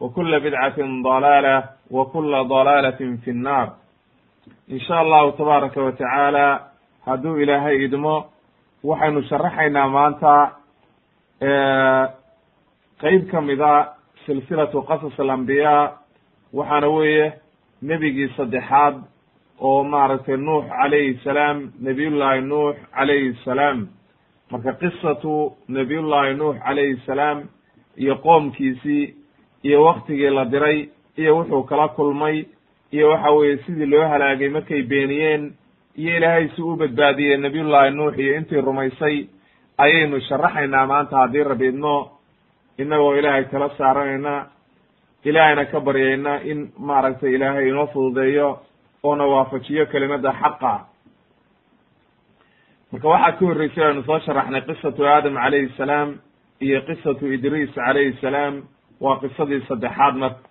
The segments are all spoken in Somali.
wkula bidcatin dalaala w kula dalaalatin fi nnaar in sha allahu tabaaraka wa tacaala hadduu ilaahay idmo waxaynu sharaxaynaa maanta qeyb ka mida silsilatu qasas alambiyaa waxaana weeye nebigii saddexaad oo maaragtay nuux calayhi salaam nebiyullaahi nuux calayhi salaam. Marka qisatu nebiyullaahi nuux calayhi salaam iyo qoomkiisii iyo waktigii la diray iyo wuxuu kala kulmay iyo waxa weeye sidii loo halaagay markay beeniyeen iyo ilaahay si u badbaadiyey nabiyullaahi nuux iyo intii rumaysay ayaynu sharaxaynaa maanta haddii rabi idno inagoo ilaahay kala saaranayna ilaahayna ka baryayna in maaragtay ilaahay inoo fududeeyo oona waafajiyo kelimada xaqa. Marka waxaa ka horreysay aynu soo sharaxnay qisatu aadam calayhi salaam iyo qisatu idriis calayhi salaam waa qisadii saddexaad marka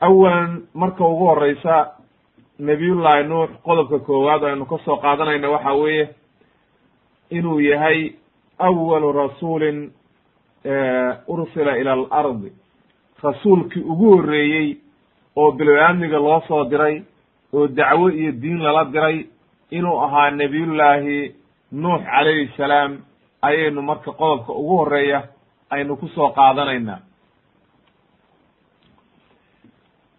awalan marka ugu horeysa nabiyullaahi nuux qodobka koowaad aynu ka soo qaadanayna waxa weeye inuu yahay awalu rasuulin ursila ila alardi. Rasuulkii ugu horreeyey oo bilow-aamniga loo soo diray oo dacwo iyo diin lala diray inuu ahaa nabiyullaahi nuux calayhi salaam ayaynu marka qodobka ugu horreeya aynu ku soo qaadanaynaa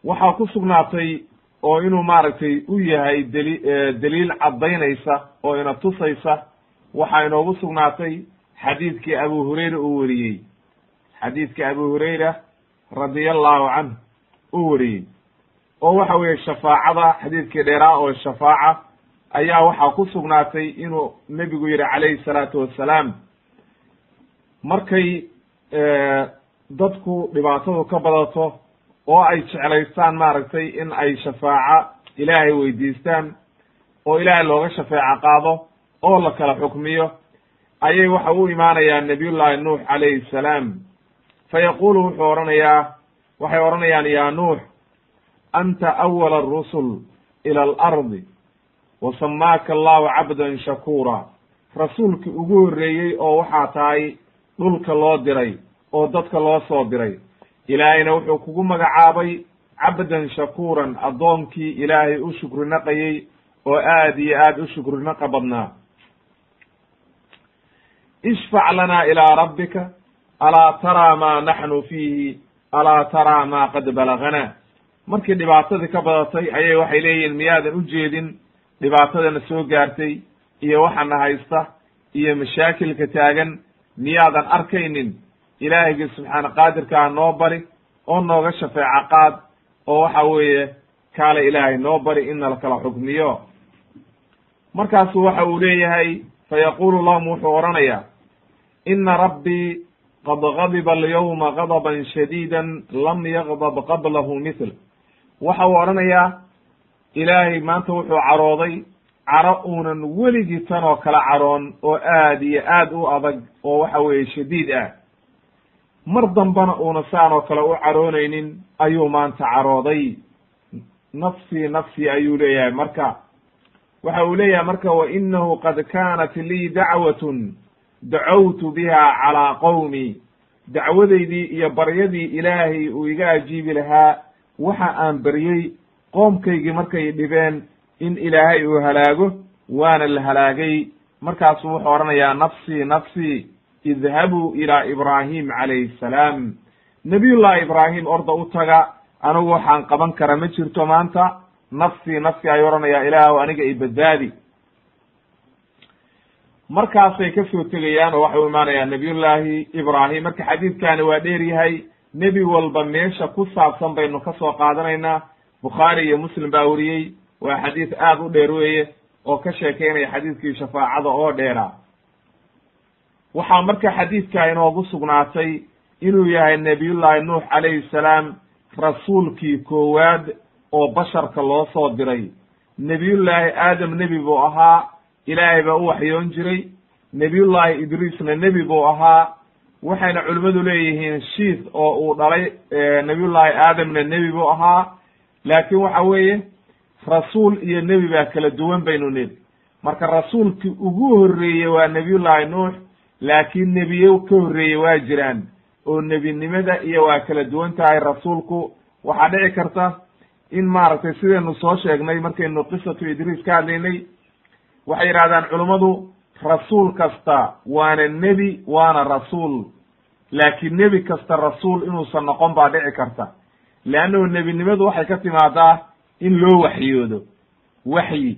waxaa ku sugnaatay oo inuu maaragtay u yahay dali daliil caddaynaysa oo ina tusaysa waxaa inoogu sugnaatay xadiidkii abu hurayra uu wariyey. Xadiidkii abu hurayra radia allahu canh uu wariyey. Oo waxa weeye shafaacada xadiidkii dheeraa oo shafaaca ayaa waxaa ku sugnaatay inuu nebigu yihi calayhi salaatu wassalaam markay dadku dhibaatadu ka badato oo ay jeclaystaan maaragtay in ay shafaaca ilaahay weydiistaan oo ilaahay looga shafeeco qaado oo la kala xukmiyo ayay waxa u imaanayaan nabiyullaahi nuux calayhi salaam. Fa yaqulu wuxuu odhanayaa waxay odhanayaan yaa nuux anta awala arusul ila alardi wa samaaka allahu cabdan shakuura. Rasuulkii ugu horreeyey oo waxaa tahay dhulka loo diray oo dadka loo soo diray. Ilaahayna wuxuu kugu magacaabay cabdan shakuuran addoonkii ilaahay u shukri naqayey oo aad iyo aad u shukri naqa badnaa. Ishfac lanaa ilaa rabbika alaa taraa maa naxnu fiihi alaa taraa maa qad balaganaa markii dhibaatadii ka badatay ayay waxay leeyihiin miyaadan u jeedin dhibaatadana soo gaartay iyo waxana haysta iyo mashaakilka taagan miyaadan arkaynin? Ilaahaygi subxaana qaadirkaa noo bari oo nooga shafeeco qaad oo waxa weeye kaale ilaahay noo bari in nala kala xukmiyo. Markaasu waxa uu leeyahay fa yaqulu lahum wuxuu odhanayaa ina rabbii qad gadiba alyawma gadaban shadiidan lam yagdab qablahu mithl waxa uu odhanayaa ilaahay maanta wuxuu carooday caro uunan weligii tan oo kala caroon oo aad iyo aad u adag oo waxa weeye shadiid ah. Mar dambana uuna saan oo kale u caroonaynin ayuu maanta carooday. Nafsii nafsii ayuu leeyahay. Marka waxa uu leeyahay marka wa inahu qad kaanat lii dacwatun dacawtu biha calaa qowmi dacwadaydii iyo baryadii ilaahay uu iga ajiibi lahaa waxa aan baryey qoomkaygii markay dhibeen in ilaahay uu halaago waana la halaagay. Markaasuu wuxuu odhanayaa nafsii nafsii idhabuu ilaa ibraahim calayhi salaam. Nabiyullahi ibraahim orda u taga anigu waxaan qaban kara ma jirto maanta. Nafsii nafsii ayuu odhanayaa ilaahu aniga i badbaadi. Markaasay ka soo tegayaan oo waxay u imaanayaan nabiyullaahi ibraahim marka xadiidkani waa dheer yahay. Nebi walba meesha ku saabsan baynu ka soo qaadanaynaa. Bukhaari iyo muslim baa weriyey waa xadiid aad u dheer weeye oo ka sheekeynaya xadiidkii shafaacada oo dheera. Waxaa marka xadiidka inoogu sugnaatay inuu yahay nebiyullaahi nuux calayhi salaam rasuulkii koowaad oo basharka loo soo diray. Nebiyullaahi aadam nebi buu ahaa ilaahay baa u waxyoon jiray. Nebiyullaahi idriisna nebi buu ahaa. Waxayna culimmadu leeyihiin shiis oo uu dhalay nebiyullaahi aadamna nebi buu ahaa. Laakiin waxa weeye rasuul iyo nebi baa kala duwan baynu nidhi marka rasuulkii ugu horreeyey waa nebiyullaahi nuux laakiin nebiye ka horreeyey waa jiraan. Oo nebinimada iyo waa kala duwan tahay rasuulku waxaa dhici karta in maaragtay sidaynu soo sheegnay markaynu qisatu idriis ka hadlaynay. Waxay yidhahdaan culummadu rasuul kasta waana nebi waana rasuul. Laakiin nebi kasta rasuul inuusan noqon baa dhici karta. Leannahu nebinimadu waxay ka timaadaa in loo waxyoodo. Waxyi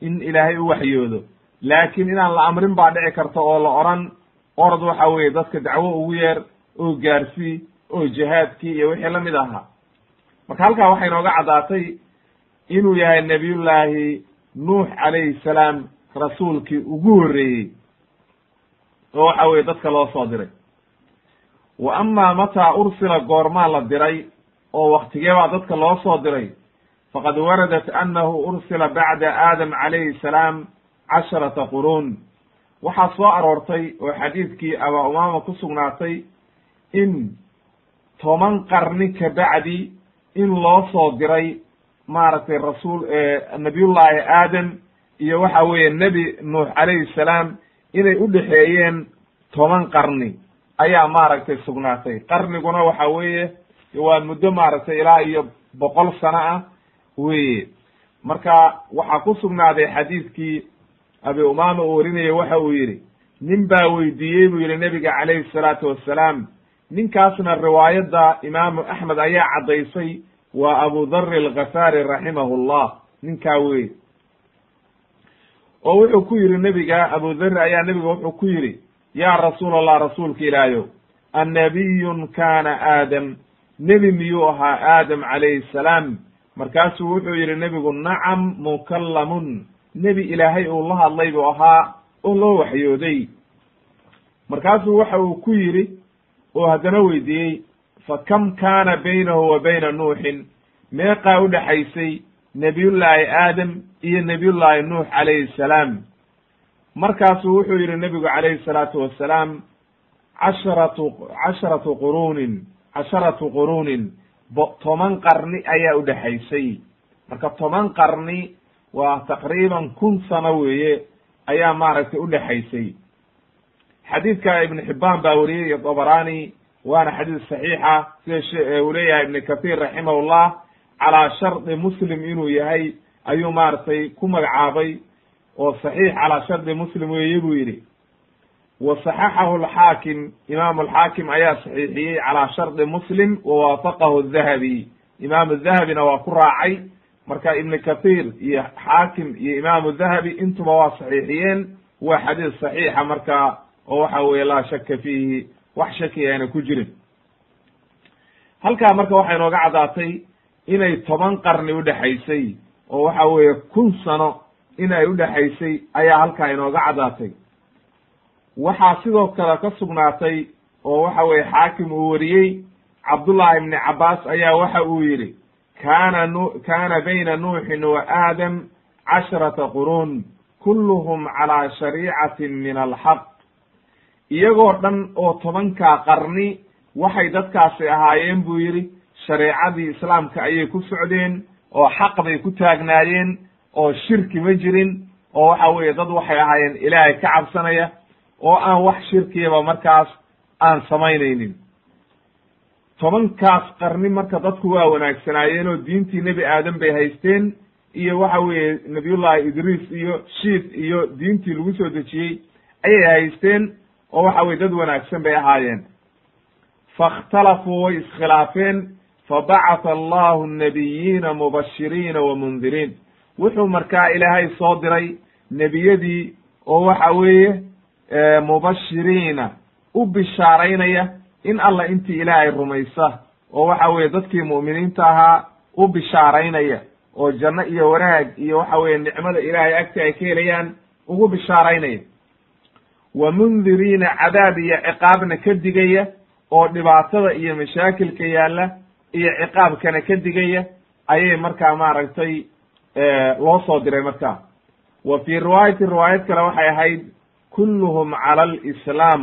in ilaahay u waxyoodo. Laakiin inaan la amrin baa dhici karta oo la odhan orod waxa weeye dadka dacwo ugu yeer oo gaarsii oo jihaadkii iyo wixii la mid ahaa marka halkaa waxay inooga caddaatay inuu yahay nebiyullaahi nuux calayhi salaam rasuulkii ugu horreeyey. Oo waxa weye dadka loo soo diray. Wa amaa mataa ursila goormaa la diray oo waktigee baa dadka loo soo diray faqad waradat annahu ursila bacda aadam calayhi salaam casharata quruun waxaa soo aroortay oo xadiidkii abaa umaama ku sugnaatay in toban qarni ka bacdi in loo soo diray maaragtay rasuul nabiyullaahi aadam iyo waxa weeye nebi nuux calayhi salaam inay u dhexeeyeen toban qarni ayaa maaragtay sugnaatay qarniguna waxa weeye waa muddo maaragtay ilaa iyo boqol sano ah weye marka waxaa ku sugnaaday xadiidkii abi umaama uu warinaya waxa uu yidhi nin baa weydiiyey buu yihi nebiga calayhi salaatu wassalaam. Ninkaasna riwaayadda imaamu axmed ayaa caddaysay waa abu dhari alghafaari raximahu llah ninkaa wey oo wuxuu ku yidhi nebiga abu dhari ayaa nebiga wuxuu ku yidhi yaa rasuul allah rasuulka ilaahayow annabiyun kana aadam. Nebi miyuu ahaa aadam calayhi salaam markaasuu wuxuu yidhi nebigu nacam mukallamun. Nebi ilaahay uu la hadlay buu ahaa oo loo waxyooday. Markaasuu waxa uu ku yidhi oo haddana weydiiyey fa kam kaana baynahu wa bayna nuuxin meeqaa u dhexaysay nebiyullaahi aadam iyo nebiyullaahi nuux calayhi salaam. Markaasuu wuxuu yidhi nebigu calayhi salaatu wassalaam casharatu casharatu quruunin casharatu quruunin toban qarni ayaa u dhexaysay marka toban qarni waa taqriiban kun sano weeye ayaa maaragtay u dhexaysay xadiidka ibn xibbaan baa weriyey iyo dabaraani waana xadiis saxiixa sida uu leeyahay ibn kathir raximahullah calaa shardi muslim inuu yahay ayuu maaragtay ku magacaabay oo saxiix calaa shardi muslim weeye buu yidhi wa saxaxahu alxaakim imaamu alxaakim ayaa saxiixiyey calaa shardi muslim wa waafaqahu dahabi imaamu dahabina waa ku raacay. Marka ibn kathir iyo xaakim iyo imaamu dahabi intuba waa saxiixiyeen. Waa xadiis saxiixa marka oo waxa weye laa shaka fiihi wax shaki aana ku jirin. Halkaa marka waxay inooga caddaatay inay toban qarni udhexaysay oo waxa weeye kun sano in ay udhexaysay ayaa halkaa inooga caddaatay waxaa sidoo kale ka sugnaatay oo waxa weye xaakim uu wariyey cabdullahi ibni cabbaas ayaa waxa uu yidhi kana nu kana bayna nuuxin wa aadam casharata quruun kulluhum calaa shariicatin min alxaq. Iyagoo dhan oo tobankaa qarni waxay dadkaasi ahaayeen buu yidhi shareecadii islaamka ayay ku socdeen oo xaq bay ku taagnaayeen oo shirki ma jirin oo waxa weeye dad waxay ahaayeen ilaahay ka cabsanaya oo aan wax shirkiyaba markaas aan samaynaynin. Tobankaas qarni marka dadku waa wanaagsanaayeen oo diintii nebi aadam bay haysteen iyo waxa weeye nabiyullahi idriis iyo shiid iyo diintii lagu soo dejiyey ayay haysteen oo waxa weye dad wanaagsan bay ahaayeen. Faاkhtalafuu way iskhilaafeen fabacatha allahu nabiyiina mubashiriina wa mundiriin wuxuu markaa ilaahay soo diray nebiyadii oo waxa weeye mubashiriina u bishaaraynaya in alla intii ilaahay rumaysa oo waxa weeye dadkii mu'miniinta ahaa u bishaaraynaya oo janno iyo wanaag iyo waxa weeye nicmada ilaahay agti ay ka helayaan ugu bishaaraynaya. Wa mundiriina cadaab iyo ciqaabna ka digaya oo dhibaatada iyo mashaakilka yaalla iyo ciqaabkana ka digaya ayay markaa maaragtay loo soo diray markaa. Wa fii riwaayati riwaayad kale waxay ahayd kulluhum cala alislaam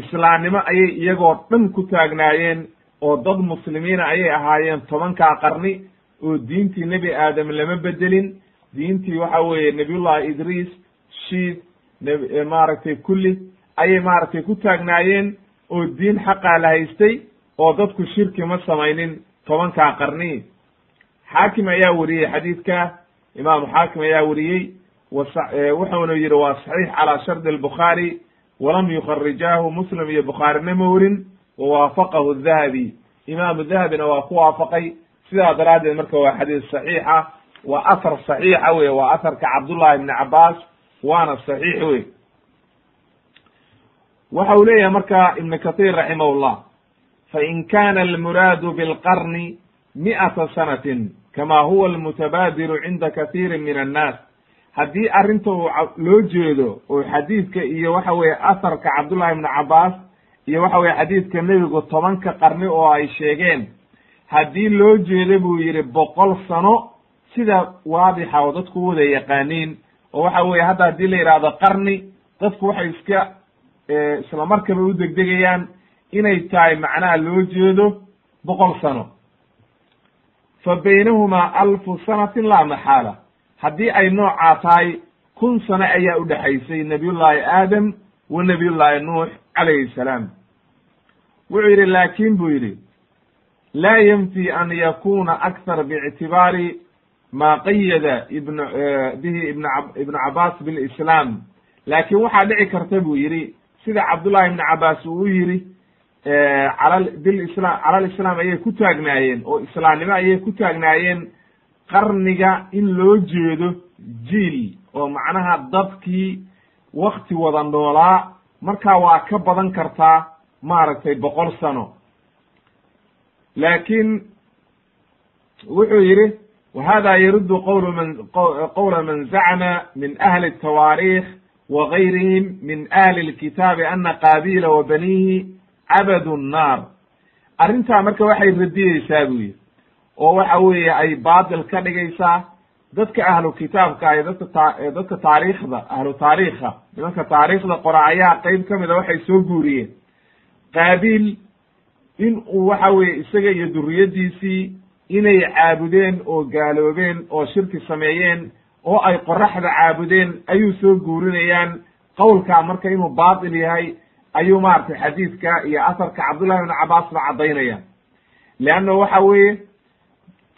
islaamnimo ayay iyagoo dhan ku taagnaayeen oo dad muslimiina ayay ahaayeen tobankaa qarni oo diintii nebi aadam lama bedelin. Diintii waxa weeye nabiyullahi idriis shiid maaragtay kulli ayay maaragtay ku taagnaayeen oo diin xaqaa la haystay oo dadku shirki ma samaynin tobankaa qarni. Xaakim ayaa weriyey xadiidka imaamu xaakim ayaa weriyey wuxuuna yidhi waa saxiix calaa shardi albukhaari walam yukharijaahu muslim iyo bukhaarina ma werin wawaafaqahu dahabi imaamu dahabina waa ku waafaqay. Sidaa daraaddeed marka waa xadiis saxiixa waa athar saxiixa wey waa atharka cabdullahi ibni cabaas waana saxiix wey waxa uu leeyahay marka ibn kathir raximahullah fain kana almuraadu bilqarni mi'ata sanatin kama huwa almutabaadiru cinda kathiiri min annaas haddii arrinta loo jeedo oo xadiidka iyo waxa weeye atharka cabdullahi ibni cabaas iyo waxa weye xadiidka nebigu tobanka qarni oo ay sheegeen haddii loo jeedo buu yidhi boqol sano sida waadixa oo dadku wada yaqaaniin oo waxa weeye hadda haddii la yidhaahdo qarni dadku waxay iska isla markaba u degdegayaan inay tahay macnaha loo jeedo boqol sano. Fa baynahumaa alfu sanatin laa maxaala haddii ay noocaa tahay kun sano ayaa u dhexaysay nabiyullaahi aadam wa nabiyullaahi nuux calayhi salaam. Wuxuu yidhi laakin buu yidhi laa yanfi an yakuna akthar biictibaari ma qayada ibn bihi ibn ibnu cabaas bilislaam. Laakiin waxaa dhici karta buu yidhi sida cabdullahi ibni cabaas uu u yidhi cala bilislam cala alislaam ayay ku taagnaayeen oo islaamnimo ayay ku taagnaayeen qarniga in loo jeedo jiil oo macnaha dadkii wakti wada noolaa markaa waa ka badan kartaa maaragtay boqol sano. Laakiin wuxuu yidhi wa hada yaruddu qowlu man qowla man zacma min ahli tawaariikh wa gayrihim min ahli lkitaabi ana qaabila wa baniihi cabadu nnaar. Arrintaa marka waxay radiyeysaa buu yidhi oo waxa weeye ay baatil ka dhigaysaa dadka ahlu kitaabka ah dadka ta dadka taariikhda ahlu taariikha. Nimanka taariikhda qora ayaa qeyb ka mida waxay soo guuriyeen. Qaabiil in uu waxa weeye isaga iyo duriyaddiisii inay caabudeen oo gaaloobeen oo shirki sameeyeen oo ay qoraxda caabudeen ayuu soo guurinayaan. Qowlkaa marka inuu baatil yahay ayuu maaragtay xadiidka iyo asarka cabdullahi ibn cabaas ba caddaynaya. Leanna waxa weeye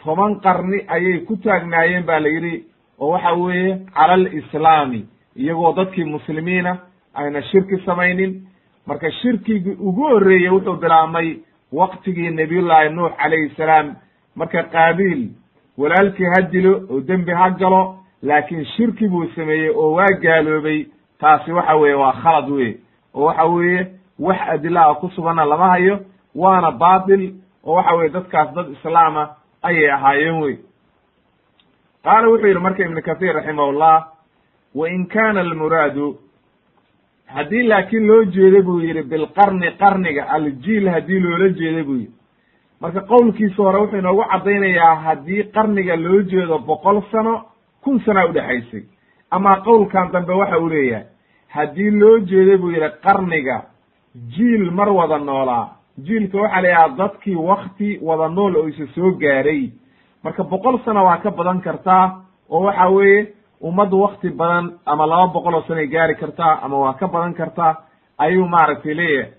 toban qarni ayay ku taagnaayeen ba la yidhi oo waxa weeye cala alislaami iyagoo dadkii muslimiina ayna shirki samaynin. Marka shirkigii ugu horreeyey wuxuu bilaabmay waktigii nabiyullaahi nuux calayhi salaam. Marka qaabiil walaalkii ha dilo oo dembi ha galo laakiin shirki buu sameeyey oo waa gaaloobay taasi waxa weeye waa khalad wey oo waxa weeye wax adilaa ku suganna lama hayo waana baatil. Oo waxa weye dadkaas dad islaama ayay ahaayeen wey. Qaala wuxuu yidhi marka ibnu kahiir raximahullah wa in kana almuraadu haddii laakiin loo jeedo buu yidhi bilqarni qarniga aljiil haddii loola jeedo buu yidhi. Marka qowlkiisa hore wuxuu inoogu caddaynayaa haddii qarniga loo jeedo boqol sano kun sanaa udhexaysay ama qowlkan dambe waxa uu leeyahay haddii loo jeedo buu yidhi qarniga jiil mar wada noolaa jiilka waxaa la yidhaha dadkii wakti wada nool oo isa soo gaaray. Marka boqol sano waa ka badan kartaa oo waxa weeye ummaddu wakti badan ama laba boqol oo sanoay gaari kartaa ama waa ka badan kartaa ayuu maaragtay leeyahay.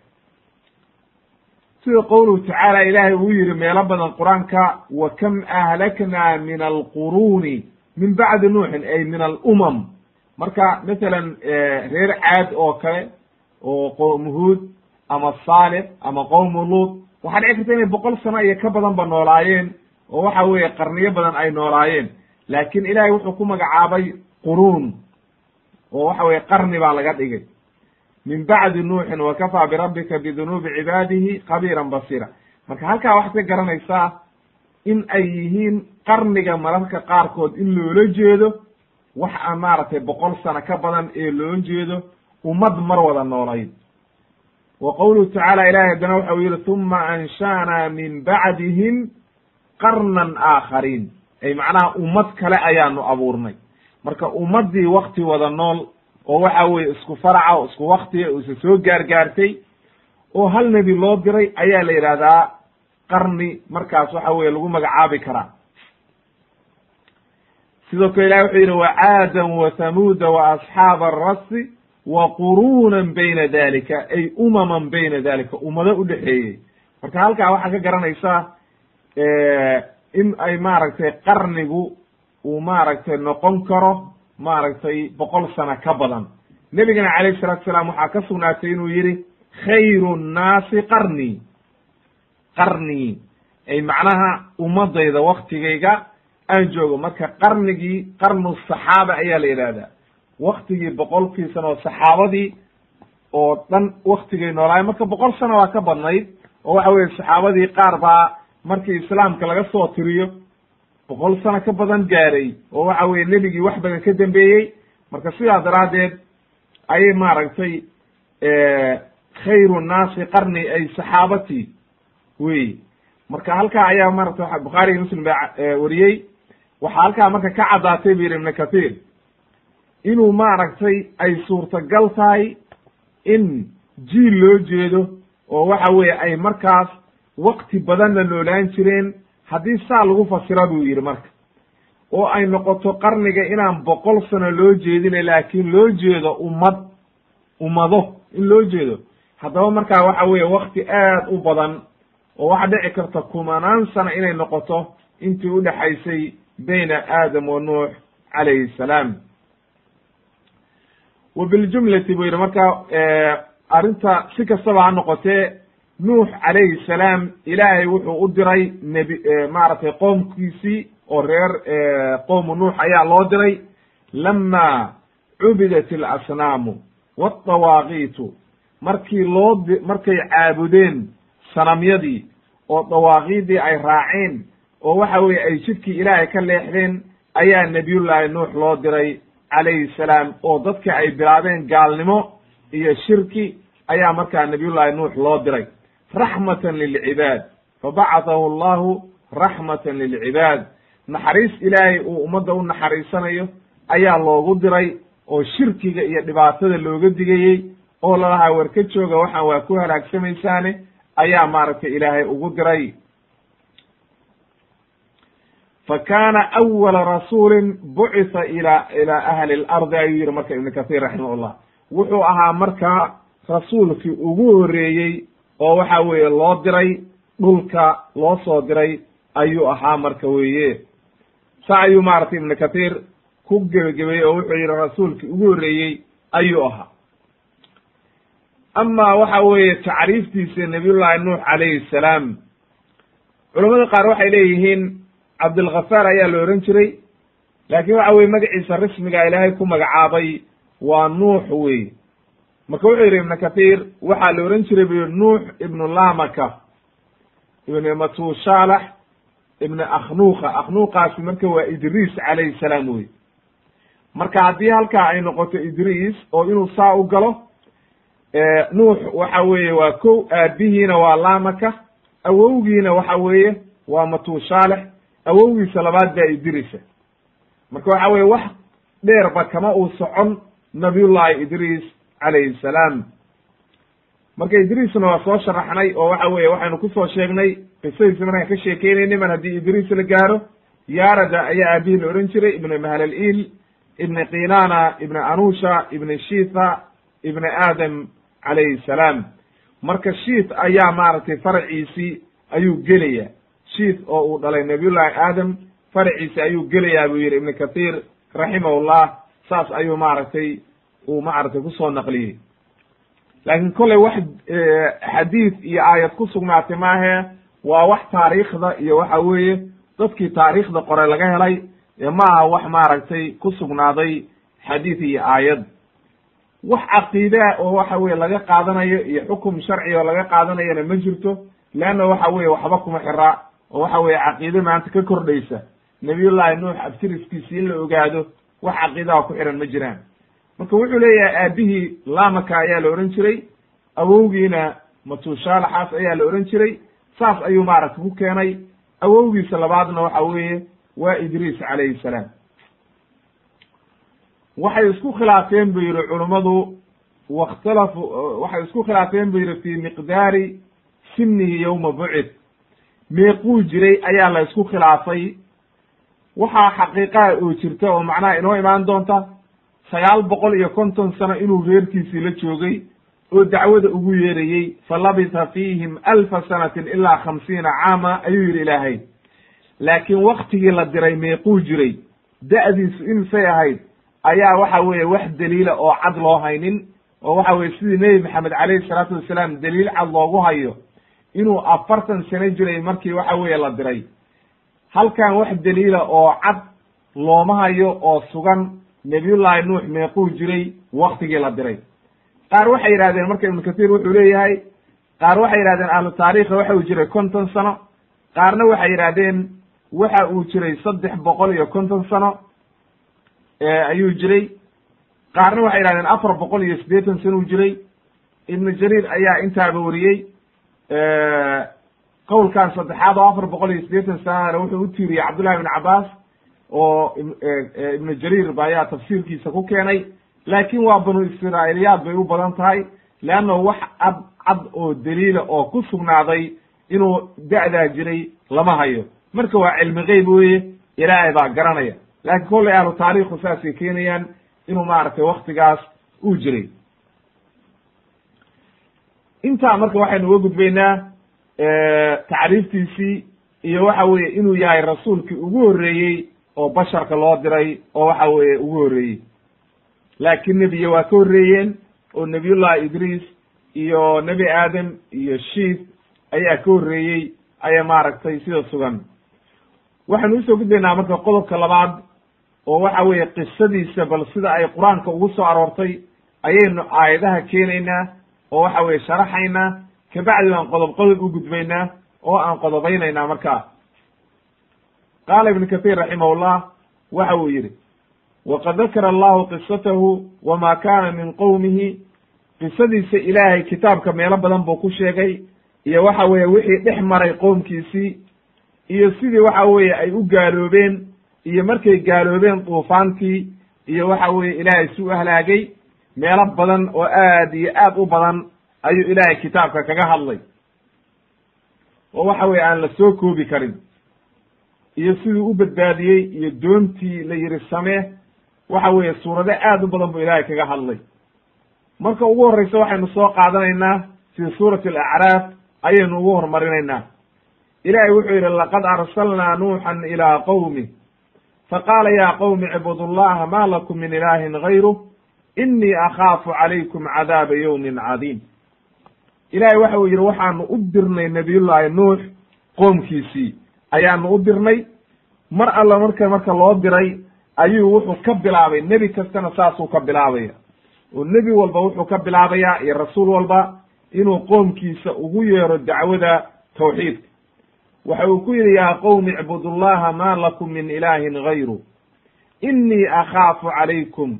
Sida qowluhu tacaala ilaahay uu yihi meelo badan qur'aanka wa kam ahlakna min alquruuni min bacdi nuuxin ay min alumam. Marka masalan reer caad oo kale oo qowmu huud ama saalix ama qowmu luut. Waxaa dhici karta inay boqol sano iyo ka badan ba noolaayeen oo waxa weeye qarniyo badan ay noolaayeen. Laakin ilaahay wuxuu ku magacaabay quruun oo waxa weye qarni baa laga dhigay. Min bacdi nuuxin wakafaa birabbika bidunuubi cibaadihi khabiiran basiira. Marka halkaa waxaad ka garanaysaa in ay yihiin qarniga mararka qaarkood in loola jeedo wax aan maaragtay boqol sano ka badan ee loo jeedo ummad mar wada noolayd wa qowluhu tacaala ilahay haddana waxa uu yihi uma ansha'naa min bacdihim qarnan aakhariin ay macnaha ummad kale ayaanu abuurnay. Marka ummaddii wakti wada nool oo waxa weeye isku faraca oo isku waktiga oo isa soo gaargaartay oo hal nebi loo diray ayaa la yidhahdaa qarni markaas waxa weye lagu magacaabi karaa. Sidoo kale ilahi wuxuu yidhi wacaadan wa thamuuda wa asxaaba arasi wa quruunan bayna dalika ay umaman bayna dalika ummado udhexeeyey marka halkaa waxaa ka garanaysaa in ay maaragtay qarnigu uu maaragtay noqon karo maaragtay boqol sano ka badan. Nebigana calayhi salatu salaam waxaa ka sugnaatay inuu yihi khayru nnaasi qarni. Qarni ay macnaha ummadayda waktigayga aan joogo. Marka qarnigii qarnu saxaaba ayaa la yidhahdaa waktigii boqolkii sano saxaabadii oo dhan waktigay noolaayen marka boqol sano waa ka badnayd oo waxa weye saxaabadii qaar baa markii islaamka laga soo tiriyo boqol sano ka badan gaaray oo waxa weye nebigii wax badan ka dambeeyey. Marka sidaa daraaddeed ayay maaragtay khayru nnaasi qarni ay saxaabati wey. Marka halkaa ayaa maarata bukhaari iyo muslim baa wariyey. Waxaa halkaa marka ka caddaatay bu yidhi ibnu kathiir inuu maaragtay ay suurtagal tahay in jiil loo jeedo oo waxa weeye ay markaas wakti badanna noolaan jireen haddii saa lagu fasira buu yidhi marka. oo ay noqoto qarniga inaan boqol sano loo jeedina laakiin loo jeedo ummad ummado in loo jeedo. haddaba markaa waxa weeye wakti aad u badan oo waxaa dhici karta kumanaan sano inay noqoto intii udhexaysay bayna aadam wa nuux calayhi salaam wa biljumlati buu yidhi marka arrinta si kastaba ha noqotee nuux calayhi salaam ilaahay wuxuu u diray nebi maaragtay qoomkiisii oo reer qowmu nuux ayaa loo diray. Lama cubidat alasnaamu waadawaaqiitu markii loo markay caabudeen sanamyadii oo dawaaqiidii ay raaceen oo waxa weye ay jidkii ilaahay ka leexdeen ayaa nebiyullaahi nuux loo diray calayhi salaam oo dadka ay bilaabeen gaalnimo iyo shirki ayaa markaa nebiyullaahi nuux loo diray. Raxmatan lilcibaad fabacatahu allahu raxmatan lilcibaad naxariis ilaahay uu ummadda u naxariisanayo ayaa loogu diray oo shirkiga iyo dhibaatada looga digayey oo lalahaa war ka jooga waxaan waa ku halaagsamaysaane ayaa maaragtay ilaahay ugu diray fa kaana awala rasuulin bucitha ila ilaa ahli lardi ayuu yihi marka ibnu kathiir raximahullah wuxuu ahaa markaa rasuulkii ugu horreeyey oo waxa weeye loo diray dhulka loo soo diray ayuu ahaa marka weeye sa ayuu maaragtay ibnu kathiir ku gebagabeeyey oo wuxuu yihi rasuulkii ugu horreeyey ayuu ahaa ama waxa weeye tacriiftiisa nabiyullahi nuux calayhi salaam culamada qaar waxay leeyihiin cabdilghafaar ayaa la ohan jiray laakiin waxa weye magaciisa rismiga ilaahay ku magacaabay waa nuux wey marka wuxuu yidhi ibnu kathiir waxaa la ohan jiray bu yihi nuux ibnu lamaka ibn matushalax ibn akhnuqa akhnuqaasi marka waa idriis calayhi salaam wey marka haddii halkaa ay noqoto idriis oo inuu saa u galo nuux waxa weeye waa kow aabihiina waa lamaka awowgiina waxa weeye waa matushalex awowgiisa labaad baa idrisa marka waxa weye wax dheerba kama uu socon nabiyullahi idriis calayhi salaam. Marka idriisna waa soo sharaxnay oo waxa weye waxaynu ku soo sheegnay qisadiisa markaan ka sheekeynayna mar haddii idriis la gaaro yaarada ayaa aabihii la ohan jiray ibn mahalalil ibni kinana ibni anusha ibni shitha ibni aadam calayhi salaam. Marka shiith ayaa maaragtay faraciisii ayuu gelaya shiith oo uu dhalay nabiyullahi aadam faraciisi ayuu gelayaa buu yidhi ibnu kathiir raximahullah saas ayuu maaragtay uu maaragtay ku soo naqliyey. Laakiin kolley wax xadiid iyo aayad ku sugnaatay maahe waa wax taariikhda iyo waxa weeye dadkii taariikhda qore laga helay maaha wax maaragtay ku sugnaaday xadiid iyo aayad. Wax caqiidaa oo waxa weye laga qaadanayo iyo xukum sharci oo laga qaadanayana ma jirto leanna waxa weye waxba kuma xiraa oo waxa weye caqiide maanta ka kordhaysa. Nabiyullahi nuux abtiriskiisi in la ogaado wax caqiidaha ku xiran ma jiraan. Marka wuxuu leeyahay aabihii lamaka ayaa la ohan jiray awowgiina matuushaalaxaas ayaa la ohan jiray saas ayuu maaragta ku keenay. Awowgiisa labaadna waxa weeye waa idriis calayhi salaam. Waxay isku khilaafeen bu yihi culummadu wakhtalafu waxay isku khilaafeen bu yihi fi miqdaari sinihi yowma bucid meequu jiray ayaa la isku khilaafay. Waxaa xaqiiqaha oo jirta oo macnaha inoo imaan doonta sagaal boqol iyo konton sano inuu reerkiisii la joogay oo dacwada ugu yeerayey fa labisa fiihim alfa sanatin ilaa khamsiina caama ayuu yidhi ilaahay. Laakiin waktigii la diray meequu jiray. Da'diisu imisay ahayd ayaa waxa weeye wax daliila oo cad loo haynin oo waxa weye sidii nebi maxamed calayhi salaatu wasalaam daliil cad loogu hayo inuu afartan sano jiray markii waxa weeye la diray. Halkan wax daliila oo cad looma hayo oo sugan nebiyullaahi nuux meequu jiray waktigii la diray. Qaar waxay yidhahdeen marka ibnu kathiir wuxuu leeyahay qaar waxay yidhahdeen ahlu taariikha waxa uu jiray konton sano. Qaarna waxay yidhahdeen waxa uu jiray saddex boqol iyo konton sano ayuu jiray. Qaarna waxay yidhahdeen afar boqol iyo siddeetan sano uu jiray. Ibnu jariir ayaa intaaba wariyey qowlkan saddexaad oo afar boqol iyo siddeetan sanana wuxuu u tiiriyey cabdullahi ibn cabaas oo ibnu jariir ba ayaa tafsiirkiisa ku keenay. Laakin waa banu israa'iiliyaad bay u badan tahay leanna wax cad cad oo daliila oo ku sugnaaday inuu da'daa jiray lama hayo. Marka waa cilmi geyb weye ilaahay baa garanaya. Laakiin kollay ahlu taariikhu saasay keenayaan inuu maaragtay waktigaas uu jiray intaa marka waxaynu uga gudbaynaa tacriiftiisii iyo waxa weeye inuu yahay rasuulkii ugu horreeyey oo basharka loo diray oo waxa weeye ugu horreeyey. Laakiin nebiya waa ka horreeyeen oo nebiyullahi idriis iyo nebi aadam iyo shiif ayaa ka horreeyey aya maaragtay sida sugan. Waxaynu u soo gudbaynaa marka qodobka labaad oo waxa weeye qisadiisa bal sida ay qur'aanka ugu soo aroortay ayaynu aayadaha keenaynaa oo waxa weye sharaxaynaa kabacdi baan qodob qodob u gudbaynaa oo aan qodobaynaynaa markaa qaala ibnu kathiir raximahullah waxa uu yidhi waqad dakara allahu qisatahu wama kana min qowmihi qisadiisa ilaahay kitaabka meelo badan buu ku sheegay iyo waxa weeye wixii dhex maray qoomkiisii iyo sidii waxa weeye ay u gaaloobeen iyo markay gaaloobeen duufaantii iyo waxa weeye ilaahay si u halaagay meelo badan oo aad iyo aad u badan ayuu ilaahay kitaabka kaga hadlay. Oo waxa weye aan la soo koobi karin. Iyo siduu u badbaadiyey iyo doontii la yidhi samee waxa weeye suurado aad u badan buu ilaahay kaga hadlay. Marka ugu horreysa waxaynu soo qaadanaynaa fii suurati alacraaf ayaynu ugu hormarinaynaa. Ilaahay wuxuu yidhi laqad arsalnaa nuuxan ilaa qowmi faqaala ya qowmi icbudu llaha ma lakum min ilaahin gayruh inii akhaafu calaykum cadaaba yowmin cadiim. Ilaahay waxa uu yidhi waxaanu u dirnay nabiyullaahi nuux qoomkiisii. Ayaanu u dirnay. Mar alla marka marka loo diray ayuu wuxuu ka bilaabay. Nebi kastana saasuu ka bilaabaya. Oo nebi walba wuxuu ka bilaabayaa iyo rasuul walba inuu qoomkiisa ugu yeero dacwada tawxiidka. Waxa uu ku yidhi yaa qowmi icbudu llaha ma lakum min ilaahin gayru inii akhaafu calaykum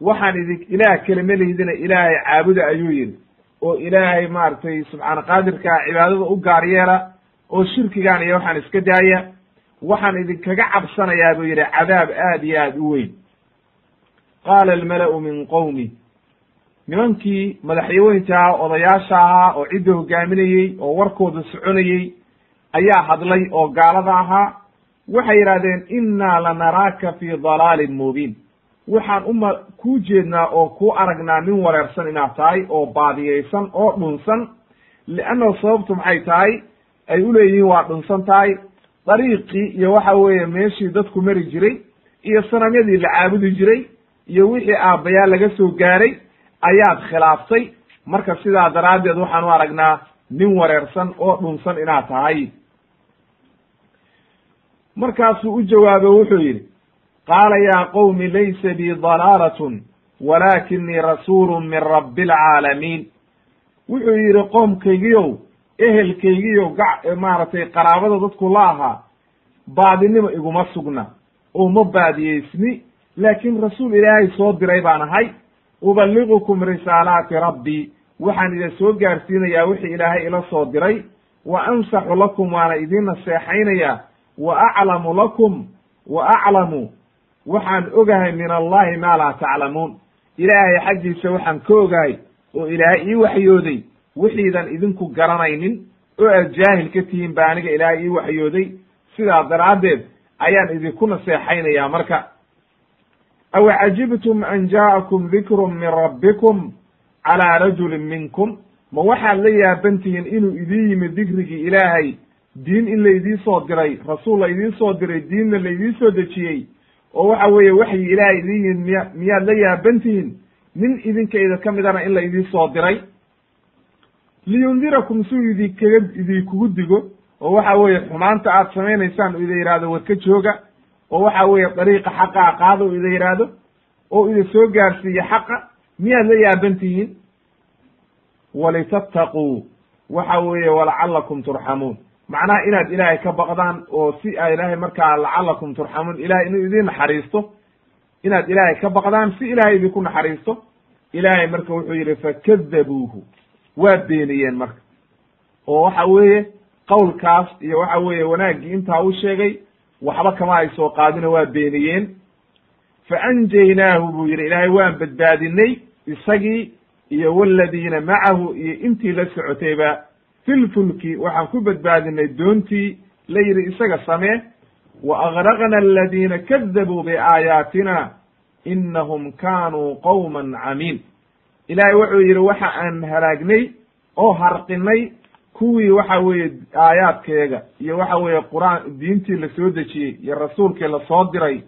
waxaan idin ilaah kelima lihdina ilaahay caabuda ayuu yidhi. oo ilaahay maaragtay subxaana qaadirkaa cibaadada u gaar yeela oo shirkigan iyo waxaan iska daaya waxaan idinkaga cabsanayaa buu yidhi cadaab aad iyo aad u weyn. qaala almala'u min qowmi nimankii madaxyaweynta odayaasha ahaa oo cidda hogaaminayey oo warkooda soconayey ayaa hadlay oo gaalada ahaa waxay yidhahdeen innaa lanaraaka fii dalaalin mubiin waxaan uma kuu jeednaa oo kuu aragnaa nin wareersan inaad tahay oo baadiyeysan oo dhunsan. Liannahu sababtu maxay tahay ay uleeyihiin waa dhunsan tahay. Dariiqii iyo waxa weeye meeshii dadku mari jiray iyo sanamyadii la caabudi jiray iyo wixii aabbayaa laga soo gaaray ayaad khilaaftay. Marka sidaa daraaddeed waxaan u aragnaa nin wareersan oo dhunsan inaad tahay. Markaasuu u jawaabo wuxuu yidhi qaala yaa qowmi laysa bii dalaalatun walaakinii rasuulun min rabbi alcaalamiin wuxuu yidhi qoomkaygiyow ehelkaygiyo ga maaragtay qaraabada dadku la ahaa baadinimo iguma sugna oo ma baadiyeysni laakiin rasuul ilaahay soo diray baan ahay uballigukum risaalaati rabbii waxaan idin soo gaarsiinayaa wixii ilaahay ila soo diray wa ansaxu lakum waana idiin naseexaynayaa wa aclamu lakum wa aclamu waxaan ogahay min allahi maa laa taclamuun. Ilaahay xaggiisa waxaan ka ogahay oo ilaahay ii waxyooday wixiidan idinku garanaynin oo aad jaahil ka tihiin ba aniga ilaahay ii waxyooday. Sidaa daraaddeed ayaan idinku naseexaynayaa marka. Aw cajibtum an jaa'akum dikrun min rabbikum calaa rajulin minkum? Ma waxaad la yaaban tihiin inuu idiin yimid dikrigii ilaahay diin in laydii soo diray rasuul la idiin soo diray diinna laydiin soo dejiyey oo waxa weeye waxyi ilaahay idiin yimid miya miyaad la yaaban tihiin nin idinkayda ka midana in la idiin soo diray. Liyundirakum si uu idinkaga idinkugu digo oo waxa weeye xumaanta aad samaynaysaan u ida yihahdo warka jooga oo waxa weeye dariiqa xaqa a qaada u ida yidhaahdo oo ida soo gaarsiiye xaqa miyaad la yaaban tihiin walitattaquu waxa weeye walacalakum turxamuun macnaha inaad ilaahay ka baqdaan oo si a ilaahay markaa lacalakum turxamuun ilahay inuu idin naxariisto inaad ilaahay ka baqdaan si ilaahay idinku naxariisto ilaahay marka wuxuu yidhi fakadabuuhu waa beeniyeen marka. Oo waxa weeye qowlkaas iyo waxa weeye wanaaggii intaa u sheegay waxba kama ay soo qaadino waa beeniyeen. Fa anjaynaahu buu yidhi ilaahay waan badbaadinay isagii iyo waladiina macahu iyo intii la socotayba filfulki waxaan ku badbaadinay doontii la yidhi isaga samee wa agraqna aladiina kadabuu biaayaatina inahum kaanuu qowman camiin. Ilaahay wuxuu yidhi waxa aan halaagnay oo harqinay kuwii waxa weeye aayaadkeega iyo waxa weeye qur'aan diintii la soo dejiyey iyo rasuulkii la soo diray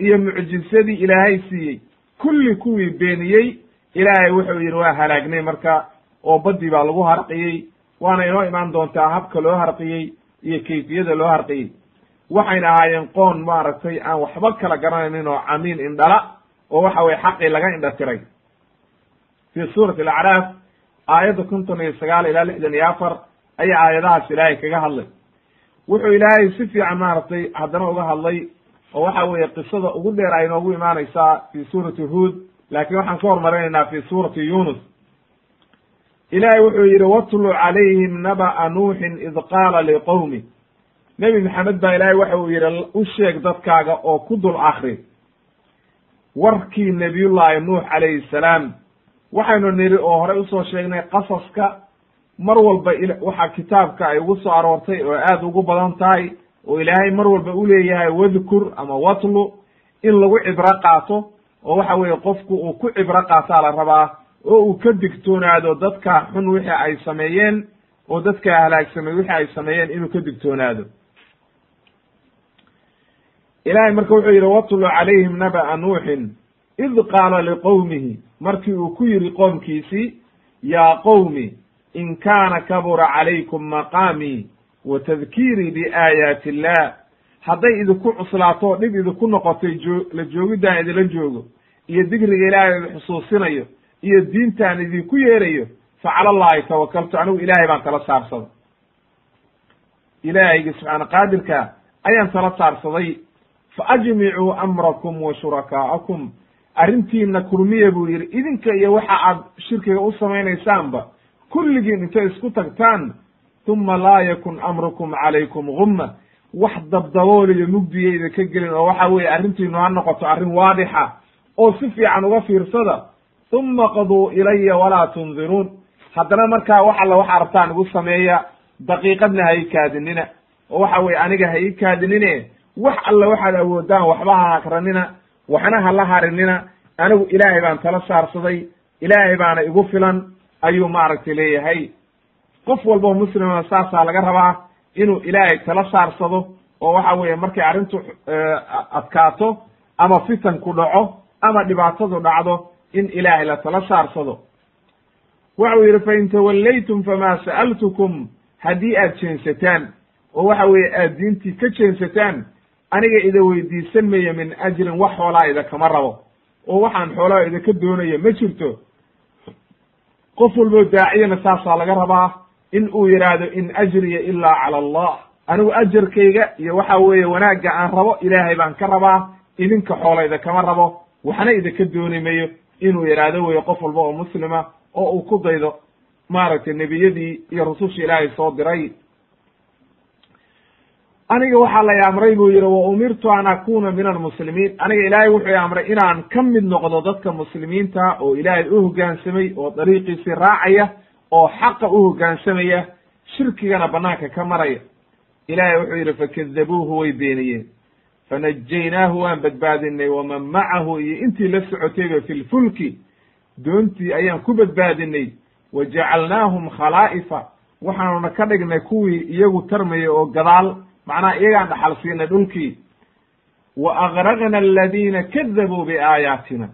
iyo mucjisadii ilaahay siiyey kulli kuwii beeniyey. Ilaahay wuxuu yidhi waa halaagnay marka oo baddii baa lagu harqiyey waana inoo imaan doontaa habka loo harqiyey iyo kayfiyada loo harqiyey. Waxayna ahaayeen qoon maaragtay aan waxba kala garanaynin oo camiin indhala oo waxa weye xaqii laga indha tiray fi suurati alacraaf aayadda konton iyo sagaal ilaa lixdan iyo afar ayaa aayadahaas ilaahay kaga hadlay. Wuxuu ilaahay si fiican maaragtay haddana uga hadlay oo waxa weeye qisada ugu dheer ay inoogu imaanaysaa fi suurati huod laakiin waxaan ka hormarinaynaa fi suurati yunus ilaahay wuxuu yidhi watlu calayhim naba'a nuuxin id qaala liqowmi nebi maxamed baa ilaahay waxa uu yidhi u sheeg dadkaaga oo ku dul akri warkii nebiyullaahi nuux calayhi salaam waxaynu nidhi oo horey u soo sheegnay qasaska mar walba waxa kitaabka ay ugu soo aroortay oo aad ugu badan tahay oo ilaahay mar walba u leeyahay wadkur ama watlu in lagu cibro qaato oo waxa weeye qofku uu ku cibro qaataa la rabaa oo uu ka digtoonaado dadka xun wixii ay sameeyeen oo dadka halaagsamay wixii ay sameeyeen inuu ka digtoonaado. Ilahay marka wuxuu yidhi watlu calayhim naba'a nuuxin id qaala liqowmihi markii uu ku yidhi qoomkiisii yaa qowmi in kaana kabura calaykum maqaamii wa tadkiirii biaayaati illah hadday idinku cuslaato oo dhib idinku noqotay joo la joogidaan idinla joogo iyo digriga ilaahay xusuusinayo iyo diintaan idinku yeerayo fa cala allahi tawakaltu anigu ilaahay baan tala saarsaday. Ilaahaygi subxaana qaadirka ayaan tala saarsaday fa ajmicuu amrakum wa shurakaa'akum arrintiina kulmiya buu yidhi idinka iyo waxa aad shirkiga u samaynaysaanba kulligiin intay isku tagtaan uma laa yakun amrukum calaykum gumma wax dabdabooliyo mugdiyayda ka gelin oo waxa weeye arrintiinu ha noqoto arrin waadixa oo si fiican uga fiirsada uma qaduu ilaya walaa tundiruun haddana markaa wax alla waxa artaan igu sameeya daqiiqadna ha ii kaadinina oo waxa weye aniga ha ii kaadinine wax alla waxaad awoodaan waxba ha akranina waxna ha la harinina anigu ilaahay baan tala saarsaday ilaahay baana igu filan ayuu maaragtay leeyahay qof walboo muslima saasaa laga rabaa inuu ilaahay tala saarsado oo waxa weeye markay arrintu adkaato ama fitanku dhaco ama dhibaatadu dhacdo in ilaahay la tala saarsado. Waxau yidhi fain tawallaytum famaa sa'altukum haddii aad jeensataan oo waxa weeye aad diintii ka jeensataan aniga ida weydiisan maya min ajrin wax xoolaa ida kama rabo oo waxaan xoolaha idinka doonaya ma jirto. Qof walboo daaciyana saasaa laga rabaa in uu yidhaahdo in ajriya ilaa cala allah. Anigu ajarkayga iyo waxa weeye wanaagga aan rabo ilaahay baan ka rabaa idinka xoolayda kama rabo waxna idinka dooni mayo inuu yidhaahdo weye qof walba oo muslima oo uu ku daydo maaragtay nebiyadii iyo rususha ilaahay soo diray. Aniga waxaa lay amray buu yidhi wa umirtu an akuna min almuslimiin. Aniga ilaahay wuxuu i amray inaan ka mid noqdo dadka muslimiinta oo ilaahay u hoggaansamay oo dariiqiisii raacaya oo xaqa u hoggaansamaya shirkigana banaanka ka maraya. Ilaahay wuxuu yidhi fakadabuuhu way beeniyeen fanajaynaahu waan badbaadinay waman macahu iyo intii la socotayba fi lfulki doontii ayaan ku badbaadinay wa jacalnaahum khalaa'ifa waxaanuna ka dhignay kuwii iyagu tarmaya oo gadaal macnaha iyagaan dhaxal siinay dhulkii wa agraqna aladiina kadabuu biaayaatina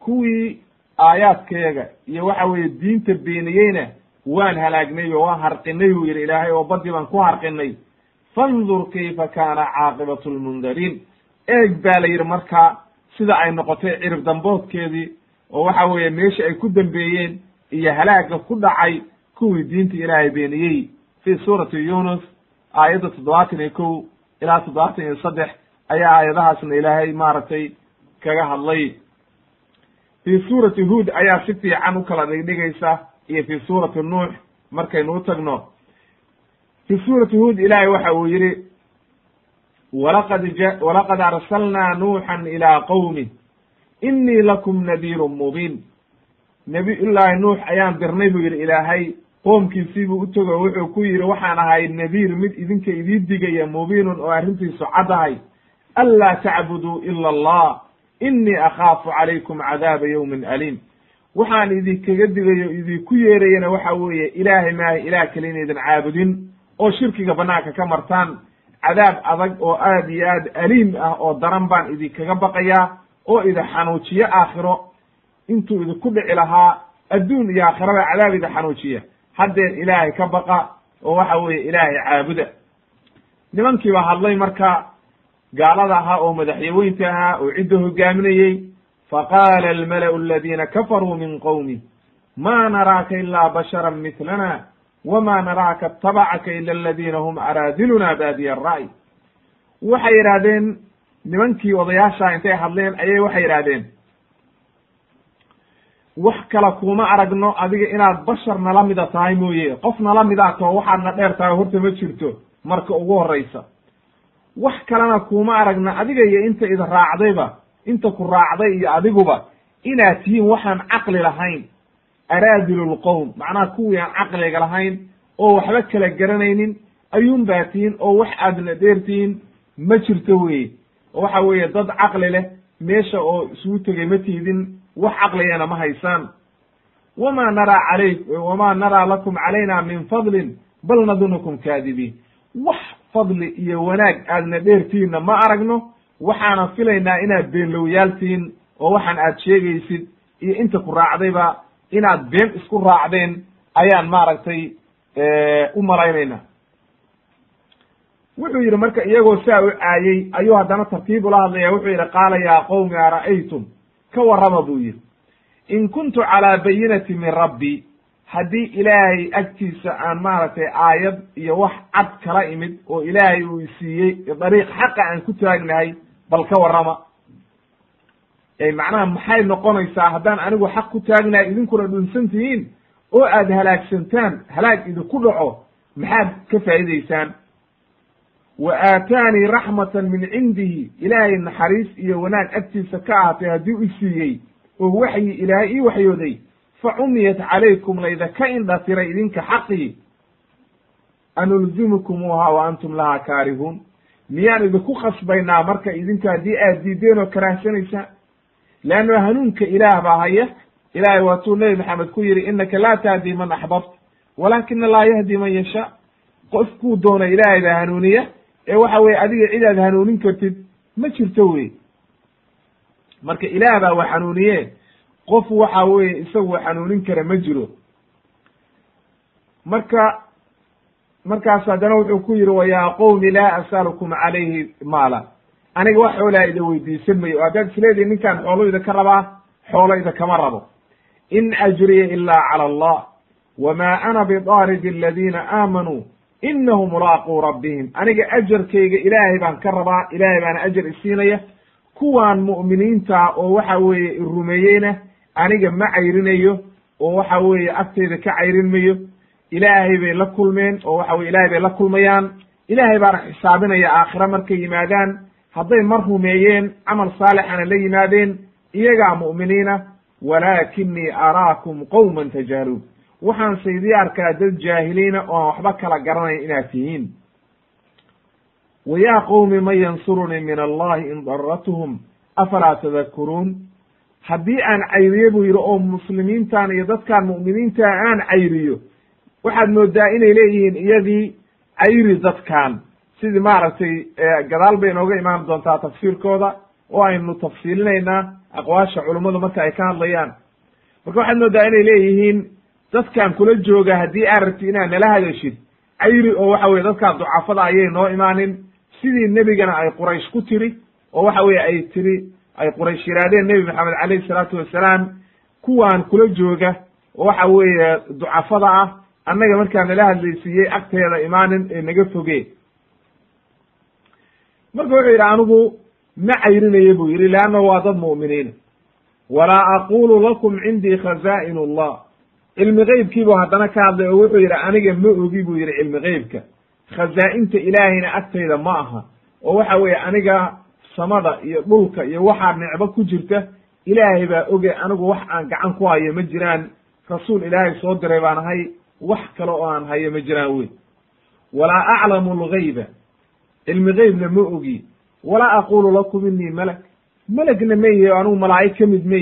kuwii aayaadkayaga iyo waxa weeye diinta beeniyeyna waan halaagnay oo waan harqinay buu yidhi ilaahay oo badii baan ku harqinay fandur kayfa kaana caaqibatu lmundariin eeg baa la yidhi markaa sida ay noqotay cirib damboodkeedii oo waxa weeye meesha ay ku dambeeyeen iyo halaaga ku dhacay kuwii diinta ilaahay beeniyey fii suurati yunus aayadda toddobaatan iyo kow ilaa toddobaatan iyo saddex ayaa aayadahaasna ilaahay maaragtay kaga hadlay fii suurati huod ayaa si fiican u kala dhigdhigaysa iyo fii suurati nuux markaynu u tagno fi suurati huod ilaahay waxa uu yidhi ja walaqad arsalnaa nuuxan ilaa qowmi inii lakum nadiirun mubiin nabiyullaahi nuux ayaan dirnay buu yidhi ilaahay qoomkiisii buu u tego wuxuu ku yidhi waxaan ahay nadiir mid idinka idii digaya mubiinun oo arrintiisu caddahay anlaa tacbuduu ila allah inii akhaafu calaykum cadaaba yowmin aliim waxaan idinkaga digayo idinku yeerayana waxa weeye ilaahay maaha ilaah kale inaydin caabudin oo shirkiga banaanka ka martaan cadaab adag oo aad iyo aad aliim ah oo daran baan idinkaga baqayaa oo idin xanuujiyo aakhiro. Intuu idinku dhici lahaa adduun iyo aakhiraba cadaab idin xanuujiya. Haddeer ilaahay ka baqa oo waxa weeye ilaahay caabuda. Nimankii baa hadlay marka gaalada ahaa oo madaxyaweynta ahaa oo cidda hogaaminayey faqaala almala'u aladiina kafaruu min qowmi ma naraaka ilaa basharan mitlana wma naraaka atabacaka ila aladiina hum araadiluna baadiya ara'y waxay yidhaahdeen nimankii odayaasha intay hadleen ayay waxay yidhaahdeen wax kala kuma aragno adiga inaad bashar nala mida tahay mooye qof nala midaa tao waxaadna dheer tahay horta ma jirto marka ugu horraysa wax kalena kuma aragna adiga iyo inta ida raacdayba inta ku raacday iyo adiguba inaad tihiin waxaan caqli lahayn araadilu lqowm macnaha kuwii aan caqliga lahayn oo waxba kala garanaynin ayuun baa tihiin oo wax aadna dheertihiin ma jirto weye oo waxa weeye dad caqli leh meesha oo isugu tegay ma tiidin wax caqligana ma haysaan. Wama naraa calay wama naraa lakum calayna min fadlin bal nadunukum kaadibiin. Wax fadli iyo wanaag aadna dheertihinna ma aragno waxaanan filaynaa inaad beenlowyaaltihiin oo waxaan aad sheegaysid iyo inta ku raacdayba inaad been isku raacdeen ayaan maaragtay u malaynayna wuxuu yidhi marka iyagoo saa u caayey ayuu haddana tartiib ula hadlaya wuxuu yidhi qaala yaa qowmi ara'aytum? Ka warrama buu yidhi in kuntu calaa bayinati min rabbi. Haddii ilaahay agtiisa aan maaragtay aayad iyo wax cad kala imid oo ilaahay uu isiiyey dariiq xaqa aan ku taagnahay bal ka warrama macnaha maxay noqonaysaa? Haddaan anigu xaq ku taagnahay idinkuna dhunsan tihiin oo aad halaagsantaan halaag idinku dhaco maxaad ka faa'iidaysaan? Wa aataanii raxmatan min cindihi ilaahay naxariis iyo wanaag agtiisa ka ahaatay haddii u siiyey oo waxyi ilaahay ii waxyooday fa cumiyat calaykum laydaka indhatiray idinka xaqii anulzimukumuuha wa antum lahaa kaarihuun. Miyaan idinku khasbaynaa marka idinku haddii aad diideen oo karaahsanaysaan leanna hanuunka ilaah baa haya ilahay waatuu nebi maxamed ku yidhi innaka laa tahdi man axbabt walaakina laa yahdi man yashaa qofkuu doona ilaahay baa hanuuniya ee waxa weye adiga cid aad hanuunin kartid ma jirto wey marka ilaah baa wax hanuuniye qof waxa weye isagu xanuunin kara ma jiro marka markaas haddana wuxuu ku yidhi wa yaa qowmi laa as'alukum calayhi maala aniga wax xoolaa ida weydiisan mayo. O haddaad isleedihi ninkaan xoolo ida ka rabaa xoolo ida kama rabo. In ajriya ilaa cala allah wma ana bidaaridi aladiina aamanuu inahum mulaaquu rabbihim. Aniga ajarkayga ilaahay baan ka rabaa ilaahay baana ajar isiinaya kuwaan mu'miniinta oo waxa weeye irumeeyeyna aniga ma cayrinayo oo waxa weeye agteyda ka cayrin mayo. Ilaahay bay la kulmeen oo waxa weye ilahay bay la kulmayaan. Ilaahay baana xisaabinaya aakhira markay yimaadaan hadday mar rumeeyeen camal saalixana la yimaadeen iyagaa mu'miniina walaakinii araakum qowman tajaaluun. Waxaan saydii arkaa dad jaahiliina oo aan waxba kala garanayn inaad tihiin. Wa yaa qowmi man yansurunii min allahi in daratuhum afalaa tadakuruun haddii aan cayriyo buu yidhi oo muslimiintan iyo dadkaan mu'miniinta aan cayriyo waxaad moodaa inay leeyihiin iyadii cayri dadkan sidii maaragtay gadaal bay inooga imaan doontaa tafsiirkooda oo aynu tafsiilinaynaa aqwaasha culummadu marka ay ka hadlayaan. Marka waxaad moodaa inay leeyihiin dadkan kula jooga haddii aad rabti inaad nala hadashid cayri oo waxa weye dadkaa ducafada ayay noo imaanin. Sidii nebigana ay quraysh ku tiri oo waxa weye ay tiri ay quraysh yidhaahdeen nebi maxamed calayhi salaatu wassalaam kuwaan kula jooga oo waxa weeye ducafada ah annaga markaa nala hadlaysiiyey agteeda imaanin ee naga foge marka wuxuu yidhi anigu ma cayrinayo buu yidhi leanna waa dad mu'miniina walaa aqulu lakum cindii khazaa'in allah cilmi geybkii buu haddana ka hadlay oo wuxuu yidhi aniga ma ogi buu yidhi cilmi geybka khazaa'inta ilaahayna agtayda ma aha. Oo waxa weeye aniga samada iyo dhulka iyo waxaa nicbo ku jirta ilaahay baa oge anigu wax aan gacan ku hayo ma jiraan. Rasuul ilaahay soo diray baan ahay wax kale oo aan hayo ma jiraan wey walaa aclamu algayba cilmi geybna ma ogi. Walaa aqulu lakum inii malak. Melagna ma ihi anigu malaa'ig ka mid ma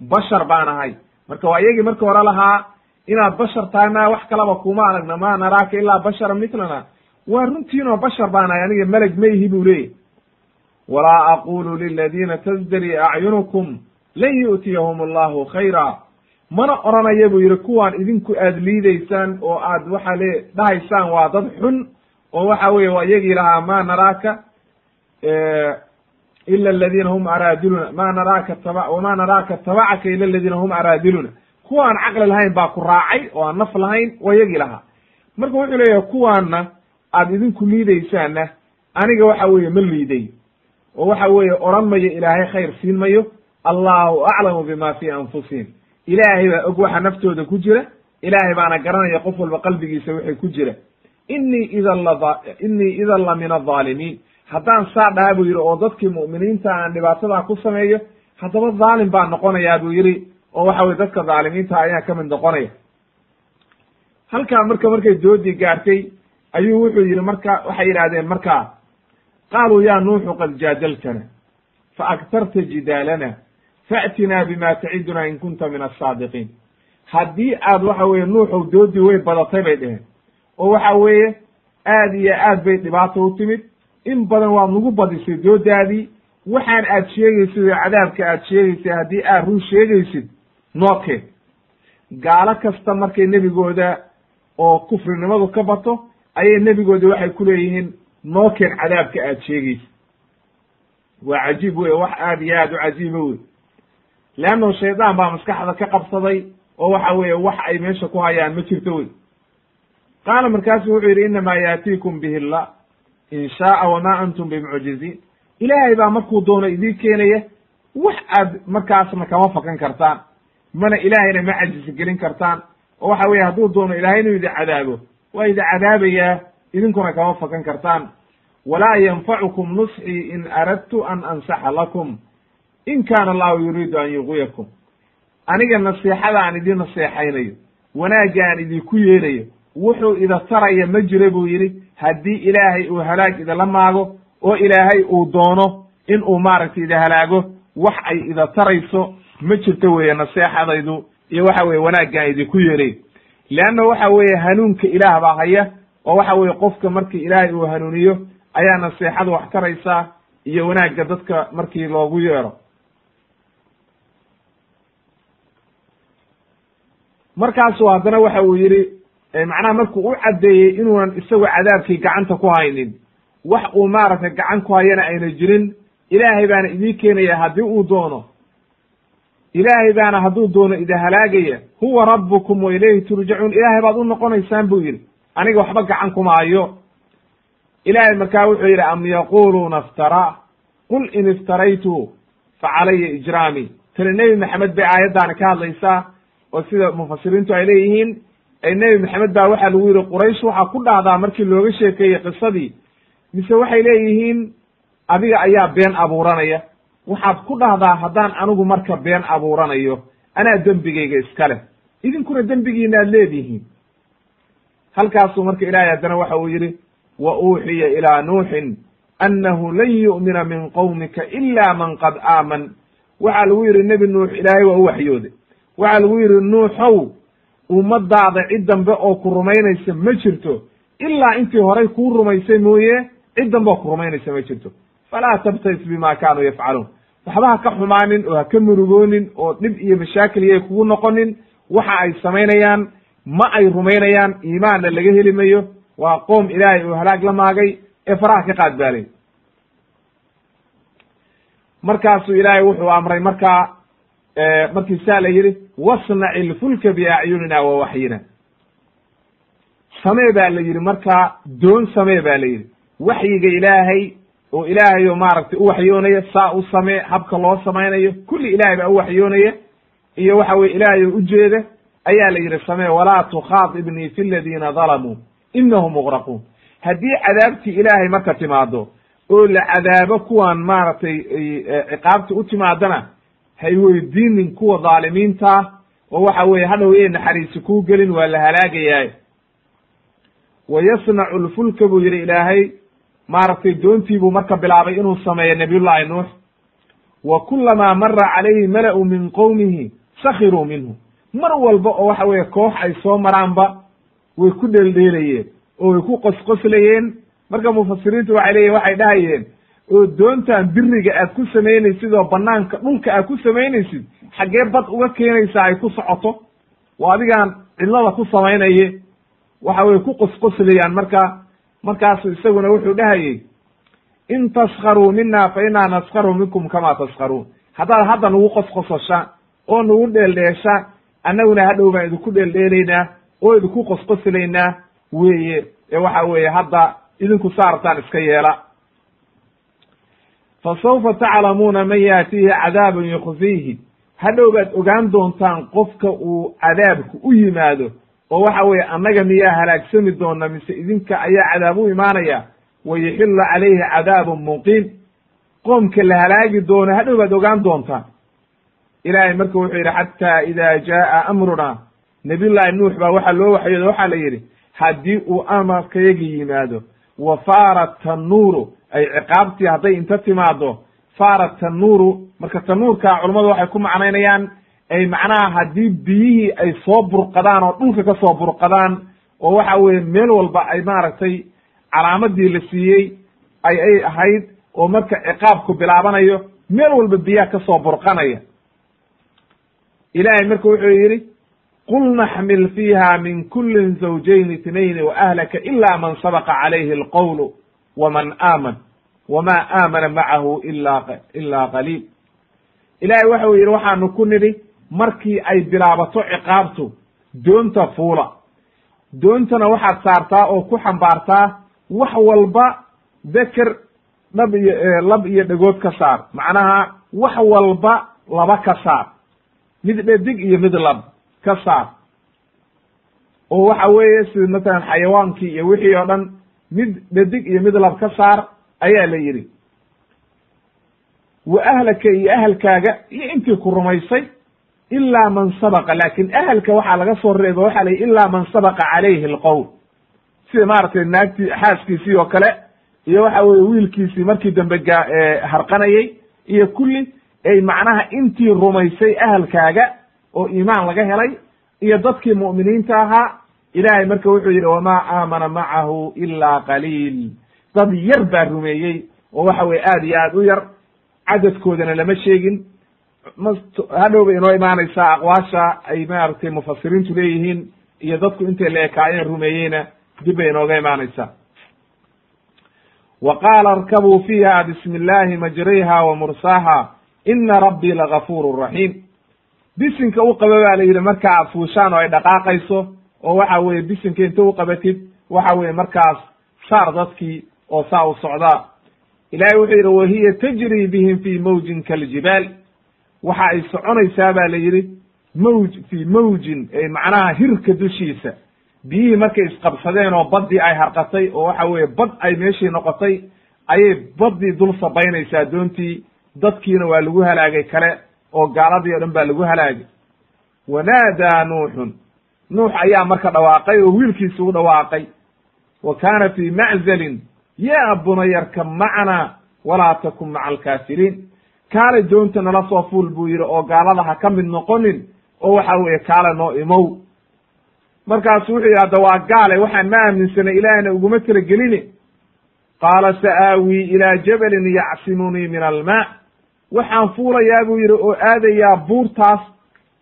bashar baan ahay. Marka waa iyagii marka hore lahaa inaad bashar tahay ma wax kalaba kuma aragna ma naraaka ilaa bashara mitlana. Waa runtiinoo bashar baan ahay aniga meleg ma buu leeyahy walaa aqulu liladiina tasdari acyunukum lan yu'tiyahum allahu khayra. Mana oranaya buu yidhi kuwaan idinku aad liidaysaan oo aad waxa le dhahaysaan waa dad xun oo waxa weye waa iyagii lahaa ma naraaka ila aladina hum araadiluna ma naraaka taba wama naraaka tabacaka ila aladina hum araadiluna. Kuwa aan caqli lahayn baa ku raacay oo aan naf lahayn waa iyagii lahaa. Marka wuxuu leeyahay kuwaanna aad idinku liidaysaanna aniga waxa weeye ma liiday. Oo waxa weeye odhan mayo ilaahay khayr siin mayo. Allahu aclamu bima fi anfusihim. Ilaahay baa og waxa naftooda ku jira. Ilaahay baana garanaya qof walba qalbigiisa wixii ku jira inii idan la inii idan la min adaalimiin haddaan saa dhaha buu yidhi oo dadkii mu'miniinta aan dhibaatadaa ku sameeyo haddaba dhaalim baan noqonayaa buu yidhi. Oo waxa weye dadka dhaalimiinta ayaan ka mid noqonaya. Halkaa marka markay doodii gaartay ayuu wuxuu yidhi marka waxay yidhahdeen markaa qaaluu ya nuuxu qad jaadaltana fa aktarta jidaalana fa'tinaa bima taciduna in kunta min asaadiqiin haddii aad waxa weeye nuuxow doodii way badatay bay dheheen oo waxa weeye aad iyo aad bay dhibaato u timid. In badan waad nagu badisay doodaadii. Waxaan aad sheegaysid oo cadaabka aad sheegaysay haddii aad run sheegaysid nookeen gaalo kasta markay nebigooda oo kufrinimadu ka bato ayay nebigooda waxay ku leeyihiin nookeen cadaabka aad sheegaysid. Waa cajiib wey wax aad iyo aad u cajiiba wey leanno shaydaan baa maskaxda ka qabsaday oo waxa weeye wax ay meesha ku hayaan ma jirto wey qaala markaasu wuxuu yidhi inamaa yaatiikum bihi llah in shaaa wamaa antum bimucjiziin. Ilaahay baa markuu doono idii keenaya wax aad markaasna kama fakan kartaan mana ilaahayna ma cajisi gelin kartaan. Oo waxa weye hadduu doono ilahay inuu idi cadaabo waa idi cadaabayaa idinkuna kama fakan kartaan. Walaa yanfacukum nusxii in aradtu an ansaxa lakum in kaana allahu yuriidu an yuqwiyakum aniga nasiixada aan idin naseexaynayo wanaagga aan idinku yeerayo wuxuu ida taraya ma jiro buu yidhi haddii ilaahay uu halaag idala maago oo ilaahay uu doono in uu maaragtay ida halaago wax ay ida tarayso ma jirto weeye naseexadaydu iyo waxa weye wanaaggaan idinku yeelay leanna waxa weeye hanuunka ilaah baa haya oo waxa weeye qofka markii ilaahay uu hanuuniyo ayaa naseexada wax taraysaa iyo wanaagga dadka markii loogu yeero. Markaasu haddana waxa uu yidhi macnaha markuu u caddeeyey inuunan isagu cadaabkii gacanta ku haynin wax uu maaragtay gacan ku hayana ayna jirin ilaahay baana idii keenaya haddii uu doono. Ilaahay baana hadduu doono ida halaagaya huwa rabbukum wa ilayhi turjacuun ilaahay baad u noqonaysaan buu yidhi aniga waxba gacan kuma hayo ilaahay markaa wuxuu yidhi am yaquluuna iftara. Qul in iftaraytu fa calaya ijraami. Tani nebi maxamed bay aayaddaani ka hadlaysaa oo sida mufasiriintu ay leeyihiin nebi maxamed baa waxaa lagu yidhi quraysh waxaa ku dhahdaa markii looga sheekeeyey qisadii. Mise waxay leeyihiin adiga ayaa been abuuranaya. Waxaad ku dhahdaa haddaan anigu marka been abuuranayo. Anaa dembigayga iska leh. Idinkuna dembigiina aad leedihiin. Halkaasuu marka ilaahay haddana waxa uu yidhi wa uuxiya ilaa nuuxin annahu lan yu'mina min qowmika ila man qad aaman. Waxaa lagu yidhi nebi nuux ilaahay waa u waxyooday waxaa lagu yidhi nuuxow ummadaada cid dambe oo ku rumaynaysa ma jirto. Ilaa intii horay kuu rumaysay mooye cid dambe oo ku rumaynaysa ma jirto. Falaa tabtais bima kaanuu yafcaluun. Waxba ha ka xumaanin oo ha ka murugoonin oo dhib iyo mashaakil iyay kugu noqonin. Waxa ay samaynayaan ma ay rumaynayaan iimaanna laga heli mayo. Waa qoom ilaahay oo halaag la maagay ee faraha ka qaadbaalay markaasuu ilaahay wuxuu amray markaa markii saa la yidhi wasnaci ilfulka biacyunina wa waxyina samee baa la yidhi markaa doon samee baa la yidhi. Waxyiga ilaahay oo ilaahay oo maaragtay u waxyoonaya saa u samee habka loo samaynayo kulli ilaahay baa u waxyoonaya iyo waxa weye ilaahay oo ujeeda ayaa la yidhi samee walaa tukhaatibnii fi ladiina dalamuu inahum muqraquun haddii cadaabtii ilaahay marka timaado oo la cadaabo kuwan maaragtay ciqaabta u timaadana hay weydiinin kuwa dhaalimiinta oo waxa weeye hadhow yay naxariisi kuu gelin waa la halaagayaa wa yasnacu lfulka buu yidhi ilaahay maaragtay doontii buu marka bilaabay inuu sameeyo nabiyullaahi nuux. Wa kulamaa mara calayhi mala'u min qowmihi sakhiruu minhu. Mar walba oo waxa weeye koox ay soo maraanba way ku dheeldheelayeen oo way ku qosqoslayeen. Marka mufasiriintu waxay leeyihiin waxay dhahayeen oo doontan biriga aad ku samaynaysid oo banaanka dhulka aad ku samaynaysid xaggee bad uga keenaysaa ay ku socoto. Waa adigaan cidlada ku samaynaye. Waxa weye ku qosqoslayaan marka markaasu isaguna wuxuu dhahayey in taskharuu mina fa inaa naskharu minkum kama taskharuun haddaad hadda nagu qosqososha oo nagu dheeldheesha annaguna hadhow baan idinku dheeldheelaynaa oo idinku qosqoslaynaa weeye. Ee waxa weeye hadda idinku saartaan iska yeela fa sawfa taclamuuna man yaatiihi cadaabun yukhziihi hadhow baad ogaan doontaan qofka uu cadaabku u yimaado oo waxa weeye annaga miyaa halaagsami doona mise idinka ayaa cadaab u imaanaya wa yaxillu calayhi cadaabun muqiim qoomka la halaagi doono hadhow baad ogaan doontaan ilaahay marka wuxuu yidhi xataa ida jaaa amruna nabiyullaahi nuux baa waxaa loo waxyooda waxaa la yidhi haddii uu amarkayagi yimaado wa faara tannuuru ay ciqaabtii hadday inta timaado faara tannuuru marka tanuurka culammadu waxay ku macnaynayaan ay macnaha haddii biyihii ay soo burqadaan oo dhulka ka soo burqadaan oo waxa weeye meel walba ay maaragtay calaamadii la siiyey ay ay ahayd oo marka ciqaabku bilaabanayo meel walba biyaha ka soo burqanaya. Ilaahay marka wuxuu yidhi qul naxmil fiiha min kulin zawjayn itnayn wa ahlaka ila man sabaqa calayhi alqowlu waman aaman wama aamana macahu ila ila qaliil ilaahay waxau yidhi waxaanu ku nidhi markii ay bilaabato ciqaabtu doonta fuula doontana waxaad saartaa oo ku xambaartaa wax walba deker dhab iyo lab iyo dhegood ka saar macnaha wax walba laba ka saar mid dhedig iyo mid lab ka saar oo waxa weeye sida matalan xayawaankii iyo wixii oo dhan mid dhedig iyo mid lab ka saar ayaa la yidhi. Wa ahlaka iyo ahalkaaga iyo intii ku rumaysay ilaa man sabaqa laakin ahalka waxaa laga soo reeba waxa la yidhi ilaa man sabaqa calayhi alqowl sida maaragtay naagtii xaaskiisii oo kale iyo waxa weye wiilkiisii markii dambe gaa harqanayey iyo kulli ay macnaha intii rumaysay ahalkaaga oo iimaan laga helay iyo dadkii mu'miniinta ahaa ilaahay marka wuxuu yidhi wamaa aamana macahu ilaa qaliil. Dad yar baa rumeeyey oo waxa weye aad iyo aad u yar cadadkoodana lama sheegin. Hadhow bay inoo imaanaysaa aqwaasha ay maaragtay mufasiriintu leeyihiin iyo dadku intay la ekaayeen rumeeyeyna dib bay inooga imaanaysaa. Wa qaala arkabuu fiiha bismi illaahi majriha wa mursaaha ina rabbii lagafuurun raxiim bisinka u qaba baa la yidhi marka aad fuushaan oo ay dhaqaaqayso oo waxa weeye bisinka inta u qabatid waxa weeye markaas saar dadkii oo saa u socdaa ilahay wuxuu yidhi wahiya tajri bihim fi mawjin kaljibaal waxa ay soconaysaa ba la yidhi mawj fii mawjin macnaha hirka dushiisa. Biyihii markay isqabsadeen oo baddii ay harqatay oo waxa weeye bad ay meeshii noqotay ayay baddii dul sabaynaysaa doontii. Dadkiina waa lagu halaagay kale oo gaaladii o dhan baa lagu halaagay. Wanaadaa nuuxun nuux ayaa marka dhawaaqay oo wiilkiisi u dhawaaqay. Wa kaana fii maczalin yaa bunayarkab macnaa walaa takun maca alkaafiriin kaalay doonta nala soo fuul buu yidhi oo gaalada ha ka mid noqonin oo waxa weeye kaale noo imow. Markaasu wuxuu yidhi hadda waa gaale waxaan ma aaminsanay ilaahna uguma talagelini. Qaala sa'aawii ilaa jabalin yacsimunii min almaa waxaan fuulayaa buu yidhi oo aadayaa buurtaas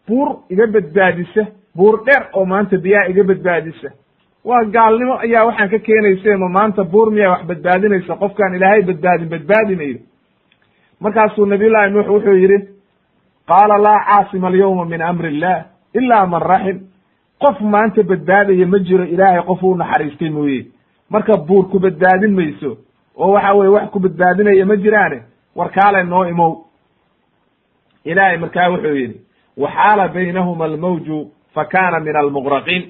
buur iga badbaadisa buur dheer oo maanta biyaha iga badbaadisa. Waa gaalnimo ayaa waxaan ka keenayse ma maanta buur miyaa wax badbaadinaysa? Qofkaan ilaahay badbaadin badbaadimayo markaasuu nabiyullahi nuux wuxuu yidhi qaala laa caasima alyawma min amri illah ila man raxim qof maanta badbaadaya ma jiro ilaahay qof u naxariistay mooye. Marka buur ku badbaadin mayso oo waxa weye wax ku badbaadinaya ma jiraane war kaale noo imow. Ilaahay markaa wuxuu yidhi waxaala baynahuma almawju fa kaana min almugraqiin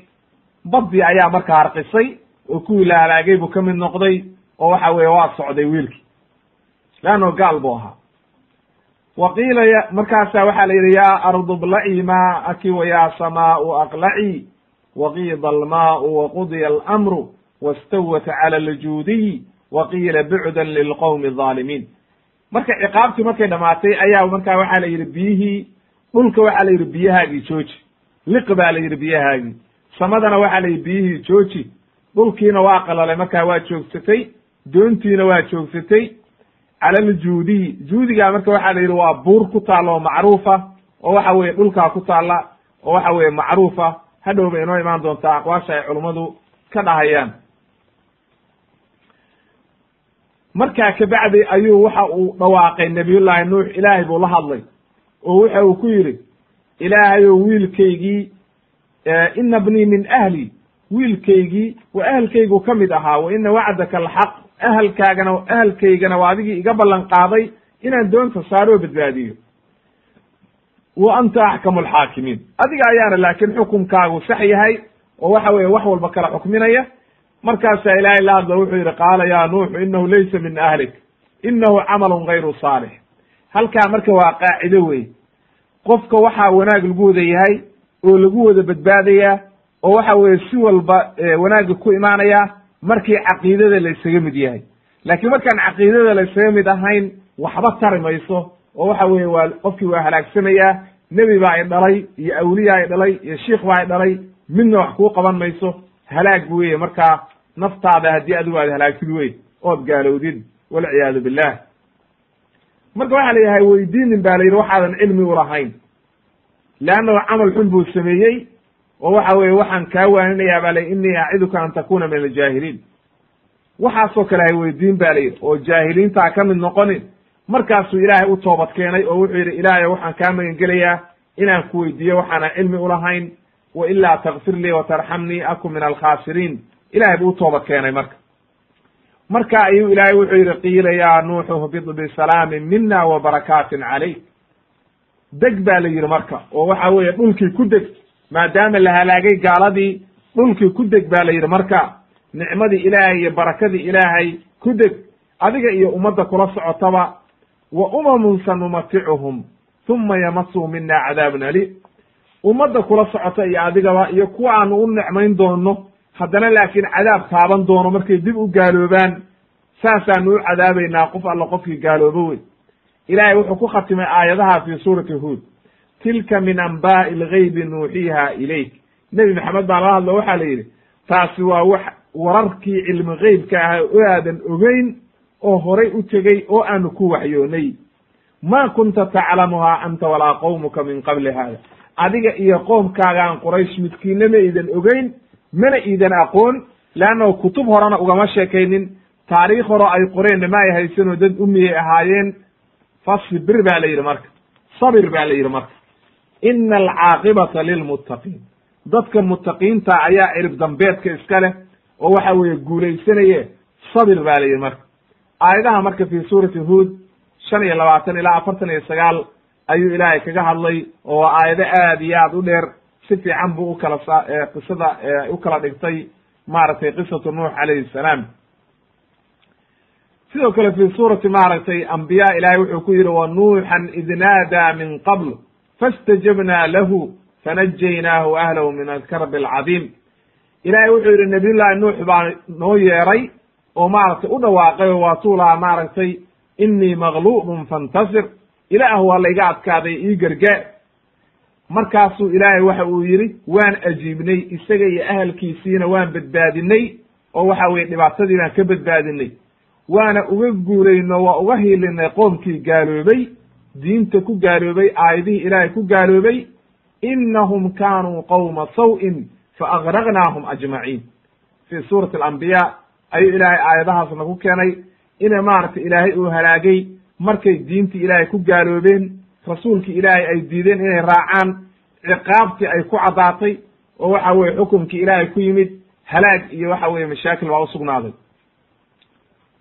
badii ayaa marka harqisay oo kuwii la halaagay buu ka mid noqday oo waxa weye waa socday wiilkii. Leanno gaal buu ahaa. Wa qiila y markaasa waxaa la yidhi yaa ardu blacii maa'aki wa yaa samaau aqlacii waqiida almaau waqudiya alamru wastawat cala aljuudiy wa qiila bucdan lilqowmi alظaalimiin marka ciqaabtii markay dhamaatay ayaa markaa waxaa la yidhi biyihii dhulka waxaa la yidhi biyahaagii jooji liq baa la yidhi biyahaagii samadana waxaa la yidhi biyihii jooji. Dhulkiina waa qalalay markaa waa joogsatay doontiina waa joogsatay cala aljuudiy juudigaa marka waxaa la yidhi waa buur ku taalla oo macruufa oo waxa weye dhulkaa ku taalla oo waxa weye macruufa. Hadhow bay inoo imaan doontaa aqwaasha ay culummadu ka dhahayaan. Markaa kabacdi ayuu waxa uu dhawaaqay nabiyullaahi nuux ilaahay buu la hadlay oo waxa uu ku yidhi ilaahayow wiilkaygii ina bnii min ahli wiilkaygii wa ahalkaygu ka mid ahaa wa ina wacdaka alxaq ahalkaagana ahalkaygana waa adigii iga ballan qaaday inaan doonta saaroo badbaadiyo. Wa anta axkamu alxaakimiin adiga ayaana laakiin xukumkaagu sax yahay oo waxa weeye wax walba kala xukminaya. Markaasaa ilaahay la hadlo wuxuu yidhi qaala yaa nuuxu inahu laysa min ahlik inahu camalun gayru saalix. Halkaa marka waa qaacido wey qofka waxaa wanaag lagu wada yahay oo lagu wada badbaadayaa oo waxa weeye si walba wanaagga ku imaanaya markii caqiidada la ysaga mid yahay. Laakiin markaan caqiidada la ysaga mid ahayn waxba tari mayso oo waxa weeye waa qofkii waa halaagsamayaa nebi baa i dhalay iyo awliya i dhalay iyo shiikh baa i dhalay midna wax kuu qaban mayso halaag weye markaa naftaada haddii adigu aad halaagtid wey ood gaalowdid walciyaadu billah marka waxaa la yahay weydiinin ba la yidhi waxaadan cilmi ulahayn leannahu camal xun buu sameeyey oo waxa weye waxaan kaa waaninayaa ba la inii aciduka an takuna min aljaahiliin. Waxaasoo kale hay weydiin ba la yidhi oo jaahiliintaa ka mid noqonin. Markaasuu ilaahay u toobad keenay oo wuxuu yidhi ilaahay waxaan kaa magan gelayaa inaan ku weydiiyo waxaanan cilmi ulahayn wa ilaa takfir lii watarxamnii akun min alkhaasiriin. Ilahay buu u toobad keenay marka marka ayuu ilaahay wuxuu yidhi qiila yaa nuuxu hbid bisalaamin mina wa barakaatin calayk deg baa la yidhi marka oo waxa weeye dhulkii ku deg maadaama la halaagay gaaladii dhulkii ku deg baa la yidhi marka nicmadii ilaahay iyo barakadii ilaahay ku deg adiga iyo ummadda kula socotaba wa umamun sanumaticuhum huma yamasuu mina cadaabun aliim. Ummadda kula socota iyo adigaba iyo kuwa aanu u necmayn doono haddana laakiin cadaab taaban doono markay dib u gaaloobaan saasaanu u cadaabaynaa qof alla qofkii gaaloobo wey ilaahay wuxuu ku khatimay aayadaha fi suurati huod tilka min anbaa'i algaybi nuuxiiha ilayk. Nebi maxamed baa lala hadlo waxaa la yidhi taasi waa wax wararkii cilmi geybka ah oo aadan ogeyn oo horay u tegey oo aanu ku waxyoonay. Ma kunta taclamuhaa anta walaa qowmuka min qabli hada adiga iyo qoomkaagaan quraysh midkiina ma iidan ogeyn mana iidan aqoon leannahu kutub horena ugama sheekaynin. Taariikh horo ay qoreenna ma ay haysanoo dad umiyay ahaayeen. Fasbir baa la yidhi marka. Sabir baa la yidhi marka. Ina alcaaqibata lilmuttaqiin. Dadka muttaqiinta ayaa cirib dambeedka iska leh oo waxa weeye guulaysanaye sabir baa la yidhi marka. Aayadaha marka fi suurati huod shan iyo labaatan ilaa afartan iyo sagaal ayuu ilaahay kaga hadlay oo aayado aad iyo aad u dheer si fiican buu u kala sa qisada u dhigtay maaragtay qisatu nuux calayhi salaam. Sidoo kale fi suurati maaragtay ambiya ilahay wuxuu ku yidhi wa nuuxan id naadaa min qabl fastajabnaa lahu fanajaynaahu ahlahu min alkarbi alcadiim. Ilahay wuxuu yidhi nabiyullahi nuux baa noo yeeray oo maaragtay u dhawaaqay oo waatuu lahaa maaragtay inii maglubun fantasir. Ilaah waa layga adkaaday ii gargaar markaasuu ilaahay waxa uu yidhi waan ajiibnay isaga iyo ahalkiisiina waan badbaadinay oo waxa weye dhibaatadii baan ka badbaadinay. Waana uga guurayno waa uga hiilinay qoomkii gaaloobay diinta ku gaaloobay aayadihii ilaahay ku gaaloobay. Inahum kaanuu qowma saw-in fa agraqnaahum ajmaciin. Fii suurati alambiyaa ayuu ilaahay aayadahaas nagu keenay. Ina maaragtay ilaahay uu halaagay markay diintii ilaahay ku gaaloobeen rasuulkii ilaahay ay diideen inay raacaan ciqaabtii ay ku caddaatay oo waxa weye xukumkii ilaahay ku yimid halaag iyo waxa weye mashaakil baa usugnaaday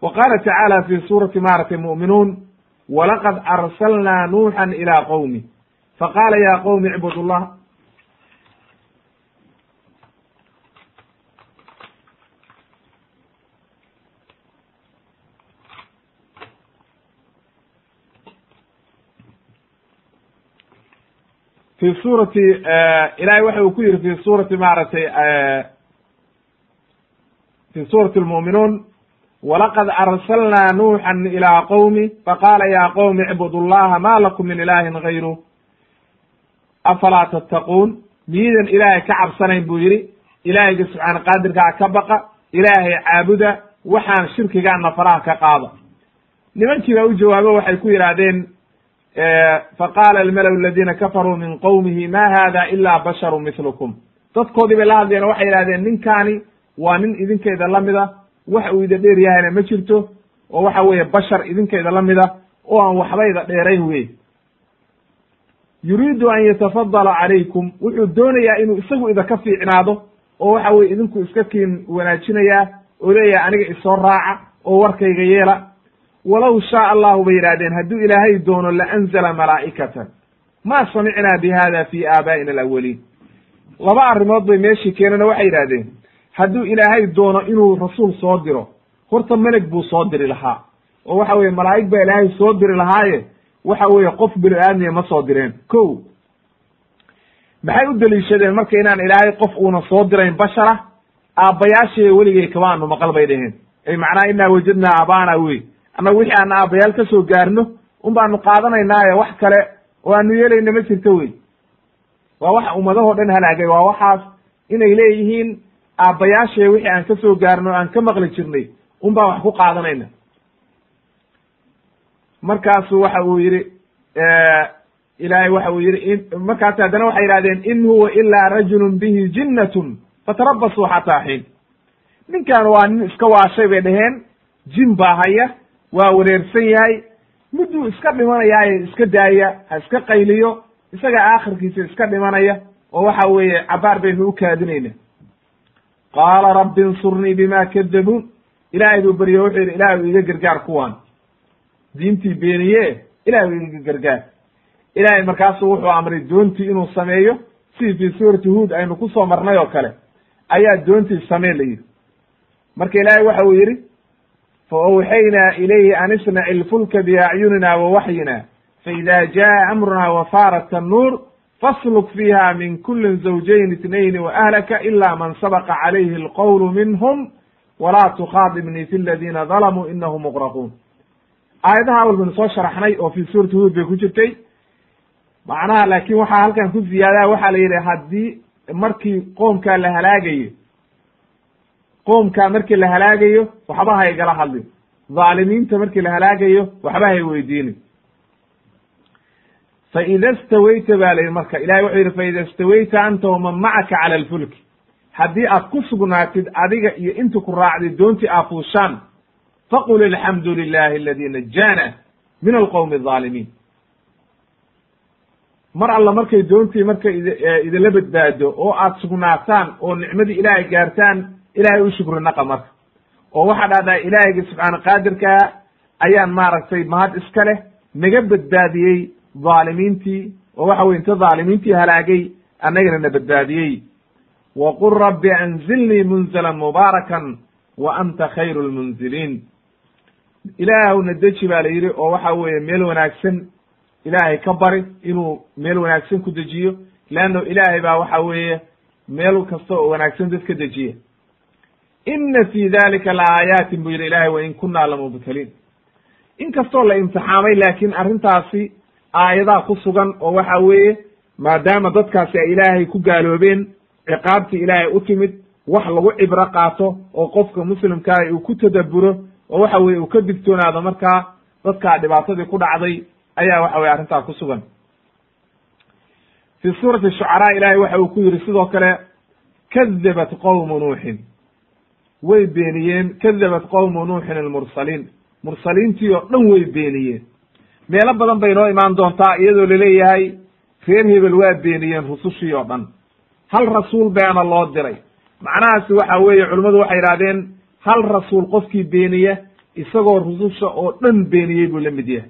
wa qaala tacaala fi suurati maaragtay mu'minuun walaqad arsalnaa nuuxan ilaa qowmi faqaala ya qowmi icbud llah fi suurati ilahay waxa uu ku yidhi fi suurati maaragtay fi suurati lmu'minuun walaqad arsalnaa nuuxan ilaa qowmi faqaala ya qowmi icbudu llaha ma lakum min ilaahin gayru afalaa tattaquun miyidan ilaahay ka cabsanayn buu yidhi ilaahayga subxaana qaadirkaa ka baqa ilaahay caabuda waxaan shirkigaana faraha ka qaada nimankii baa u jawaabo waxay ku yidhaahdeen faqaala almalaw aladiina kafaruu min qowmihi ma hada ila basharu milukum dadkoodii bay la hadleen waxay yidhahdeen ninkaani waa nin idinkayda lamida wax uu ida dheer yahayna ma jirto oo waxa weeye bashar idinkayda la mida oo aan waxbayda dheerayn wey yuriidu an yatafadala calaykum wuxuu doonayaa inuu isagu idaka fiicnaado oo waxa weye idinku iska kiin wanaajinayaa oo leeyahay aniga isoo raaca oo warkayga yeela walow shaa allahu bay yidhahdeen hadduu ilaahay doono la anzala malaa'ikatan. Ma samicnaa bi hada fi aabaa'ina alawaliin laba arrimood bay meeshii keenana waxay yidhahdeen hadduu ilaahay doono inuu rasuul soo diro horta meleg buu soo diri lahaa. Oo waxa weye malaa'ig baa ilaahay soo diri lahaaye waxa weeye qof bini aadmiya ma soo direen. Ko maxay u deliishadeen marka inaan ilaahay qof uuna soo dirayn bashara? Aabbayaashee weligay kamaanu maqal bay dheheen ay macnaha inaa wajadnaa abaana wey annaga wixii aan aabbayaal ka soo gaarno un baanu qaadanaynaaye wax kale oo aanu yeelayna ma jirto wey. Waa waxa ummadahoo dhan halaagay waa waxaas inay leeyihiin aabbayaashee wixii aan ka soo gaarno aan ka maqli jirnay un baan wax ku qaadanayna markaasu waxa uu yidhi ilaahay waxa uu yidhi markaas haddana waxay yidhahdeen in huwa ilaa rajulun bihi jinnatun fatarabasuu xataa xiin ninkan waa nin iska waashay bay dhaheen jin baa haya waa wareersan yahay miduu iska dhimanayaaye iska daaya ha iska qayliyo isaga aakhirkiisa iska dhimanaya oo waxa weeye cabaar baynu u kaadinayna. Qaala rabbi insurnii bima kadabuun ilaahay buu berye wuxuu yidhi ilaahu iga gargaar kuwan diintii beeniye ilaahu iga gargaar. Ilaahay markaasu wuxuu amray doontii inuu sameeyo. Sidii fii suurati huod aynu ku soo marnay oo kale ayaa doontii samee la yidhi. Marka ilaahay waxa uu yidhi fa awxaynaa ilayhi an isnaci ilfulka biacyunina wa waxyina faida jaa amruna wafaarat tannuur fasluk fiiha min kulin zawjayn itnayn waahlaka ila man sabaqa calayhi alqowlu minhum walaa tukhaadibnii fi ladiina dalamuu inahum muqraquun aayadaha awal baynu soo sharaxnay oo fi suurati huud bay ku jirtay macnaha laakin waxaa halkan ku ziyaadaha waxaa la yidhi haddii markii qoomkaa la halaagayo qoomkaa markii la halaagayo waxba haygala hadlin dhaalimiinta markii la halaagayo waxba hay weydiinin faida stawayta ba la yidhi marka ilahay wuxuu yidhi faida stawayta anta waman macaka cala alfulki. Haddii aad ku sugnaatid adiga iyo inti ku raacday doontii aafuushaan faqul alxamdu lilahi aladi najaana min alqowmi alظaalimiin mar alla markay doontii markay idinla badbaado oo aad sugnaataan oo nicmadii ilaahay gaartaan ilaahay u shukri naqa marka. Oo waxaa dhahdaa ilaahayga subxaana qaadirkaa ayaan maaragtay mahad iska leh naga badbaadiyey dhaalimiintii oo waxa weye inta dhaalimiintii halaagay annagana na badbaadiyey. Wa qul rabbi anzilnii munzalan mubaarakan wa anta khayru lmunziliin ilaahwna deji baa la yidhi oo waxa weeye meel wanaagsan ilaahay ka bari inuu meel wanaagsan ku dejiyo leanno ilaahay baa waxa weeye meel kasta oo wanaagsan dadka dejiya ina fi dalika la aayaatin buu yidhi ilahay wain kunna lamubtaliin in kastoo la imtixaamay laakiin arrintaasi aayadaa ku sugan oo waxa weeye maadaama dadkaasi ay ilaahay ku gaaloobeen ciqaabtii ilaahay u timid wax lagu cibro qaato oo qofka muslimkaa uu ku tadabburo oo waxa weye uu ka digtoonaado markaa dadkaa dhibaatadii ku dhacday ayaa waxa weye arrintaa ku sugan. Fi suurati shucaraa ilahay waxa uu ku yidhi sidoo kale kadabat qowmu nuuxin way beeniyeen kadabat qowmu nuuxin almursaliin. Mursaliintii oo dhan way beeniyeen. Meelo badan bay noo imaan doontaa iyadoo la leeyahay reer hebel waa beeniyeen rusushii oo dhan. Hal rasuul baana loo diray. Macnahaasi waxa weeye culimmadu waxay yidhahdeen hal rasuul qofkii beeniya isagoo rususha oo dhan beeniyey buu la mid yahay.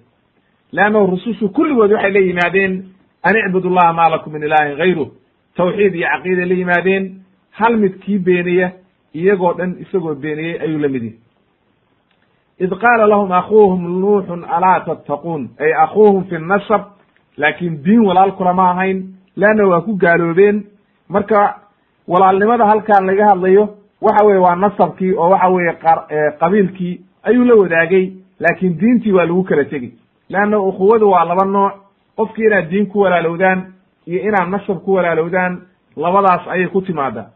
Leannahu rusushu kulligood waxay la yimaadeen an icbud llaha maa lakum min ilaahin gayru tawxiid iyo caqiiday la yimaadeen hal mid kii beeniya iyagoo dhan isagoo beeniyey ayuu la mid yahay. Id qaala lahum akuuhum nuuxun alaa tattaquun? Ay akuuhum fi nasab. Laakin diin walaal kulama ahayn. Leanna waa ku gaaloobeen. Marka walaalnimada halkaan laga hadlayo waxa weye waa nasabkii oo waxa weeye qabiilkii ayuu la wadaagay. Laakin diintii waa lagu kala tegey. Leanna ukhuwadu waa laba nooc. Qofkii inaad diin ku walaalowdaan iyo inaad nasab ku walaalowdaan labadaas ayay ku timaadaa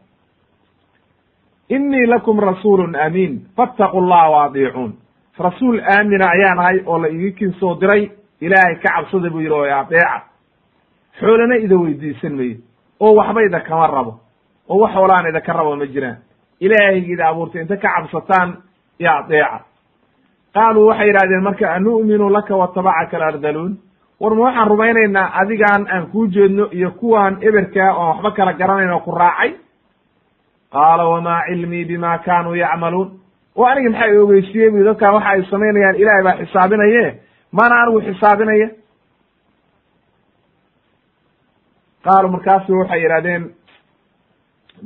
innii lakum rasuulun amiin fattaqu llaha wa adiicuun rasuul aamina ayaan ahay oo la igikin soo diray. Ilaahay ka cabsada buu yidhi oo adeeca xoolana ida weydiisan mayo oo waxba ida kama rabo. Oo wax hoolaan idaka rabo ma jiraan. Ilaahayga ida abuurtay inta ka cabsataan iyo adeeca qaaluu waxay yidhahdeen marka anu'minu laka watabacaka alardaluun war ma waxaan rumaynaynaa adigaan aan kuu jeedno iyo kuwaan eberkaa oon waxba kala garanayn oo ku raacay qaala wamaa cilmii bima kaanuu yacmaluun? Oo aniga maxaa ogeysiiyey bu dadkan waxa ay samaynayaan ilaahay baa xisaabinaye maana anigu xisaabinaya qaaluu markaasu waxay yidhahdeen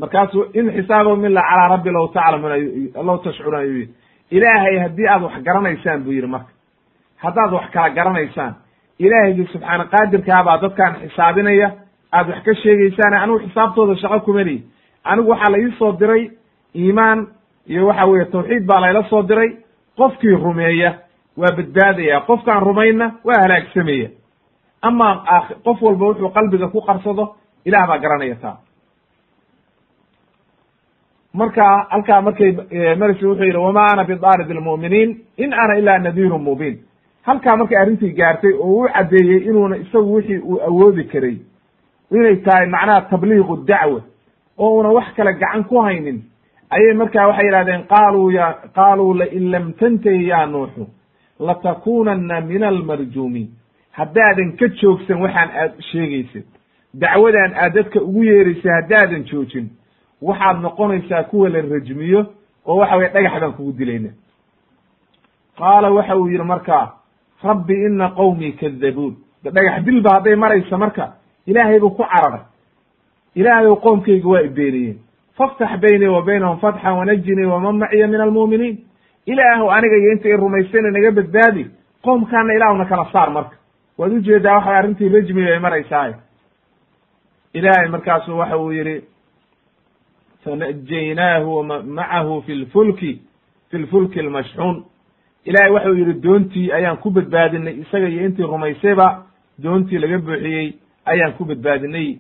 markaasu in xisaabahum ila calaa rabbi law taclamuun law tashcuruun ayuu yidhi. Ilaahay haddii aad wax garanaysaan buu yidhi marka. Haddaad wax kala garanaysaan ilaahaygi subxaana qaadirkaa baa dadkaan xisaabinaya. Aad wax ka sheegeysaan anigu xisaabtooda shaqo kuma lihi anigu waxaa la ii soo diray iimaan iyo waxa weeye tawxiid baa layla soo diray qofkii rumeeya waa badbaadaya qofkaan rumaynna waa halaagsamaya ama qof walba wuxuu qalbiga ku qarsado ilaah baa garanaya taa. Marka halkaa markay marsi wuxuu yidhi wama ana bidarid lmu'miniin in ana ila nadiirun mubiin. Halkaa markay arrintii gaartay oo u caddeeyey inuuna isagu wixii uu awoodi karay inay tahay macnaha tabliiqu dacwa oo una wax kale gacan ku haynin. Ayay markaa waxay yidhahdeen qaaluu ya qaaluu lain lam tantahi ya nuuxu latakunanna min almarjuumiin haddaadan ka joogsan waxaan aad sheegaysid. Dacwadan aad dadka ugu yeeraysa haddaadan joojin waxaad noqonaysaa kuwa la rajmiyo oo waxa weye dhagax baan kugu dilayna qaala waxa uu yidhi markaa rabbi ina qowmii kadabuun dhagax dilba hadday maraysa marka ilaahay buu ku cararay ilaahayow qoomkayga waa ibeeniyeen faftax baynii wa baynahum fatxan wanajinii waman maciya min almu'miniin ilaahu aniga iyo inta i rumaysayna naga badbaadi qoomkaana ilaahuna kala saar marka waad u jeedaa waxa arrintii rajmiga ay maraysaay ilaahay markaasu waxa uu yidhi fanajaynaahu macahu fi lfulki fi lfulki almashxuun ilaahay waxau yidhi doontii ayaan ku badbaadinay isaga iyo intii rumaysayba doontii laga buuxiyey ayaan ku badbaadinay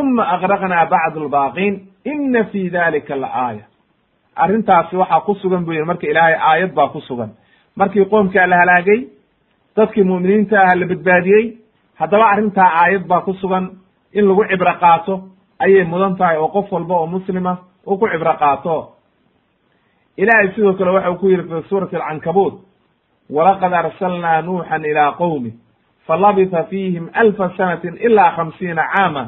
uma agraqnaa bacd albaaqiin ina fi dalika laaaya arrintaasi waxaa ku sugan buu yidhi marka ilaahay aayad baa ku sugan markii qoomkaa la halaagay dadkii mu'miniinta ah la badbaadiyey haddaba arrintaa aayad baa ku sugan in lagu cibro qaato ayay mudan tahay oo qof walba oo muslima uu ku cibro qaato ilaahay sidoo kale waxa uu ku yidhi fi suurati alcankabuut walaqad arsalnaa nuuxan ilaa qowmi falabitha fiihim alfa sanatin ilaa khamsiina caama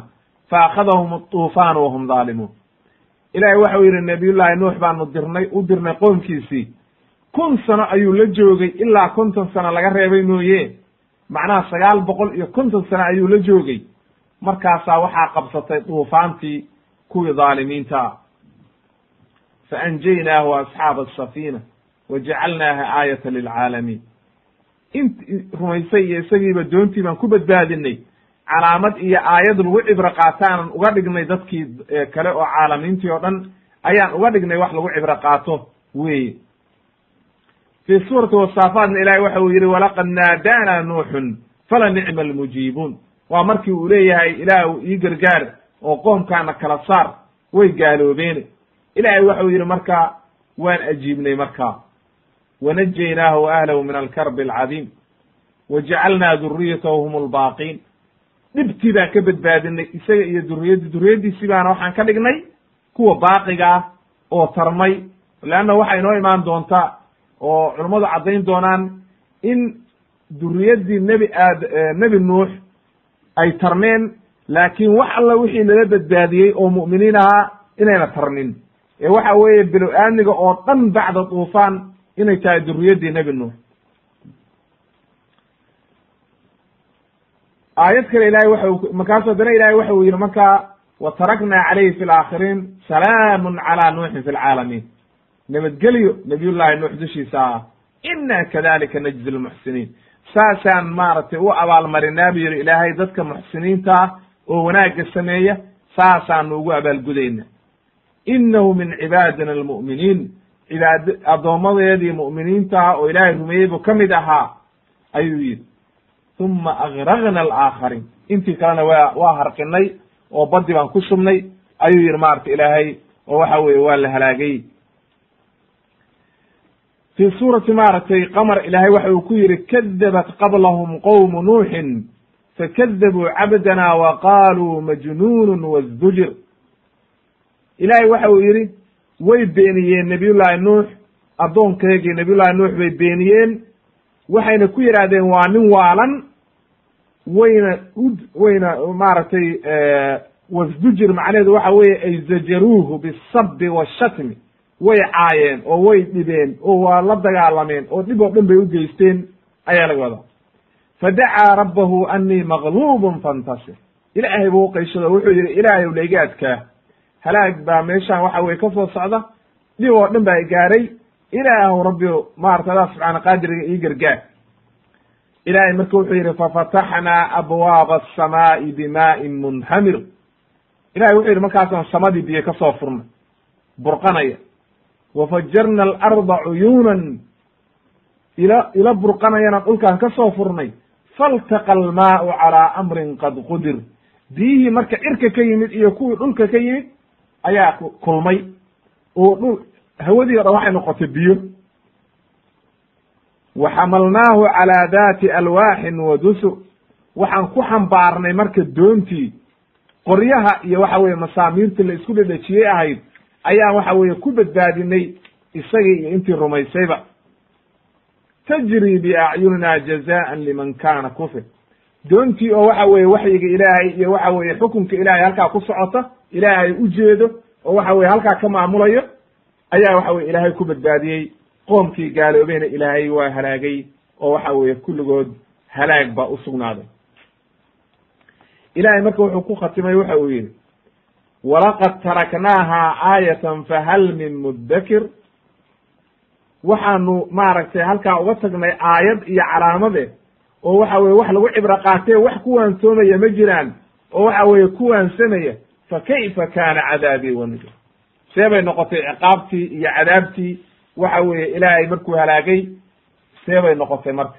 faakadahum aطuufaanu wahum daalimuun ilahay waxau yidhi nabiyullaahi nuux baanu dirnay u dirnay qoomkiisii kun sano ayuu la joogay ilaa konton sano laga reebay mooye macnaha sagaal boqol iyo konton sano ayuu la joogay markaasaa waxaa qabsatay duufaantii kuwii dhaalimiinta fa anjaynaahu asxaaba asafiina wa jacalnaaha aayata lilcaalamiin int rumaysay iyo isagiiba doontii baan ku badbaadinay calaamad iyo aayad lagu cibro qaataanan uga dhignay dadkii kale oo caalamiintii oo dhan ayaan uga dhignay wax lagu cibro qaato weye fii suurati wasaafaatna ilahay waxa uu yidhi walaqad naadaana nuuxun fala nicma almujiibuun. Waa markii uu leeyahay ilaah ii gargaar oo qoomkaana kala saar way gaaloobeen. Ilaahay waxau yidhi marka waan ajiibnay markaa wanajaynaahu wa ahlahu min alkarbi alcadiim. Wa jacalnaa duriyatahu hum albaaqiin dhibtii baan ka badbaadinay isaga iyo duriyaddi duriyaddiisii baana waxaan ka dhignay kuwa baaqiga ah oo tarmay leanna waxay inoo imaan doontaa oo culummadu caddayn doonaan in duriyaddii nebi aad nebi nuux ay tarmeen laakiin wax alla wixii lala badbaadiyey oo mu'miniin ahaa inayna tarmin ee waxa weeye bilow aadmiga oo dhan bacda duufaan inay tahay duriyaddii nebi nuux aayad kale ilahay waxa markaasu haddana ilahay waxa uu yidhi markaa wa taraknaa calayhi fi laakhiriin salaamun calaa nuuxin fi lcaalamiin nabadgelyo nabiyullaahi nuux dushiisa ina kadalika najzi lmuxsiniin saasaan maaragtay u abaalmarinaa buu yidhi ilaahay dadka muxsiniinta ah oo wanaagga sameeya saasaanu ugu abaalgudayna inahu min cibaadina almu'miniin. Cibaad addoommadeedii mu'miniinta ah oo ilaahay rumeeyey buu ka mid ahaa ayuu yidhi uma agragna alaakhariin intii kalena waa waa harqinay oo baddi baan ku shubnay ayuu yidhi maarata ilaahay oo waxa weeye waa la halaagay fii suurati maaragtay qamar ilaahay waxa uu ku yidhi kadabat qablahum qowmu nuuxin fakadabuu cabdana wa qaaluu majnuunun wazdujir ilaahay waxa uu yidhi way beeniyeen nebiyullaahi nuux addoonkeygii nebiyullahi nuux bay beeniyeen waxayna ku yidhaahdeen waa nin waalan wayna u wayna maaragtay wasdujir macnaheedu waxa weeye ay zajaruuhu bisabi washatmi way caayeen oo way dhibeen oo waa la dagaalameen oo dhib oo dhan bay u geysteen ayaa laga wadaa. Fadacaa rabbahu anii maqluubun fantasir. Ilaahay buu uqayshado wuxuu yidhi ilaahayow layga adkaa halaag baa meeshaan waxa weye ka soo socda dhib oo dhan baa gaaray. Ilaahu rabbi maarata adaa subxaana qaadiriga ii gargaar ilahay marka wuxuu yidhi fafataxnaa abwaaba asamaa'i bimaa'in munhamir. Ilahay wuxuu yidhi markaasaan samadii biyo ka soo furnay burqanaya. Wafajarna alarda cuyuunan ila ila burqanayana dhulkaan ka soo furnay. Faltaqa almaau calaa amrin qad qudir. Biyihii marka cirka ka yimid iyo kuwii dhulka ka yimid ayaa kulmay. Oo dhul hawadii o dhan waxay noqotay biyo wa xamalnaahu calaa daati alwaaxin wa dusur. Waxaan ku xambaarnay marka doontii qoryaha iyo waxa weye masaamiirtii la isku dhedhejiyey ahayd ayaan waxa weeye ku badbaadinay isagii iyo intii rumaysayba. Tajri biacyunina jazaan liman kana kufir doontii oo waxa weeye waxyiga ilaahay iyo waxa weeye xukunka ilaahay halkaa ku socota ilaahay u jeedo oo waxa weye halkaa ka maamulayo ayaa waxa weye ilaahay ku badbaadiyey qoomkii gaaloobeyna ilaahay waa halaagay oo waxa weeye kulligood halaag baa u sugnaaday. Ilahay marka wuxuu ku khatimay waxa uu yidhi walaqad taraknaaha aayatan fahal min muddakir. Waxaanu maaragtay halkaa uga tagnay aayad iyo calaamade oo waxa weye wax lagu cibro qaatee wax ku waansoomaya ma jiraan oo waxa weeye ku waansamaya fa kayfa kaana cadaabii wanujur see bay noqotay ciqaabtii iyo cadaabtii waxa weeye ilaahay markuu halaagay see bay noqotay marka.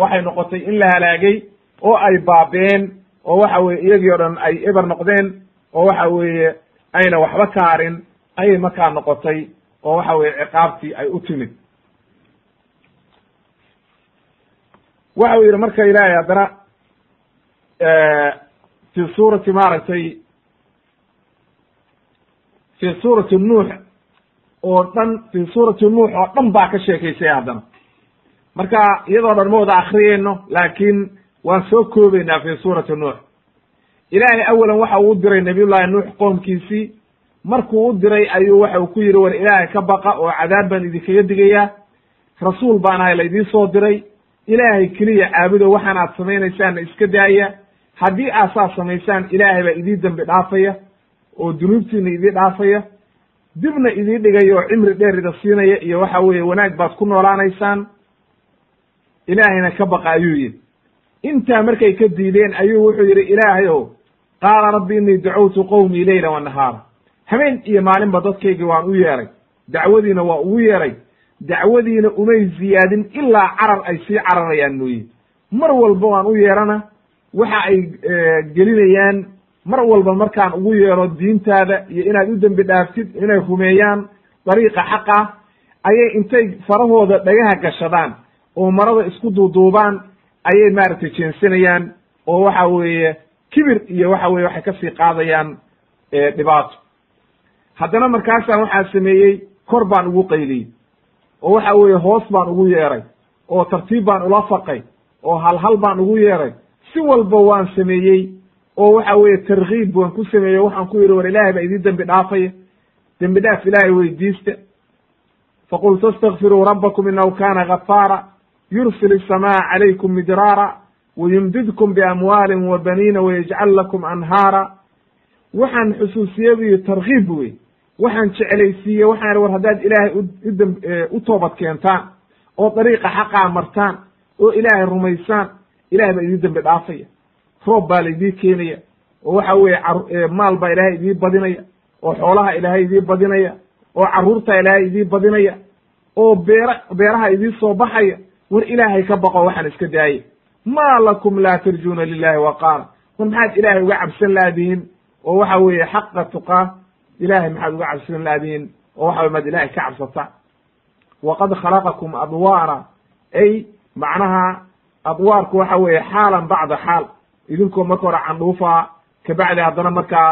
Waxay noqotay in la halaagay oo ay baabeen oo waxa weye iyagii o dhan ay eber noqdeen oo waxa weeye ayna waxba ka harin ayay markaa noqotay oo waxa weye ciqaabtii ay u timid. Waxa uu yidhi marka ilaahay haddana fi suurati maaragtay fi suurati nuux oo dhan fi suurati nuux oo dhan baa ka sheekaysay haddana marka iyadoo dhan ma wada akriyeyno laakiin waan soo koobeynaa fi suurati nuux. Ilaahay awalan waxa uu u diray nabiyullahi nuux qoomkiisii. Markuu u diray ayuu waxa uu ku yidhi war ilaahay ka baqa oo cadaab baan idinkaga digayaa. Rasuul baan ahay laydii soo diray. Ilaahay keliya caabudo waxaan aad samaynaysaanna iska daaya. Haddii aad saas samaysaan ilaahay baa idii dembi dhaafaya oo dunuubtiina idii dhaafaya dibna idii dhigaya oo cimri dheer ida siinaya iyo waxa weeye wanaag baad ku noolaanaysaan ilaahayna ka baqa ayuu yidhi. Intaa markay ka diideen ayuu wuxuu yidhi ilaahay ow qaala rabbi innii dacawtu qowmii leyla wa nahaara. Habeen iyo maalinba dadkaygii waan u yeeray dacwadiina waa ugu yeeray dacwadiina umay ziyaadin ilaa carar ay sii cararayaan mooye mar walba waan u yeerana waxa ay gelinayaan mar walba markaan ugu yeero diintaada iyo inaad u dembi dhaaftid inay rumeeyaan dariiqa xaqa ayay intay farahooda dhagaha gashadaan oo marada isku duuduubaan ayay maaragtay jeensanayaan oo waxa weeye kibir iyo waxa weye waxay ka sii qaadayaan dhibaato. Haddana markaasaan waxaa sameeyey kor baan ugu qayliyey oo waxa weeye hoos baan ugu yeeray oo tartiib baan ula faqay oo halhal baan ugu yeeray. Si walba waan sameeyey oo waxa weeye tarkiib waan ku sameeyey waxaan ku yidhi war ilaahay baa idii dembi dhaafaya dembi dhaaf ilaahay weydiista faqultu astakfiruu rabbakum inahu kana gafaara yursil الsamaaa calaykum midraara wayumdidkum biamwaalin wa baniina wayajcal lakum anhaara. Waxaan xusuusiye bu tarkiib wey waxaan jeclaysiiye waxaan war haddaad ilaahay udm u toobad keentaan oo dariiqa xaqaa martaan oo ilaahay rumaysaan ilahay baa idii dembi dhaafaya roob baa laydii keenaya oo waxa weeye maal baa ilaahay idii badinaya oo xoolaha ilaahay idii badinaya oo carruurta ilaahay idii badinaya oo beera beeraha idii soo baxaya war ilaahay ka baqo waxaan iska daayey maa lakum laa tarjuuna lilahi waqaara war maxaad ilaahay uga cabsan laadihin oo waxa weeye xaqa tuqaa ilahay maxaad uga cabsan laadihin oo waxa wey maad ilahay ka cabsata. Waqad khalaqakum adwaara ay macnaha adwaarku waxa weeye xaalan bacda xaal idinkoo marka hore candhuufa kabacdi haddana markaa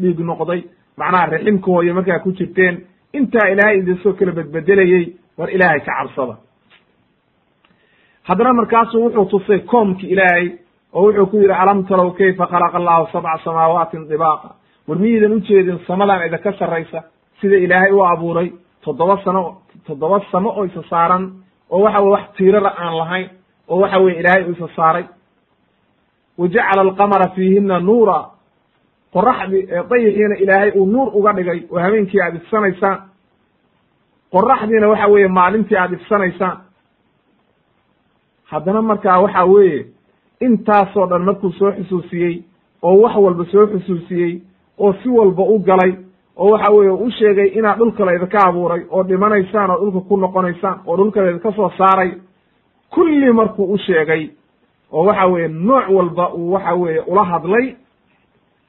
dhiig noqday. Macnaha riximka hooye markaa ku jirteen. Intaa ilaahay idin soo kala bedbedelayey war ilaahay ka cabsada. Haddana markaasuu wuxuu tusay koomki ilaahay oo wuxuu ku yidhi alam tarow kayfa khalaqa allahu sabca samaawatin dibaaqa war miyaydan ujeedin samadan idinka sarraysa sida ilaahay u abuuray toddoba sano toddoba samo oo isa saaran oo waxa weye wax tiirara aan lahayn oo waxa weye ilaahay u isa saaray wa jacala alqamara fiihina nuura qoraxdii dayixiina ilaahay uu nuur uga dhigay. oo habeenkii aad ifsanaysaan qoraxdiina waxa weeye maalintii aad ifsanaysaan haddana markaa waxa weeye intaasoo dhan markuu soo xusuusiyey oo wax walba soo xusuusiyey oo si walba u galay oo waxa weeye u sheegay inaad dhulka laydinka abuuray oo dhimanaysaan oo dhulka ku noqonaysaan oo dhulka laydinka soo saaray kulli markuu u sheegay oo waxa weeye nooc walba uu waxa weeye ula hadlay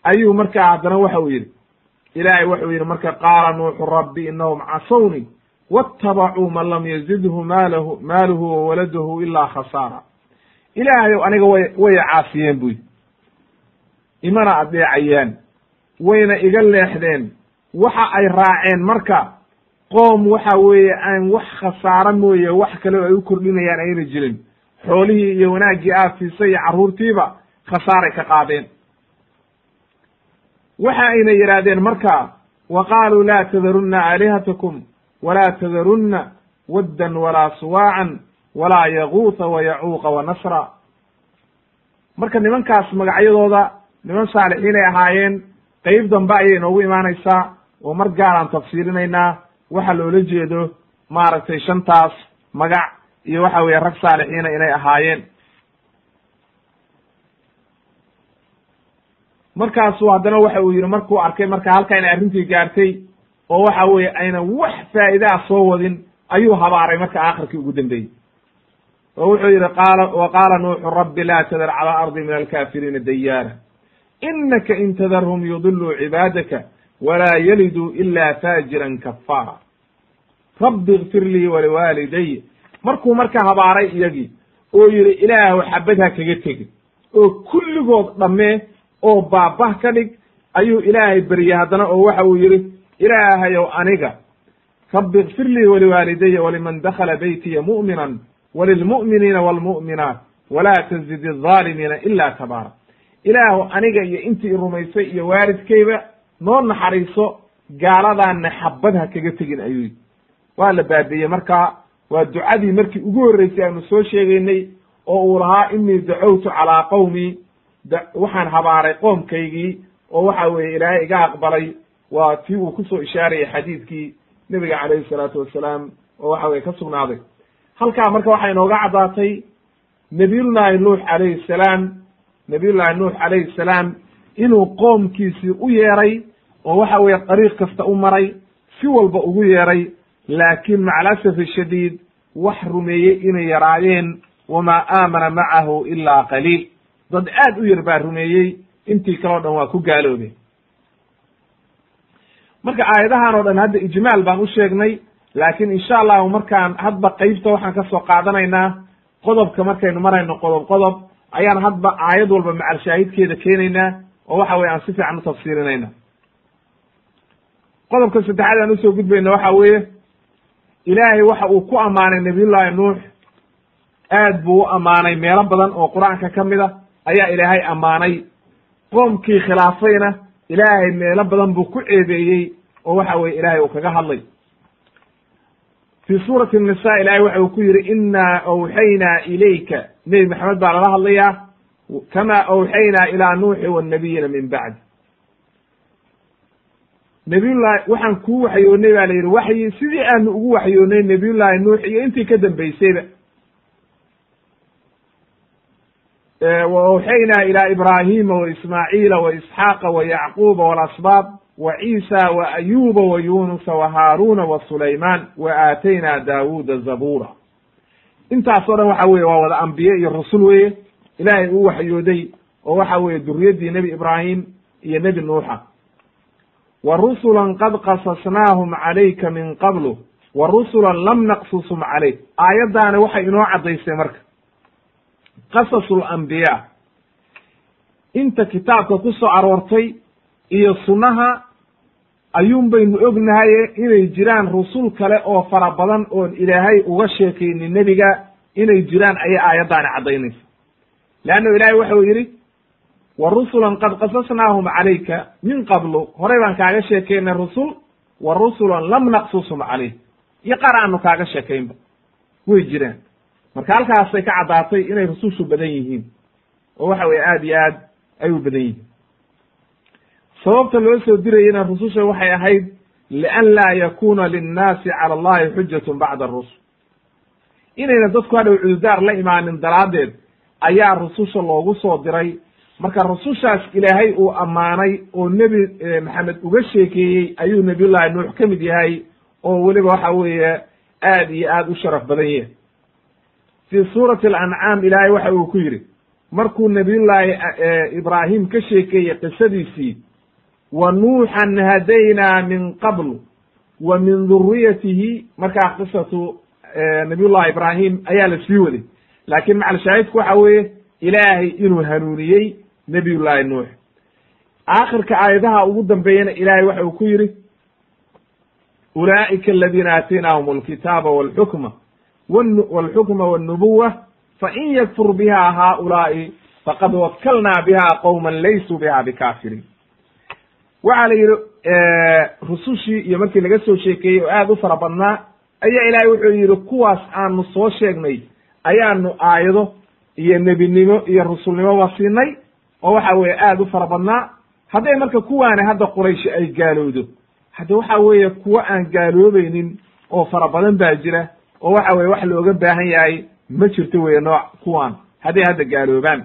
ayuu markaa haddana waxa uu yidhi ilaahay wuxuu yidhi marka qaala nuuxu rabbi inahum casawni waاtabacuu man lam yazidhu maalahu maaluhu wawaladuhu ilaa khasaara. Ilaahayow aniga way waya caasiyeen buy imana adeecayaan wayna iga leexdeen waxa ay raaceen marka qoom waxa weeye aan wax khasaaro mooye wax kale ay u kordhinayaan ayna jirin xoolihii iyo wanaaggii aad siisay iyo carruurtiiba khasaaray ka qaadeen. Waxa ayna yidhaahdeen marka wa qaaluu laa tadarunna aalihatakum walaa tadarunna waddan walaa suwaacan walaa yaguuta wa yacuuqa wa nasra. Marka nimankaas magacyadooda niman saalixiinay ahaayeen qeyb dambe ayay inoogu imaanaysaa oo mar gaaraan tafsiirinaynaa waxa loola jeedo maaragtay shantaas magac iyo waxa weeye rag saalixiina inay ahaayeen. Markaasu haddana waxa uu yidhi markuu arkay marka halka inay arrintii gaartay oo waxa weeye aynan wax faa'idaa soo wadin ayuu habaaray marka aakhirkii ugu dambeeyey. Oo wuxuu yidhi qaala wa qaala nuuxu rabbi laa tadar cala ardi min alkaafiriina dayaara. Inaka in tadarhum yudiluu cibaadaka walaa yaliduu ila faajiran kafaara rabbi ikfir lii waliwaaliday markuu marka habaaray iyagii oo yidhi ilaahw xabad ha kaga tegi oo kulligood dhammee oo baabah ka dhig ayuu ilaahay beriyey haddana oo waxa uu yidhi ilaahayow aniga rabbi ikfir lii waliwaalidaya waliman dakhala baytiya mu'minan walilmu'miniina waalmu'minaat walaa tazid aldaalimiina ila tabaara. Ilaahu aniga iyo intii rumaysay iyo waalidkayba noo naxariiso gaaladaana xabad ha kaga tegin ayuu yidhi. Waa la baabiyey markaa waa ducadii markii ugu horreysay aanu soo sheegaynay oo uu lahaa inii dacowtu calaa qowmii waxaan habaaray qoomkaygii oo waxa weeye ilaahay iga aqbalay. Waa tii uu ku soo ishaarayay xadiidkii nebiga calayhi salaatu wassalaam oo waxa weye ka sugnaaday. Halkaa marka waxay inooga caddaatay nabiyullaahi nuux calayhi salaam nabiyullaahi nuux calayhi salaam inuu qoomkiisii u yeeray oo waxa weeye dariiq kasta u maray si walba ugu yeeray laakiin maca alasafi shadiid wax rumeeyey inay yaraayeen wamaa aamana macahu ilaa qaliil. Dad aad u yar baa rumeeyey intii kaleo dhan waa ku gaaloobeen marka aayadahan oo dhan hadda ijmaal baan u sheegnay laakiin insha allahu markaan hadba qeybta waxaan ka soo qaadanaynaa qodobka markaynu marayno qodob qodob ayaan hadba aayad walba macal shaahidkeeda keenaynaa oo waxa weye aan si fiican u tafsiirinayna qodobka saddexaad aan u soo gudbayna waxa weeye ilaahay waxa uu ku ammaanay nabiyullaahi nuux. Aad buu u ammaanay. Meelo badan oo qur'aanka ka mid a ayaa ilaahay ammaanay. Qoomkii khilaafayna ilaahay meelo badan buu ku ceebeeyey oo waxa weye ilaahay uu kaga hadlay. Fi suurati nisa ilahay waxa uu ku yidhi inaa awxaynaa ilayka. Nebi maxamed baa lala hadlayaa kama awxaynaa ilaa nuuxi wannabiyina min bacdi nabiyullahi waxaan kuu waxyoonay baa la yidhi waxyi sidii aanu ugu waxyoonay nabiyullaahi nuux iyo intii ka dambaysayba. Wa awxaynaa ilaa ibraahima wa ismaaciila wa isxaaqa wa yacquuba walasbaab wa ciisa wa ayuba wa yunusa wa haaruuna wa sulaymaan wa aataynaa daawuuda zabuura. Intaas o dhan waxa weye waa wada ambiye iyo rasul weye ilaahay uu waxyooday oo waxa weeye duriyaddii nebi ibraahim iyo nebi nuuxa wa rusulan qad qasasnaahum calayka min qablu wa rusulan lam naqsusum calayk aayaddaani waxay inoo caddaysay marka. Qasasu lambiyaa inta kitaabka ku soo aroortay iyo sunnaha ayuun baynu ognahaye inay jiraan rusul kale oo fara badan oon ilaahay uga sheekaynin nebiga inay jiraan ayay aayaddaani caddaynaysa. Leanno ilaahay waxau yidhi wa rusulan qad qasasnaahum calayka min qablu. Horey baan kaaga sheekaynay rusul wa rusulan lam naqsusum calayk iyo qaar aanu kaaga sheekaynba. Way jiraan. Marka halkaasay ka caddaatay inay rusushu badan yihiin oo waxa weye aad iyo aad ay u badan yihiin sababta loo soo dirayena rususha waxay ahayd lian laa yakuna linnaasi cala allahi xujatun bacda arusul inayna dadku hadhow cududaar la imaanin daraaddeed ayaa rususha loogu soo diray marka rusushaas ilaahay uu ammaanay oo nebi maxamed uga sheekeeyey ayuu nabiyullahi nuux ka mid yahay oo weliba waxa weeye aad iyo aad u sharaf badan yahay. Fii suurati alancaam ilaahay waxa uu ku yidhi markuu nabiyullaahi ibraahim ka sheekeeyey qisadiisii wa nuuxan hadaynaa min qabl wa min duriyatihi markaa qisatu nabiyullahi ibraahim ayaa la sii waday. Laakiin macal shaahidku waxa weeye ilaahay inuu hanuuniyey nabiyullaahi nuux. Aakhirka aayadaha ugu dambeeyana ilaahay waxa uu ku yidhi ulaa'ika aladiina aataynaahum alkitaaba walxukma walxukma walnubuwa fain yakfur biha haulaai faqad wakalnaa biha qowman laysuu biha bikaafiriin waxaa la yidhi rusushii iyo markii laga soo sheekeeyey oo aad u fara badnaa ayaa ilaahay wuxuu yidhi kuwaas aanu soo sheegnay ayaanu aayado iyo nebinimo iyo rusulnimoba siinay oo waxa weeye aad u fara badnaa hadday marka kuwaani hadda qurayshi ay gaalowdo hadda waxa weeye kuwo aan gaaloobaynin oo fara badan baa jira oo waxa weye wax looga baahan yahay ma jirto weye nooc kuwaan hadday hadda gaaloobaan.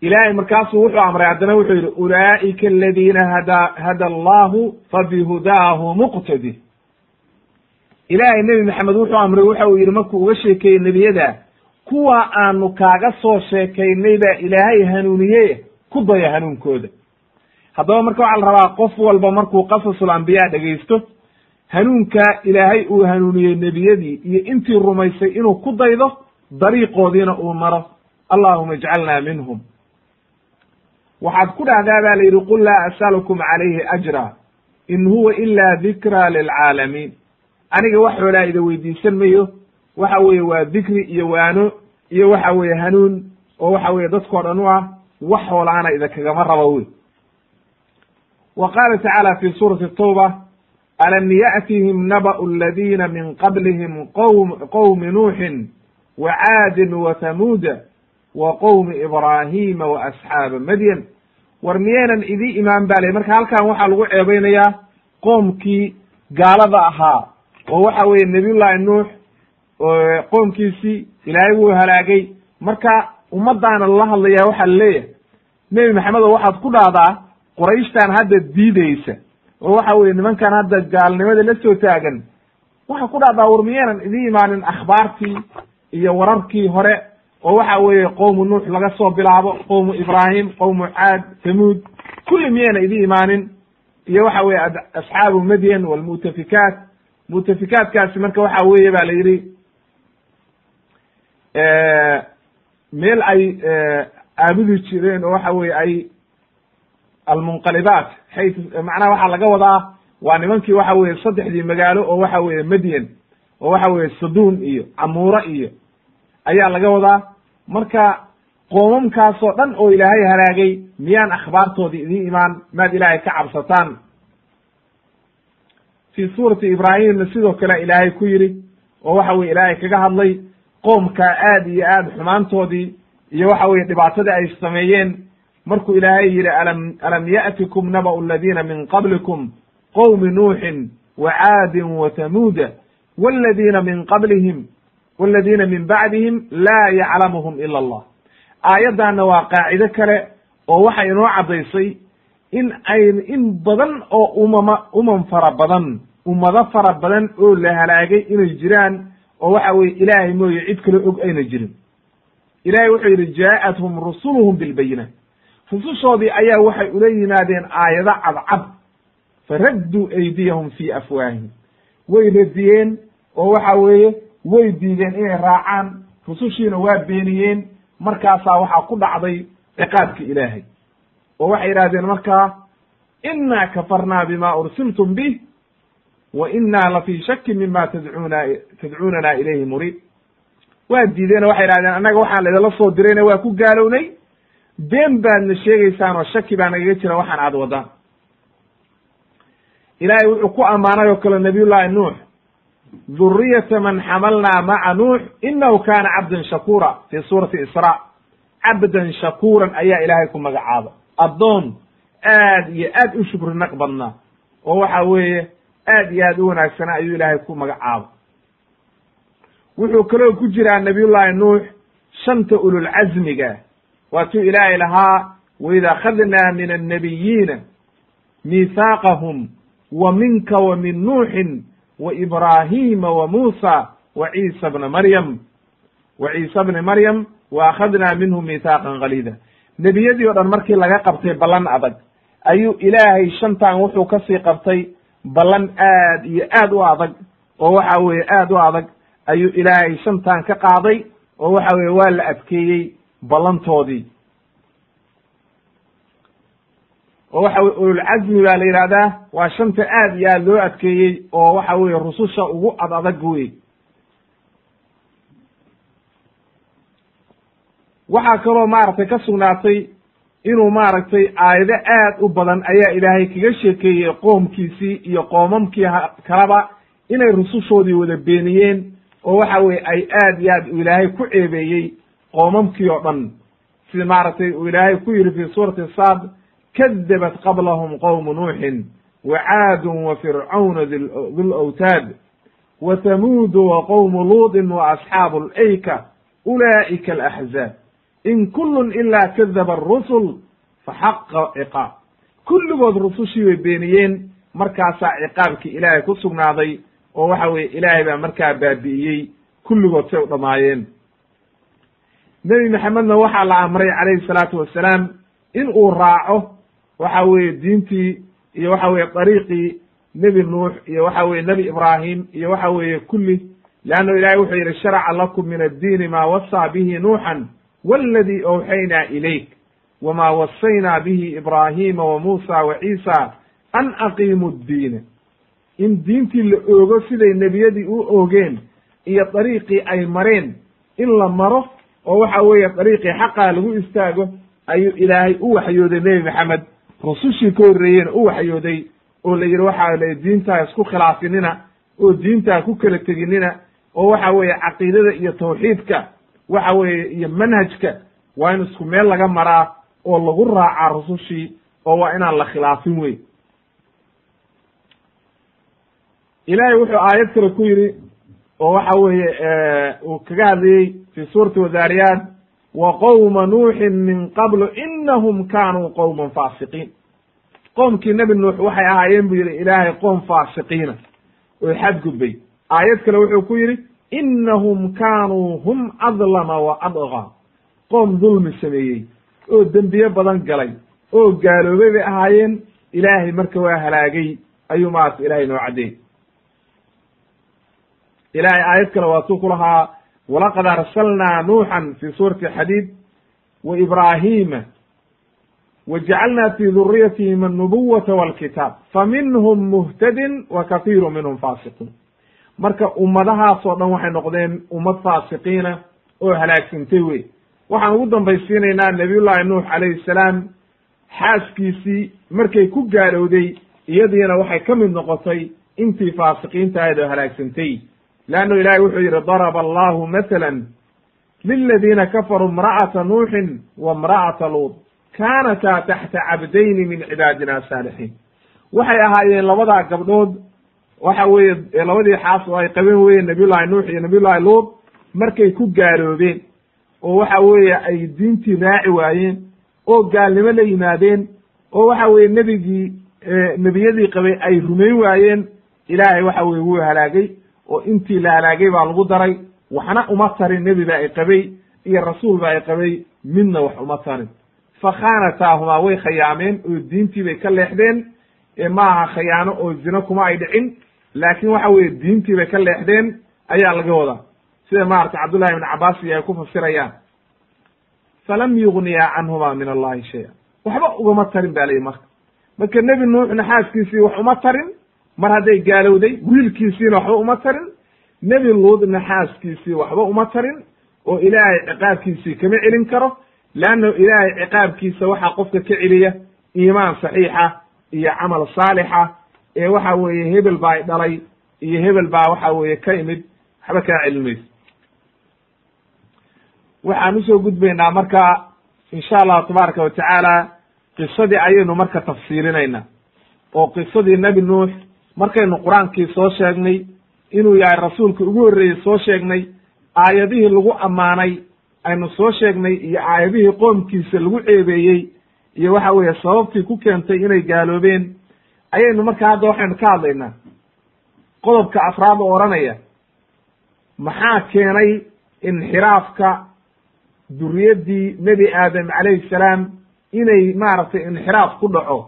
Ilaahay markaasuu wuxuu amray haddana wuxuu yidhi ulaa'ika aladiina hada hada allahu fabihudaahu muqtadi. Ilaahay nebi maxamed wuxuu amray waxa uu yidhi markuu uga sheekeeyey nebiyada kuwa aanu kaaga soo sheekaynay baa ilaahay hanuuniye ku daya hanuunkooda. Haddaba marka waxaa la rabaa qof walba markuu qasasul ambiyaa dhegaysto hanuunkaa ilaahay uu hanuuniyey nebiyadii iyo intii rumaysay inuu ku daydo dariiqoodiina uu maro. Allahuma ijcalna minhum. Waxaad ku dhahdaa baa la yidhi qul laa as'alukum calayhi ajra in huwa ila dikra lilcaalamiin. Aniga wax xoolaa ida weydiisan mayo waxa weeye waa dikri iyo waano iyo waxa weeye hanuun oo waxa weeye dadkoo dhan u ah wax hoolaana idinkagama rabo wey wa qaala tacaala fi suurati tawba alam ya'tihim naba'u aladina min qablihim qowm qowmi nuuxin wa caadin wa hamuuda wa qowmi ibraahima wa asxaaba madyan. War miyaynan idii imaan ba lay marka halkan waxaa lagu ceebaynayaa qoomkii gaalada ahaa oo waxa weeye nabiyullahi nuux qoomkiisii ilaahay wuu halaagay. Marka ummadaana lala hadlayaa waxaa la leeyahay nebi maxamedo waxaad ku dhahdaa qurayshtan hadda diideysa oo waxa weye nimankan hadda gaalnimada la soo taagan waxaa ku dhahdaa war miyaynan idii imaanin akhbaartii iyo wararkii hore oo waxa weeye qowmu nuux laga soo bilaabo qowmu ibraahim qowmu caad tamuud kulli miyayna idii imaanin. Iyo waxa weye asxaabu madyan walmu'tafikaat. Mu'tafikaatkaasi marka waxa weeye ba la yidhi meel ay aabudi jireen oo waxa weye ay almunqalibaat xay macnaha waxaa laga wadaa waa nimankii waxa weye saddexdii magaalo oo waxa weye madyan oo waxa weye saduun iyo camuura iyo ayaa laga wadaa. Marka qoomamkaasoo dhan oo ilaahay halaagay miyaan akhbaartoodii idiin imaan maad ilaahay ka cabsataan? Fi suurati ibraahimna sidoo kale ilaahay ku yidhi oo waxa weye ilaahay kaga hadlay qoomkaa aad iyo aad xumaantoodii iyo waxa weye dhibaatadii ay sameeyeen markuu ilaahay yidhi alam alam ya'tikum naba'u aladiina min qablikum qowmi nuuxin wa caadin wa tamuuda waladiina min qablihim waladiina min bacdihim laa yaclamuhum ila allah. Aayaddaana waa qaacido kale oo waxay inoo caddaysay in ay in badan oo umama umam fara badan ummado fara badan oo la halaagay inay jiraan oo waxa weye ilaahay mooye cid kale og ayna jirin. Ilahay wuxuu yidhi jaa'athum rusuluhum bilbayinaat rusushoodii ayaa waxay ula yimaadeen aayado cadcad. Faradduu aydiyahum fii afwaahihim. Way radiyeen oo waxa weeye way diideen inay raacaan. Rusushiina waa beeniyeen. Markaasaa waxaa ku dhacday ciqaabki ilaahay. Oo waxay yidhahdeen markaa inaa kafarnaa bima ursiltum bih wa inaa la fii shakin mima tadcuuna tadcuunana ilayhi muriid waa diideen waxay yidhahdeen annaga waxaan laidinla soo dirayna waa ku gaalownay. Been baadna sheegaysaan oo shaki baa nagaga jira waxaan aad wadaan. Ilaahay wuxuu ku ammaanay oo kale nabiyullahi nuux dhuriyata man xamalnaa maca nuux inahu kana cabdan shakura fi suurati isra cabdan shakuuran ayaa ilaahay ku magacaaba. Addoon aad iyo aad u shukri naq badnaa. Oo waxa weeye aad iyo aad u wanaagsana ayuu ilaahay ku magacaaba wuxuu kaloo ku jiraa nabiyullahi nuux shanta ululcazmiga waatuu ilaahay lahaa waid akhadnaa min annabiyiina miihaaqahum wa minka wa min nuuxin wa ibraahima wa muusa wa ciisa bna maryam. Wa ciisa bni maryam wa akhadnaa minhum miithaaqan galiida nebiyadii o dhan markii laga qabtay ballan adag ayuu ilaahay shantan wuxuu ka sii qabtay ballan aad iyo aad u adag oo waxa weeye aad u adag ayuu ilaahay shantan ka qaaday oo waxa weye waa la adkeeyey ballantoodii. Oo waxa weye ululcazmi baa la yidhahdaa waa shanta aad iyo aad loo adkeeyey oo waxa weye rususha ugu ad adag wey waxaa kaloo maaragtay ka sugnaatay inuu maaragtay aayado aad u badan ayaa ilaahay kaga sheekeeyey qoomkiisii iyo qoomamkii kaleba inay rusushoodii wada beeniyeen oo waxa weye ay aad iyo aad uu ilaahay ku ceebeeyey qoomamkii oo dhan. Sida maaragtay uu ilaahay ku yidhi fi suurati saad kadabat qablahum qowmu nuuxin wa caadun wa fircauna dul awtaad wa tamuudu wa qowmu luudin wa asxaabu alayka ulaa'ika alaxzaab in kullun ilaa kadaba arusul fa xaqa ciqaab kulligood rusushii bay beeniyeen markaasaa ciqaabkii ilaahay ku sugnaaday oo waxa weeye ilaahay baa markaa baabi'iyey kulligood say u dhamaayeen nebi maxamedna waxaa la amray calayhi salaatu wassalaam in uu raaco waxa weeye diintii iyo waxa weeye dariiqii nebi nuux iyo waxa weeye nebi ibraahim iyo waxa weeye kulli leanno ilahay wuxuu yidhi sharaca lakum min addiini maa wasaa bihi nuuxan waladii awxaynaa ilayk wma wasaynaa bihi ibraahima wa muusa wa ciisa an aqiimu ddiina in diintii la oogo siday nebiyadii u oogeen iyo dariiqii ay mareen in la maro oo waxa weeye dariiqii xaqaa lagu istaago ayuu ilaahay u waxyooday nebi maxamed rusushii ka horreeyeyna u waxyooday oo la yidhi waxa la diintaa isku khilaafinina oo diintaa ku kala teginina oo waxa weeye caqiidada iyo tawxiidka waxa weeye iyo manhajka waa in isku meel laga maraa oo lagu raacaa rusushii oo waa inaan la khilaafin wey ilaahay wuxuu aayad kale ku yidhi oo waxa weeye uu kaga hadlayey fi suurati wadaariyaat wa qowma nuuxin min qablu inahum kanuu qowman faasiqiin. Qoomkii nebi nuux waxay ahaayeen buu yidhi ilaahay qoom faasiqiina. Oo xadgudbay. Aayad kale wuxuu ku yidhi inahum kaanuu hum adlama wa adqa qoom dulmi sameeyey oo dembiye badan galay oo gaaloobay bay ahaayeen ilaahay marka waa halaagay ayuu maarata ilahay noo caddeey ilahay aayad kale waatuu ku lahaa walaqad arsalnaa nuuxan fi suurati xadiid wa ibraahima wa jacalna fi duriyatihim annubuwata walkitaab faminhum muhtadin wa kathiiru minhum faasiquun marka ummadahaasoo dhan waxay noqdeen ummad faasiqiina oo halaagsantay wey waxaan ugu dambaysiinaynaa nabiyullaahi nuux calayhi salaam xaaskiisii markay ku gaalowday iyadiina waxay ka mid noqotay intii faasiqiinta ahayd oo halaagsantay leannu ilaahay wuxuu yidhi daraba allahu mathalan liladiina kafaruu imra'ata nuuxin wa imra'ata luud kaanataa taxta cabdayni min cibaadina saalixiin. Waxay ahaayeen labadaa gabdhood waxa weeye labadii xaas oo ay qabeen weye nabiyullahi nuux iyo nabiyullahi luud markay ku gaaloobeen oo waxa weeye ay diintii raaci waayeen oo gaalnimo la yimaadeen oo waxa weeye nebigii nebiyadii qabay ay rumayn waayeen ilaahay waxa weye wuu halaagay oo intii la halaagay baa lagu daray waxna uma tarin nebi ba ay qabay iyo rasuul ba ay qabay midna wax uma tarin. Fa khaanataahumaa way khayaameen oo diintii bay ka leexdeen maaha khayaano oo zino kuma ay dhicin laakin waxa weeye diintii bay ka leexdeen ayaa laga wadaa. Sida maarata cabdullahi ibn cabaas iyo ay ku fasirayaan. Falam yugniya canhuma min allahi shaya waxba ugama tarin ba layihi marka. Marka nebi nuuxna xaaskiisii wax uma tarin mar hadday gaalowday wiilkiisiina waxba uma tarin nebi luudna xaaskiisii waxba uma tarin oo ilaahay ciqaabkiisii kama celin karo leanna ilaahay ciqaabkiisa waxaa qofka ka celiya iimaan saxiixa iyo camal saalixa ee waxa weeye hebel baa i dhalay iyo hebel baa waxa weeye ka imid waxba kaa celin mayso waxaan u soo gudbaynaa marka insha allahu tabaaraka wa tacaala qisadii ayaynu marka tafsiirinaynaa oo qisadii nebi nuux markaynu qur'aankii soo sheegnay inuu yahay rasuulkii ugu horreeyey soo sheegnay aayadihii lagu ammaanay aynu soo sheegnay iyo aayadihii qoomkiisa lagu ceebeeyey iyo waxa weeye sababtii ku keentay inay gaaloobeen ayaynu marka hadda waxaynu ka hadlaynaa qodobka afraad oo odhanaya maxaa keenay inxiraafka duriyaddii nebi aadam calayhi salaam inay maaragtay inxiraaf ku dhaco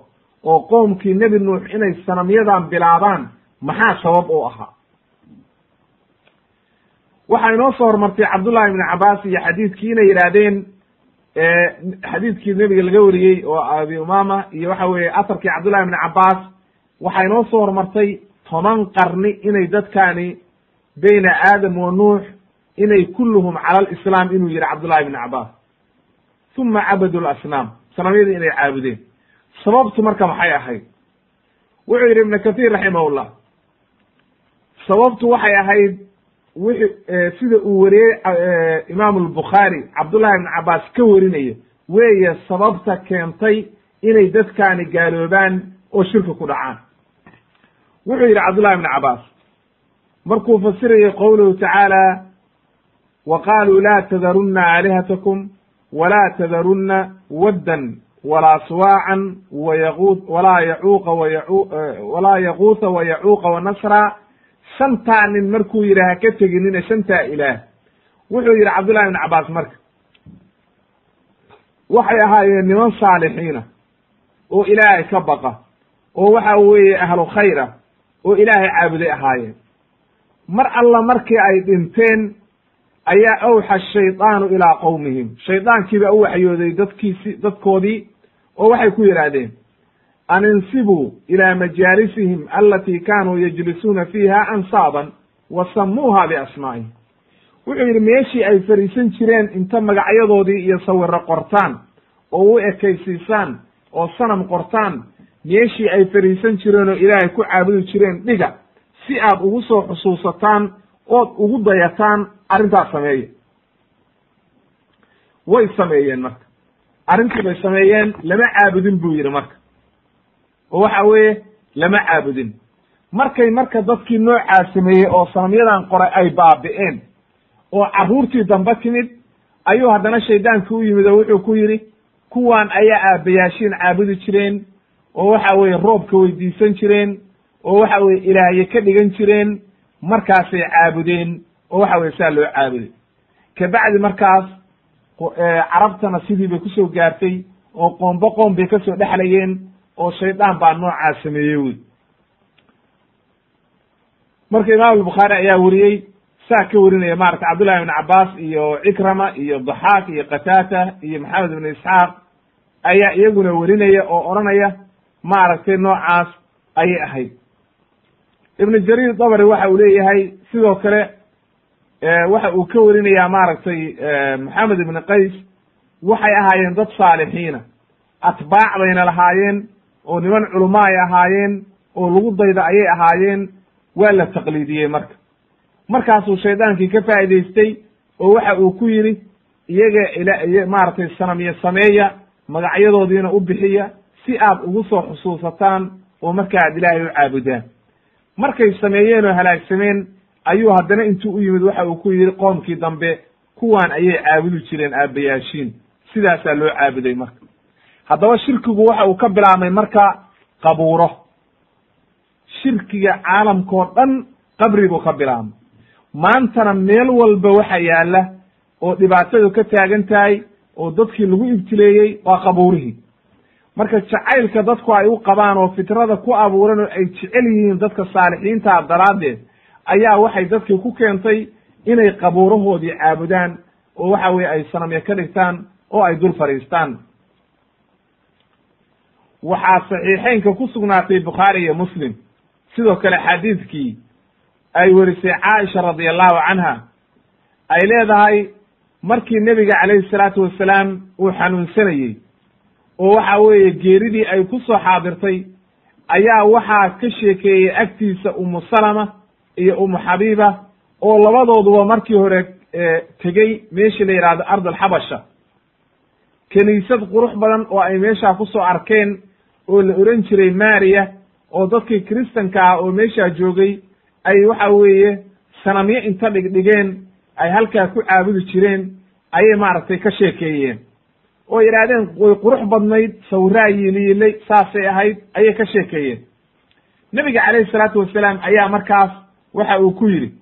oo qoomkii nebi nuux inay sanamyadan bilaabaan maxaa sabab u ahaa? Waxaa inoo soo hormartay cabdullahi ibni cabaas iyo xadiidkii inay yidhaahdeen xadiidkii nebiga laga wariyey oo abi umama iyo waxa weeye asarkii cabdullahi ibni cabaas waxaa inoo soo hormartay toban qarni inay dadkaani bayna aadam wa nuux inay kulluhum cala alislaam inuu yihi cabdullahi ibni cabaas uma cabadu lasnaam sanamyadii inay caabudeen. Sababtu marka maxay ahayd? Wuxuu yidhi ibnu kathiir raximahullah sababtu waxay ahayd wixi sida uu wariyey imaamu albukhaari cabdullahi ibn cabaas ka warinayo weeye sababta keentay inay dadkaani gaaloobaan oo shirki ku dhacaan wuxuu yidhi cabdullahi ibn cabaas markuu fasirayay qowluhu tacaala wa qaaluu laa tadarunna aalihatakum walaa tadarunna waddan walaa suwaacan wayaqu walaa yacuuqa wayacu walaa yaquuta wayacuuqa wanasra shantaa nin markuu yidhi ha ka teginina shantaa ilaah. Wuxuu yidhi cabdullahi ibn cabaas marka waxay ahaayeen niman saalixiina oo ilaahay ka baqa oo waxa weeye ahlu khayr ah oo ilaahay caabuday ahaayeen mar alla markii ay dhinteen ayaa awxa shaydaanu ilaa qowmihim shaydaankiiba u waxyooday dadkiisi dadkoodii oo waxay ku yidhaahdeen an insibuu ilaa majaalisihim alatii kaanuu yajlisuuna fiiha ansaaban wa samuuha biasmaa'ihim wuxuu yidhi meeshii ay fariisan jireen inta magacyadoodii iyo sawiro qortaan oo u ekaysiisaan oo sanam qortaan meeshii ay fariisan jireen oo ilaahay ku caabudi jireen dhiga si aad ugu soo xusuusataan ood ugu dayataan arrintaas sameeya way sameeyeen marka. Arrintii bay sameeyeen lama caabudin buu yidhi marka. Oo waxa weeye lama caabudin. Markay marka dadkii noocaa sameeyey oo sanamyadan qoray ay baabi'een oo carruurtii dambe timid ayuu haddana shaydaankii u yimid oo wuxuu ku yidhi kuwaan ayaa aabbayaashiin caabudi jireen oo waxa weeye roobka weydiisan jireen oo waxa weye ilaahye ka dhigan jireen markaasay caabudeen oo waxa weye saa loo caabuday. Kabacdi markaas carabtana sidii bay ku soo gaartay oo qoombo qoom bay ka soo dhexlayeen oo shaydaan baa noocaa sameeyey wey marka imaam albukhaari ayaa weriyey saa ka werinaya maratay cabdullahi ibn cabaas iyo cikrama iyo daxaak iyo qataata iyo maxamed ibn isxaaq ayaa iyaguna werinaya oo odhanaya maaragtay noocaas ayay ahayd. Ibnu jariir dabri waxa uu leeyahay sidoo kale waxa uu ka werinayaa maaragtay maxamed ibn qays waxay ahaayeen dad saalixiina. Atbaac bayna lahaayeen oo niman culamo ay ahaayeen oo lagu dayda ayay ahaayeen waa la taqliidiyey marka. Markaasuu shaydaankii ka faa'idaystay oo waxa uu ku yidhi iyaga ila maaragtay sanamyo sameeya magacyadoodiina u bixiya si aad ugu soo xusuusataan oo marka aad ilaahay u caabudaan. Markay sameeyeen oo halaagsameen ayuu haddana intuu u yimid waxa uu ku yidhi qoomkii dambe kuwaan ayay caabudi jireen aabbayaashiin. Sidaasaa loo caabuday marka. Haddaba shirkigu waxa uu ka bilaabmay marka qabuuro. Shirkiga caalamkao dhan qabribuu ka bilaabmay. Maantana meel walba waxa yaalla oo dhibaatadu ka taagan tahay oo dadkii lagu ibtileeyey waa qabuurihii marka jacaylka dadku ay u qabaan oo fitrada ku abuuran oo ay jecel yihiin dadka saalixiintaa daraaddeed ayaa waxay dadkii ku keentay inay qabuurahoodii caabudaan oo waxa weye ay sanamya ka dhigtaan oo ay dul fadhiistaan. Waxaa saxiixeynka ku sugnaatay bukhaari iyo muslim. Sidoo kale xadiidkii ay werisay caaisha radi allahu canha ay leedahay markii nebiga calayhi salaatu wasalaam uu xanuunsanayey oo waxa weeye geeridii ay ku soo xaadirtay ayaa waxaa ka sheekeeyey agtiisa umu salama iyo umu xabiiba oo labadooduba markii hore tegey meeshii la yidhahdo ard alxabasha kiniisad qurux badan oo ay meeshaa ku soo arkeen oo la oran jiray mariya oo dadkii kristanka ah oo meeshaa joogay ay waxa weeye sanamyo inta dhigdhigeen ay halkaa ku caabudi jireen ayay maaragtay ka sheekeeyeen oo yidhaahdeen way qurux badnayd sawiraa yiiliilay saasay ahayd ayay ka sheekeeyeen. Nebiga calayhi salaatu wasalaam ayaa markaas waxa uu ku yidhi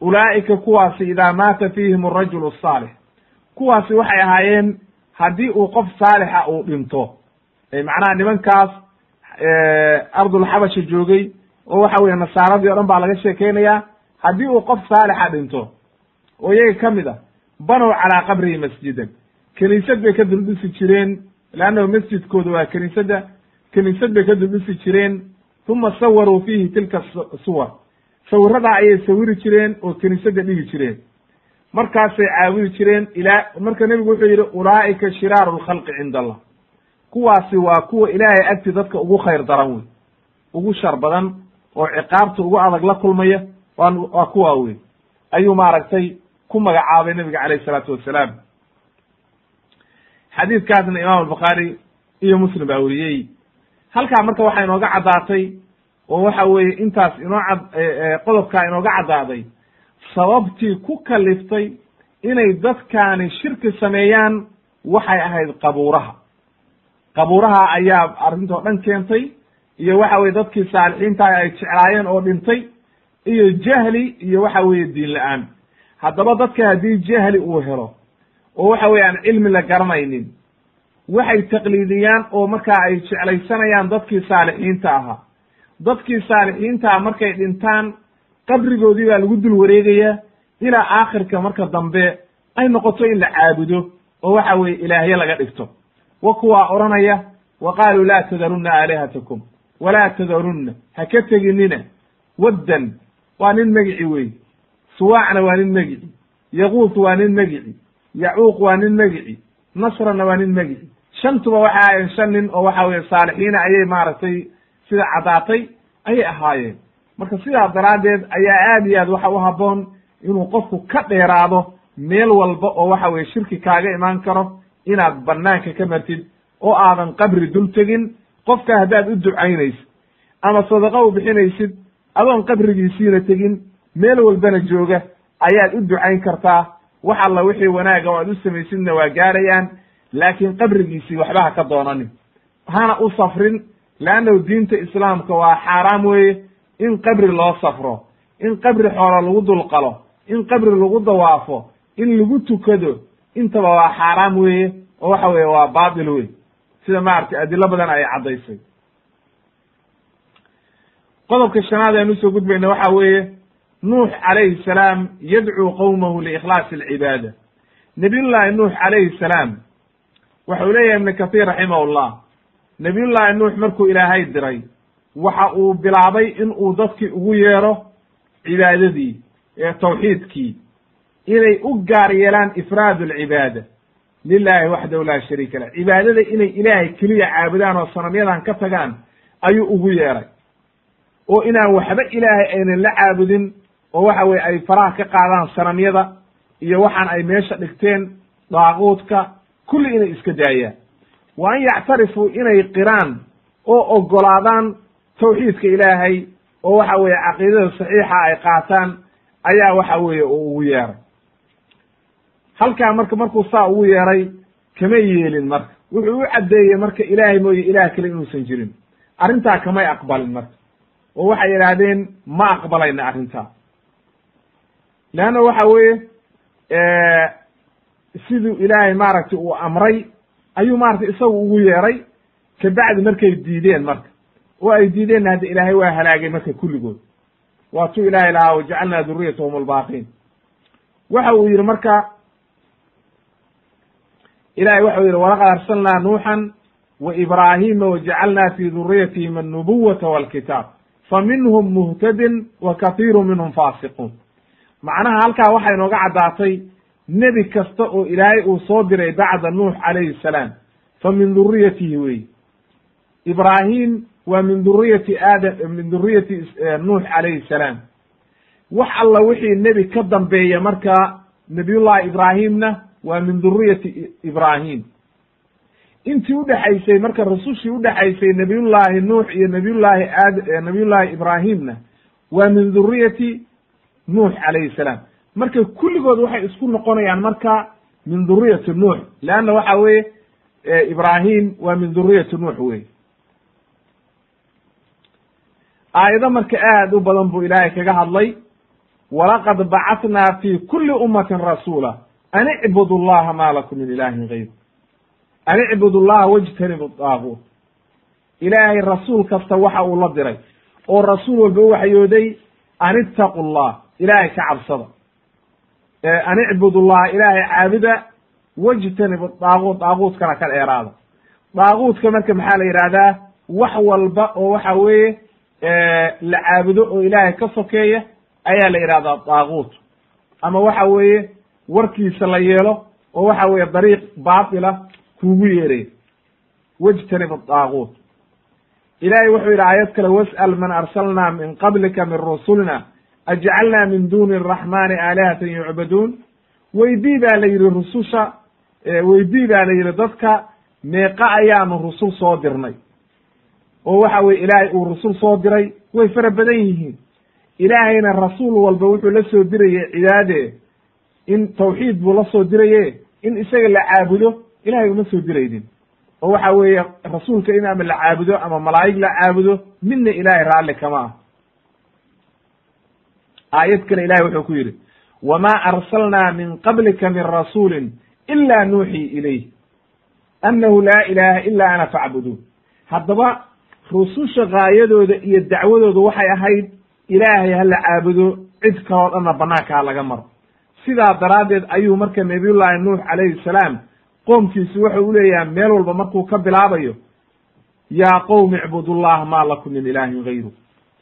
ulaa'ika kuwaasi idaa maata fiihim arajulu asaalix kuwaasi waxay ahaayeen haddii uu qof saalixa uu dhinto. Macnaha nimankaas ardulxabasha joogay oo waxa weye nasaaradii o dhan baa laga sheekeynayaa haddii uu qof saalixa dhinto oo iyaga ka mid a banow calaa qabrihi masjidan kiniisad bay ka duldhisi jireen leannahu masjidkooda waa kiniisadda kiniisad bay ka duldhisi jireen uma sawaruu fiihi tilka suwar sawiradaa ayay sawiri jireen oo kiniisadda dhigi jireen. Markaasay caabudi jireen ilaa marka nebigu wuxuu yidhi ulaa'ika shiraaru lkhalqi cinda allah kuwaasi waa kuwa ilaahay agti dadka ugu khayr daran wey ugu shar badan oo ciqaabta ugu adag la kulmaya waa waa kuwa wey ayuu maaragtay ku magacaabay nebiga calayh isalaatu wassalaam xadiidkaasna imaam albukhaari iyo muslim baa weriyey halkaa marka waxaa inooga caddaatay oo waxa weeye intaas inoo cad qodobkaa inooga caddaaday sababtii ku kaliftay inay dadkaani shirki sameeyaan waxay ahayd qabuuraha. Qabuuraha ayaa arrintoo dhan keentay iyo waxa weye dadkii saalixiinta ay jeclaayeen oo dhintay iyo jahli iyo waxa weeye diin la'aan. Haddaba dadka haddii jahli uu helo oo waxa weye aan cilmi la garanaynin. Waxay taqliidiyaan oo markaa ay jeclaysanayaan dadkii saalixiinta ahaa. Dadkii saalixiintaa markay dhintaan qabrigoodii baa lagu dul wareegayaa ilaa aakhirka marka dambe ay noqoto in la caabudo oo waxa weeye ilaahye laga dhigto. Wa kuwaa odhanaya wa qaaluu laa tadarunna aalihatakum walaa tadarunna ha ka teginina waddan waa nin megici wey suwaacna waa nin megici yaquut waa nin megici yacuuq waa nin megici nasrana waa nin megici shantuba waxa ahayen shan nin oo waxa weye saalixiina ayay maaragtay sida caddaatay ayay ahaayeen. Marka sidaa daraaddeed ayaa aad iyo aad waxa u habboon inuu qofku ka dheeraado meel walba oo waxa weye shirki kaaga imaan karo inaad banaanka ka martid oo aadan qabri dul tegin. Qofka haddaad u ducaynaysid ama sadaqa u bixinaysid adoon qabrigiisiina tegin meel walbana jooga ayaad u ducayn kartaa wax alla wixii wanaaga oo aad u samaysidna waa gaarayaan laakiin qabrigiisii waxba ha ka doonanin. Hana u safrin leannahu diinta islaamka waa xaaraam weeye. In qabri loo safro in qabri xoolo lagu dulqalo in qabri lagu dawaafo in lagu tukado intaba waa xaaraam weeye oo waxa weeye waa baatil wey sida maaragtay adilo badan ay caddaysay. Qodobka shanaad aynu u soo gudbayna waxa weeye nuux calayhi salaam yadcuu qowmahu liikhlaasi alcibaada nabiyullaahi nuux calayhi salaam waxau leeyahay ibnu kathiir raximahullah nabiyullaahi nuux markuu ilaahay diray waxa uu bilaabay in uu dadkii ugu yeero cibaadadii ee tawxiidkii inay u gaar yeelaan ifraad alcibaada lilaahi waxdahu laa shariika lah cibaadada inay ilaahay keliya caabudaan oo sanamyadan ka tagaan ayuu ugu yeeray. Oo inaan waxba ilaahay aynan la caabudin oo waxa weye ay faraha ka qaadaan sanamyada iyo waxaan ay meesha dhigteen daaquudka kulli inay iska daayaan. Wa an yactarifuu inay qiraan oo ogolaadaan tawxiidka ilaahay oo waxa weeye caqiidada saxiixa ay qaataan ayaa waxa weeye uu ugu yeeray. Halkaa marka markuu saa ugu yeeray kamay yeelin marka. Wuxuu u caddeeyey marka ilaahay mooye ilaah kale inuusan jirin. Arrintaa kamay aqbalin marka. Oo waxay yidhaahdeen ma aqbalayna arrintaa leanna waxa weeye siduu ilaahay maaragtay uu amray ayuu maratay isagu ugu yeeray kabacdi markay diideen marka. Oo ay diideenna hadda ilaahay waa halaagay marka kulligood. Waatuu ilaahay lahaa wajacalnaa duriyatahum albaaqiin. Waxa uu yidhi marka ilahay waxau yidhi walaqad arsalnaa nuuxan wa ibraahima wajacalnaa fi duriyatihim annubuwata walkitaab fa muhtadin wa kathiiru minhum faasiquun macnaha halkaa waxay inooga caddaatay nebi kasta oo ilaahay uu soo diray bacda nuux calayhi salaam fa min duriyatihi wey ibraahim waa min duriyati aadam min duriyati nuux calayhi salaam. Wax alla wixii nebi ka dambeeya marka nabiyullahi ibraahimna waa min duriyati ibraahim. Intii udhexaysay marka rasushii udhexaysay nabiyullaahi nuux iyo nabiyullaahi aad nabiyullaahi ibraahimna waa min duriyati nuux calayhi salaam. Marka kulligood waxay isku noqonayaan marka min duriyati nuux. Leanna waxa weeye ibraahim waa min duriyati nuux wey aayado marka aad u badan buu ilaahay kaga hadlay. Walaqad bacatnaa fi kuli ummatin rasuula an icbudu llaha ma lakum min ilahin gayr an icbudu llaha wajtanibu daaguut ilaahay rasuul kasta waxa uu la diray. Oo rasuul walba u waxyooday an ittaqu llah ilaahay ka cabsada an icbudu llaha ilaahay caabuda wajtanibu daaguut daaguutkana ka dheeraada daaguutka marka maxaa la yidhahdaa wax walba oo waxa weeye la caabudo oo ilaahay ka sokeeya ayaa la yidhahdaa daaguut ama waxa weeye warkiisa la yeelo oo waxa weeye dariiq baatila kuugu yeeray wajtanib daaguut ilahay wuxuu yidhi aayad kale was'al man arsalnaa min qablika min rusulina ajcalnaa min duni araxmani aalihatan yucbaduun weydii baa la yidhi rususha weydii baa la yidhi dadka meeqa ayaanu rusul soo dirnay oo waxa weye ilaahay uu rasul soo diray way fara badan yihiin ilaahayna rasuul walba wuxuu la soo dirayey cibaade in tawxiid buu la soo diraye in isaga la caabudo ilahay uma soo diraynin oo waxa weeye rasuulka in ama la caabudo ama malaa'ig la caabudo midna ilaahay raalli kama ah aayad kale ilahay wuxuu ku yidhi wma arsalnaa min qablika min rasuuli ila nuuxii ilayh annahu laa ilaha ila ana facbuduun haddaba rususha gaayadooda iyo dacwadooda waxay ahayd ilaahay ha la caabudo cid kaloo dhanna banaanka ha laga maro. Sidaa daraaddeed ayuu marka nabiyullaahi nuux calayhi salaam qoomkiisu wuxuu u leeyahay meel walba markuu ka bilaabayo yaa qowmi icbudullaha maa lakum min ilaahin gayru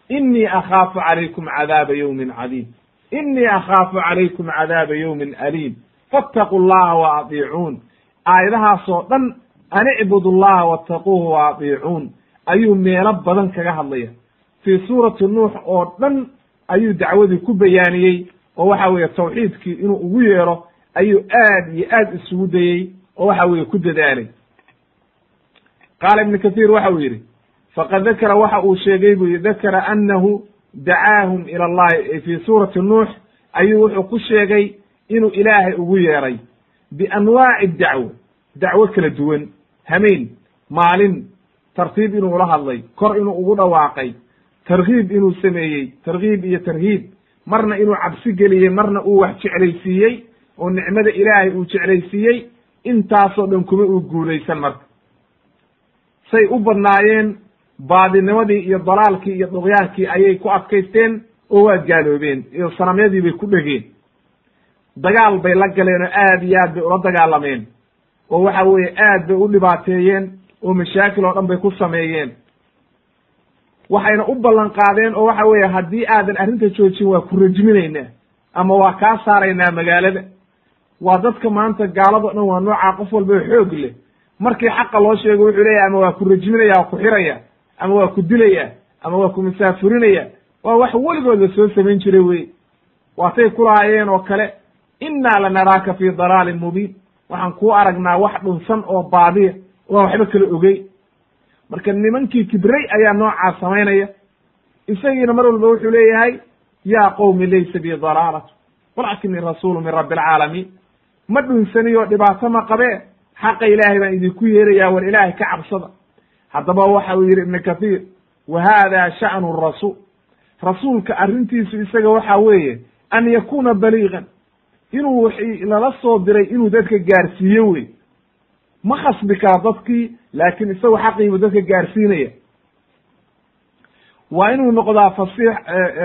inii akhaafu calaykum cadaaba yowmin cadiim inii akhaafu calaykum cadaaba yowmin aliim fattaquu llaha wa adiicuun aayadahaasoo dhan an icbudu llaha wattaquuhu wa adiicuun ayuu meelo badan kaga hadlaya fii suurati nuux oo dhan ayuu dacwadii ku bayaaniyey oo waxa weeye tawxiidkii inuu ugu yeero ayuu aad iyo aad isugu dayey oo waxa weeye ku dadaalay qaala ibnu kathiir waxa uu yidhi faqad dakara waxa uu sheegay buu yidhi dakara annahu dacaahum ila allahi fii suurati nuux ayuu wuxuu ku sheegay inuu ilaahay ugu yeeray. Bianwaaci dacwo dacwo kala duwan. Hameen maalin tartiib inuu ula hadlay kor inuu ugu dhawaaqay tarkiib inuu sameeyey tarkiib iyo tarhiib. Marna inuu cabsi geliyey marna uu wax jeclaysiiyey oo nicmada ilaahay uu jeclaysiiyey intaasoo dhan kuma uu guulaysan marka. Say u badnaayeen baadinimadii iyo dalaalkii iyo duqyaankii ayay ku adkaysteen oo waa gaaloobeen iyo sanamyadii bay ku dhegeen. Dagaal bay la galeen oo aad iyo aad bay ula dagaalameen. Oo waxa weeye aad bay u dhibaateeyeen oo mashaakil oo dhan bay ku sameeyeen. Waxayna u ballan qaadeen oo waxa weeye haddii aadan arrinta joojin waa ku rajminaynaa ama waa kaa saaraynaa magaalada. Waa dadka maanta gaalado dhan waa noocaa qof walba xoog leh. Markii xaqa loo sheego wuxuu leeyahy ama waa ku rajminaya waa ku xiraya ama waa ku dilaya ama waa ku masaafurinaya waa wax weligood la soo samayn jiray wey waatay kulahaayeen oo kale innaa lanaraaka fii dalaalin mubiin. Waxaan kuu aragnaa wax dhunsan oo baadiya waan waxba kala ogey. Marka nimankii kibray ayaa noocaas samaynaya. Isagiina mar walba wuxuu leeyahay yaa qowmi laysa bi dalaalatu walakinii rasuulu min rabbi alcaalamiin ma dhunsaniyo dhibaato ma qabee xaqa ilaahay baan idinku yeerayaa war ilaahay ka cabsada haddaba waxa uu yidhi ibnu kathiir wa haada sha'nu rasuul rasuulka arrintiisu isaga waxa weeye an yakuna baliigan. Inuu wixii lala soo diray inuu dadka gaarsiiyo wey. Ma khasbi kara dadkii laakiin isagu xaqiibu dadka gaarsiinaya. Waa inuu noqdaa fasiix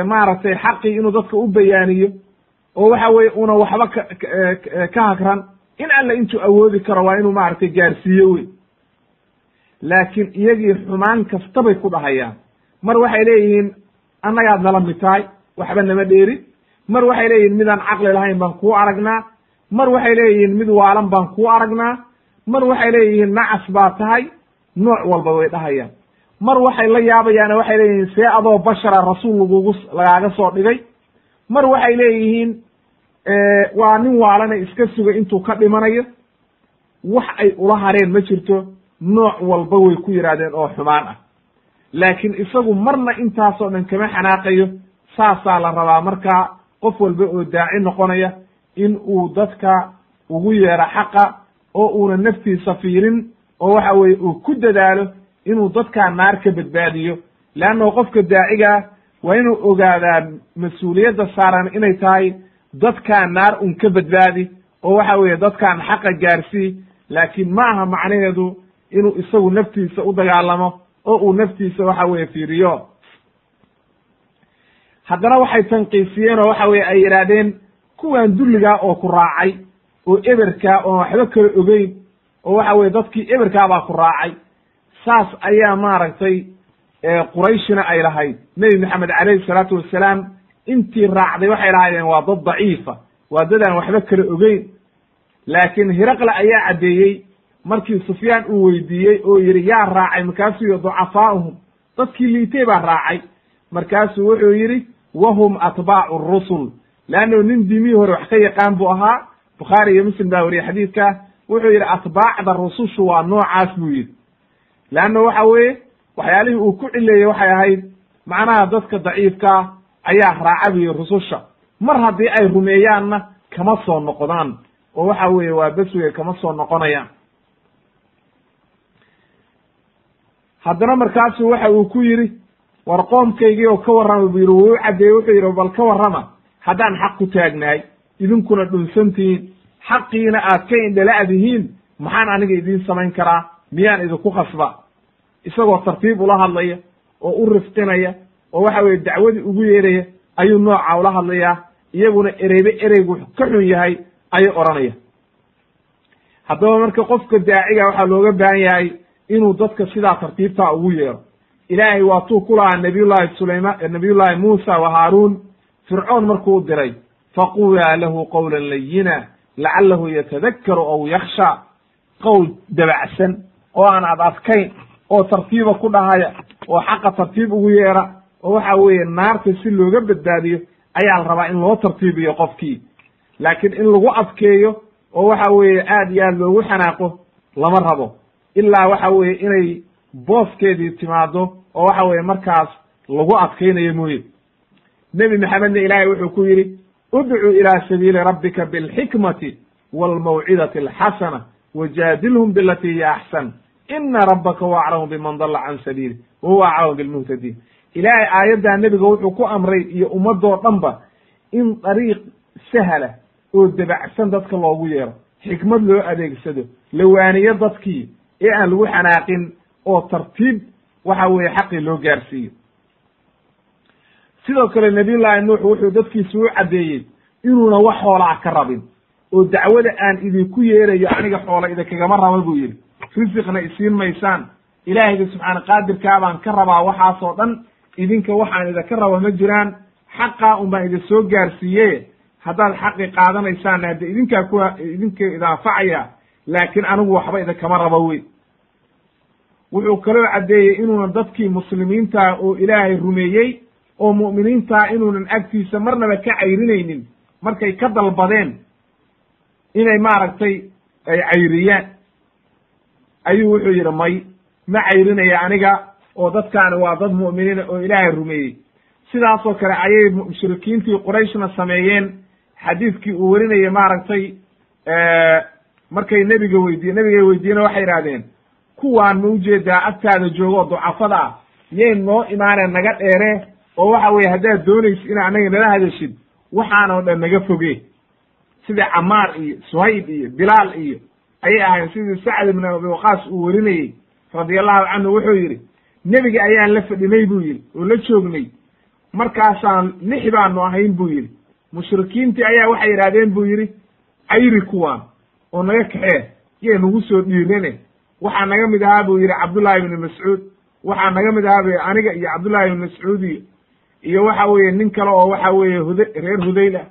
maaragtay xaqii inuu dadka u bayaaniyo oo waxa weye una waxba ka ka hagran in alla intuu awoodi karo waa inuu maaragtay gaarsiiyo wey laakiin iyagii xumaan kastabay ku dhahayaan. Mar waxay leeyihiin annagaad nala mid tahay waxba nama dheerin mar waxay leeyihiin midaan caqli lahayn baan kuu aragnaa. Mar waxay leeyihiin mid waalan baan kuu aragnaa. Mar waxay leeyihiin nacas baa tahay. Nooc walba way dhahayaan. Mar waxay la yaabayaan waxay leeyihiin see adoo bashara rasuul lagugu lagaaga soo dhigay. Mar waxay leeyihiin waa nin waalana iska suga intuu ka dhimanayo. Wax ay ula hareen ma jirto nooc walba way ku yidhaahdeen oo xumaan ah. Laakiin isagu marna intaasoo dhan kama xanaaqayo saasaa la rabaa markaa qof walba oo daaci noqonaya in uu dadka ugu yeero xaqa oo uuna naftiisa fiirin oo waxa weeye uu ku dadaalo inuu dadkaa naar ka badbaadiyo. Leannahu qofka daacigaa waa inuu ogaadaa mas'uuliyadda saaran inay tahay dadkaa naar un ka badbaadi oo waxa weeye dadkaan xaqa gaarsii laakiin ma aha macnaheedu inuu isagu naftiisa u dagaalamo oo uu naftiisa waxa weeye fiiriyo. Haddana waxay tanqiisiyeen oo waxa weye ay yidhaahdeen kuwan dulligaa oo ku raacay oo eberkaa oon waxba kala ogeyn oo waxa weye dadkii eberkaabaa ku raacay saas ayaa maaragtay qurayshina ay lahayd. Nebi maxamed calayhi salaatu wassalaam intii raacday waxay lahaydeen waa dad daciifa waa dad aan waxba kala ogeyn. Laakiin hiraqle ayaa caddeeyey markii sufyaan uu weydiiyey oo yidhi yaa raacay markaasuu yihi ducafaa'uhum dadkii liitay baa raacay. Markaasuu wuxuu yidhi wahum atbaacu rusul. Leannahu nin diimihii hore wax ka yaqaan buu ahaa. Bukhaari iyo muslim baa wariyey xadiidka. Wuxuu yidhi atbaacda rusushu waa noocaas buu yidhi. Leanna waxa weeye waxyaalihii uu ku cileeyey waxay ahayd macnaha dadka daciifkaa ayaa raaca buyi rususha. Mar haddii ay rumeeyaanna kama soo noqdaan oo waxa weeye waa bes weye kama soo noqonayaan haddana markaasu waxa uu ku yidhi war qoomkaygii oo ka warrama buu yidhi wuu u caddeeyey wuxuu yidhi bal ka warrama haddaan xaq ku taagnahay idinkuna dhunsantihiin xaqiina aad ka indhala-dihiin maxaan aniga idiin samayn karaa miyaan idinku khasba? Isagoo tartiib ula hadlaya oo u rifqinaya oo waxa weye dacwadii ugu yeeraya ayuu nooca ula hadlayaa iyaguna ereybe ereygu ka xun yahay ayay odhanaya. Haddaba marka qofka daaciga waxaa looga baahan yahay inuu dadka sidaa tartiibtaa ugu yeero. Ilaahay waatuu ku lahaa nabiyullahi sulayma nabiyullahi muusa wa haaruun. Fircoon markuu u diray faqulaa lahu qawlan layina lacalahu yatadakkaru aw yaksha qowl dabacsan oo aan ad adkayn oo tartiiba ku dhahaya oo xaqa tartiib ugu yeera oo waxa weeye naarta si looga badbaadiyo ayaa la rabaa in loo tartiibiyo qofkii. Laakiin in lagu adkeeyo oo waxa weeye aad iyo aad loogu xanaaqo lama rabo ilaa waxa weeye inay booskeedii timaado oo waxa weeye markaas lagu adkaynayo mooye. Nebi maxamedna ilaahay wuxuu ku yidhi udcu ilaa sabiili rabbika bilxikmati waalmawcidati alxasana wajaadilhum bilati hiya axsan. Ina rabbaka huwa aclamu biman dalla can sabiili wa huwa aclamu bilmuhtadiin. Ilaahay aayaddaa nebiga wuxuu ku amray iyo ummadoo dhanba in dariiq sahla oo debacsan dadka loogu yeero xikmad loo adeegsado la waaniyo dadkii ee aan lagu xanaaqin oo tartiib waxa weeye xaqii loo gaarsiiyo sidoo kale nabiyullaahi nuux wuxuu dadkiisa u caddeeyey inuuna wax xoolaa ka rabin oo dacwada aan idinku yeerayo aniga xoola idinkagama raba buu yidhi. Risiqna isiin maysaan. Ilaahayga subxaana qaadirkaa baan ka rabaa waxaasoo dhan idinka waxaan idinka raba ma jiraan. Xaqaa un baan idin soo gaarsiiye haddaad xaqi qaadanaysaanna hadde idinkaa ku idinka idaanfacaya laakiin anigu waxba idinkama raba wey wuxuu kaloo caddeeyey inuuna dadkii muslimiintaa oo ilaahay rumeeyey oo mu'miniintaa inuunan agtiisa marnaba ka cayrinaynin markay ka dalbadeen inay maaragtay ay cayriyaan. Ayuu wuxuu yidhi may ma cayrinaya aniga oo dadkaani waa dad mu'miniina oo ilaahay rumeeyey. Sidaasoo kale ayay mushrikiintii qurayshna sameeyeen xadiidkii uu werinayay maaragtay markay nebiga weydiye nebigay weydiiyena waxay idhahdeen kuwaan ma u jeedaa agtaada joogo oo ducafada ah yay noo imaaneen naga dheere oo waxa weye haddaad doonaysid ina anaga nala hadashid waxaan oo dhan naga foge. Sidii camaar iyo suhayb iyo bilaal iyo ayay ahayn sidii sacd ibn abi waqaas uu werinayey radiallahu canhu wuxuu yidhi nebiga ayaan la fadhinay buu yidhi oo la joognay markaasaan lix baanu ahayn buu yidhi. Mushrikiintii ayaa waxay yidhahdeen buu yidhi cayri kuwaan oo naga kaxee yay nagu soo dhiirane waxaa naga mid ahaa buu yidhi cabdullahi ibni mascuud. Waxaa naga mid ahaa bu aniga iyo cabdullahi ibni mascuud iyo waxa weeye nin kale oo waxa weeye huda reer hudayl ah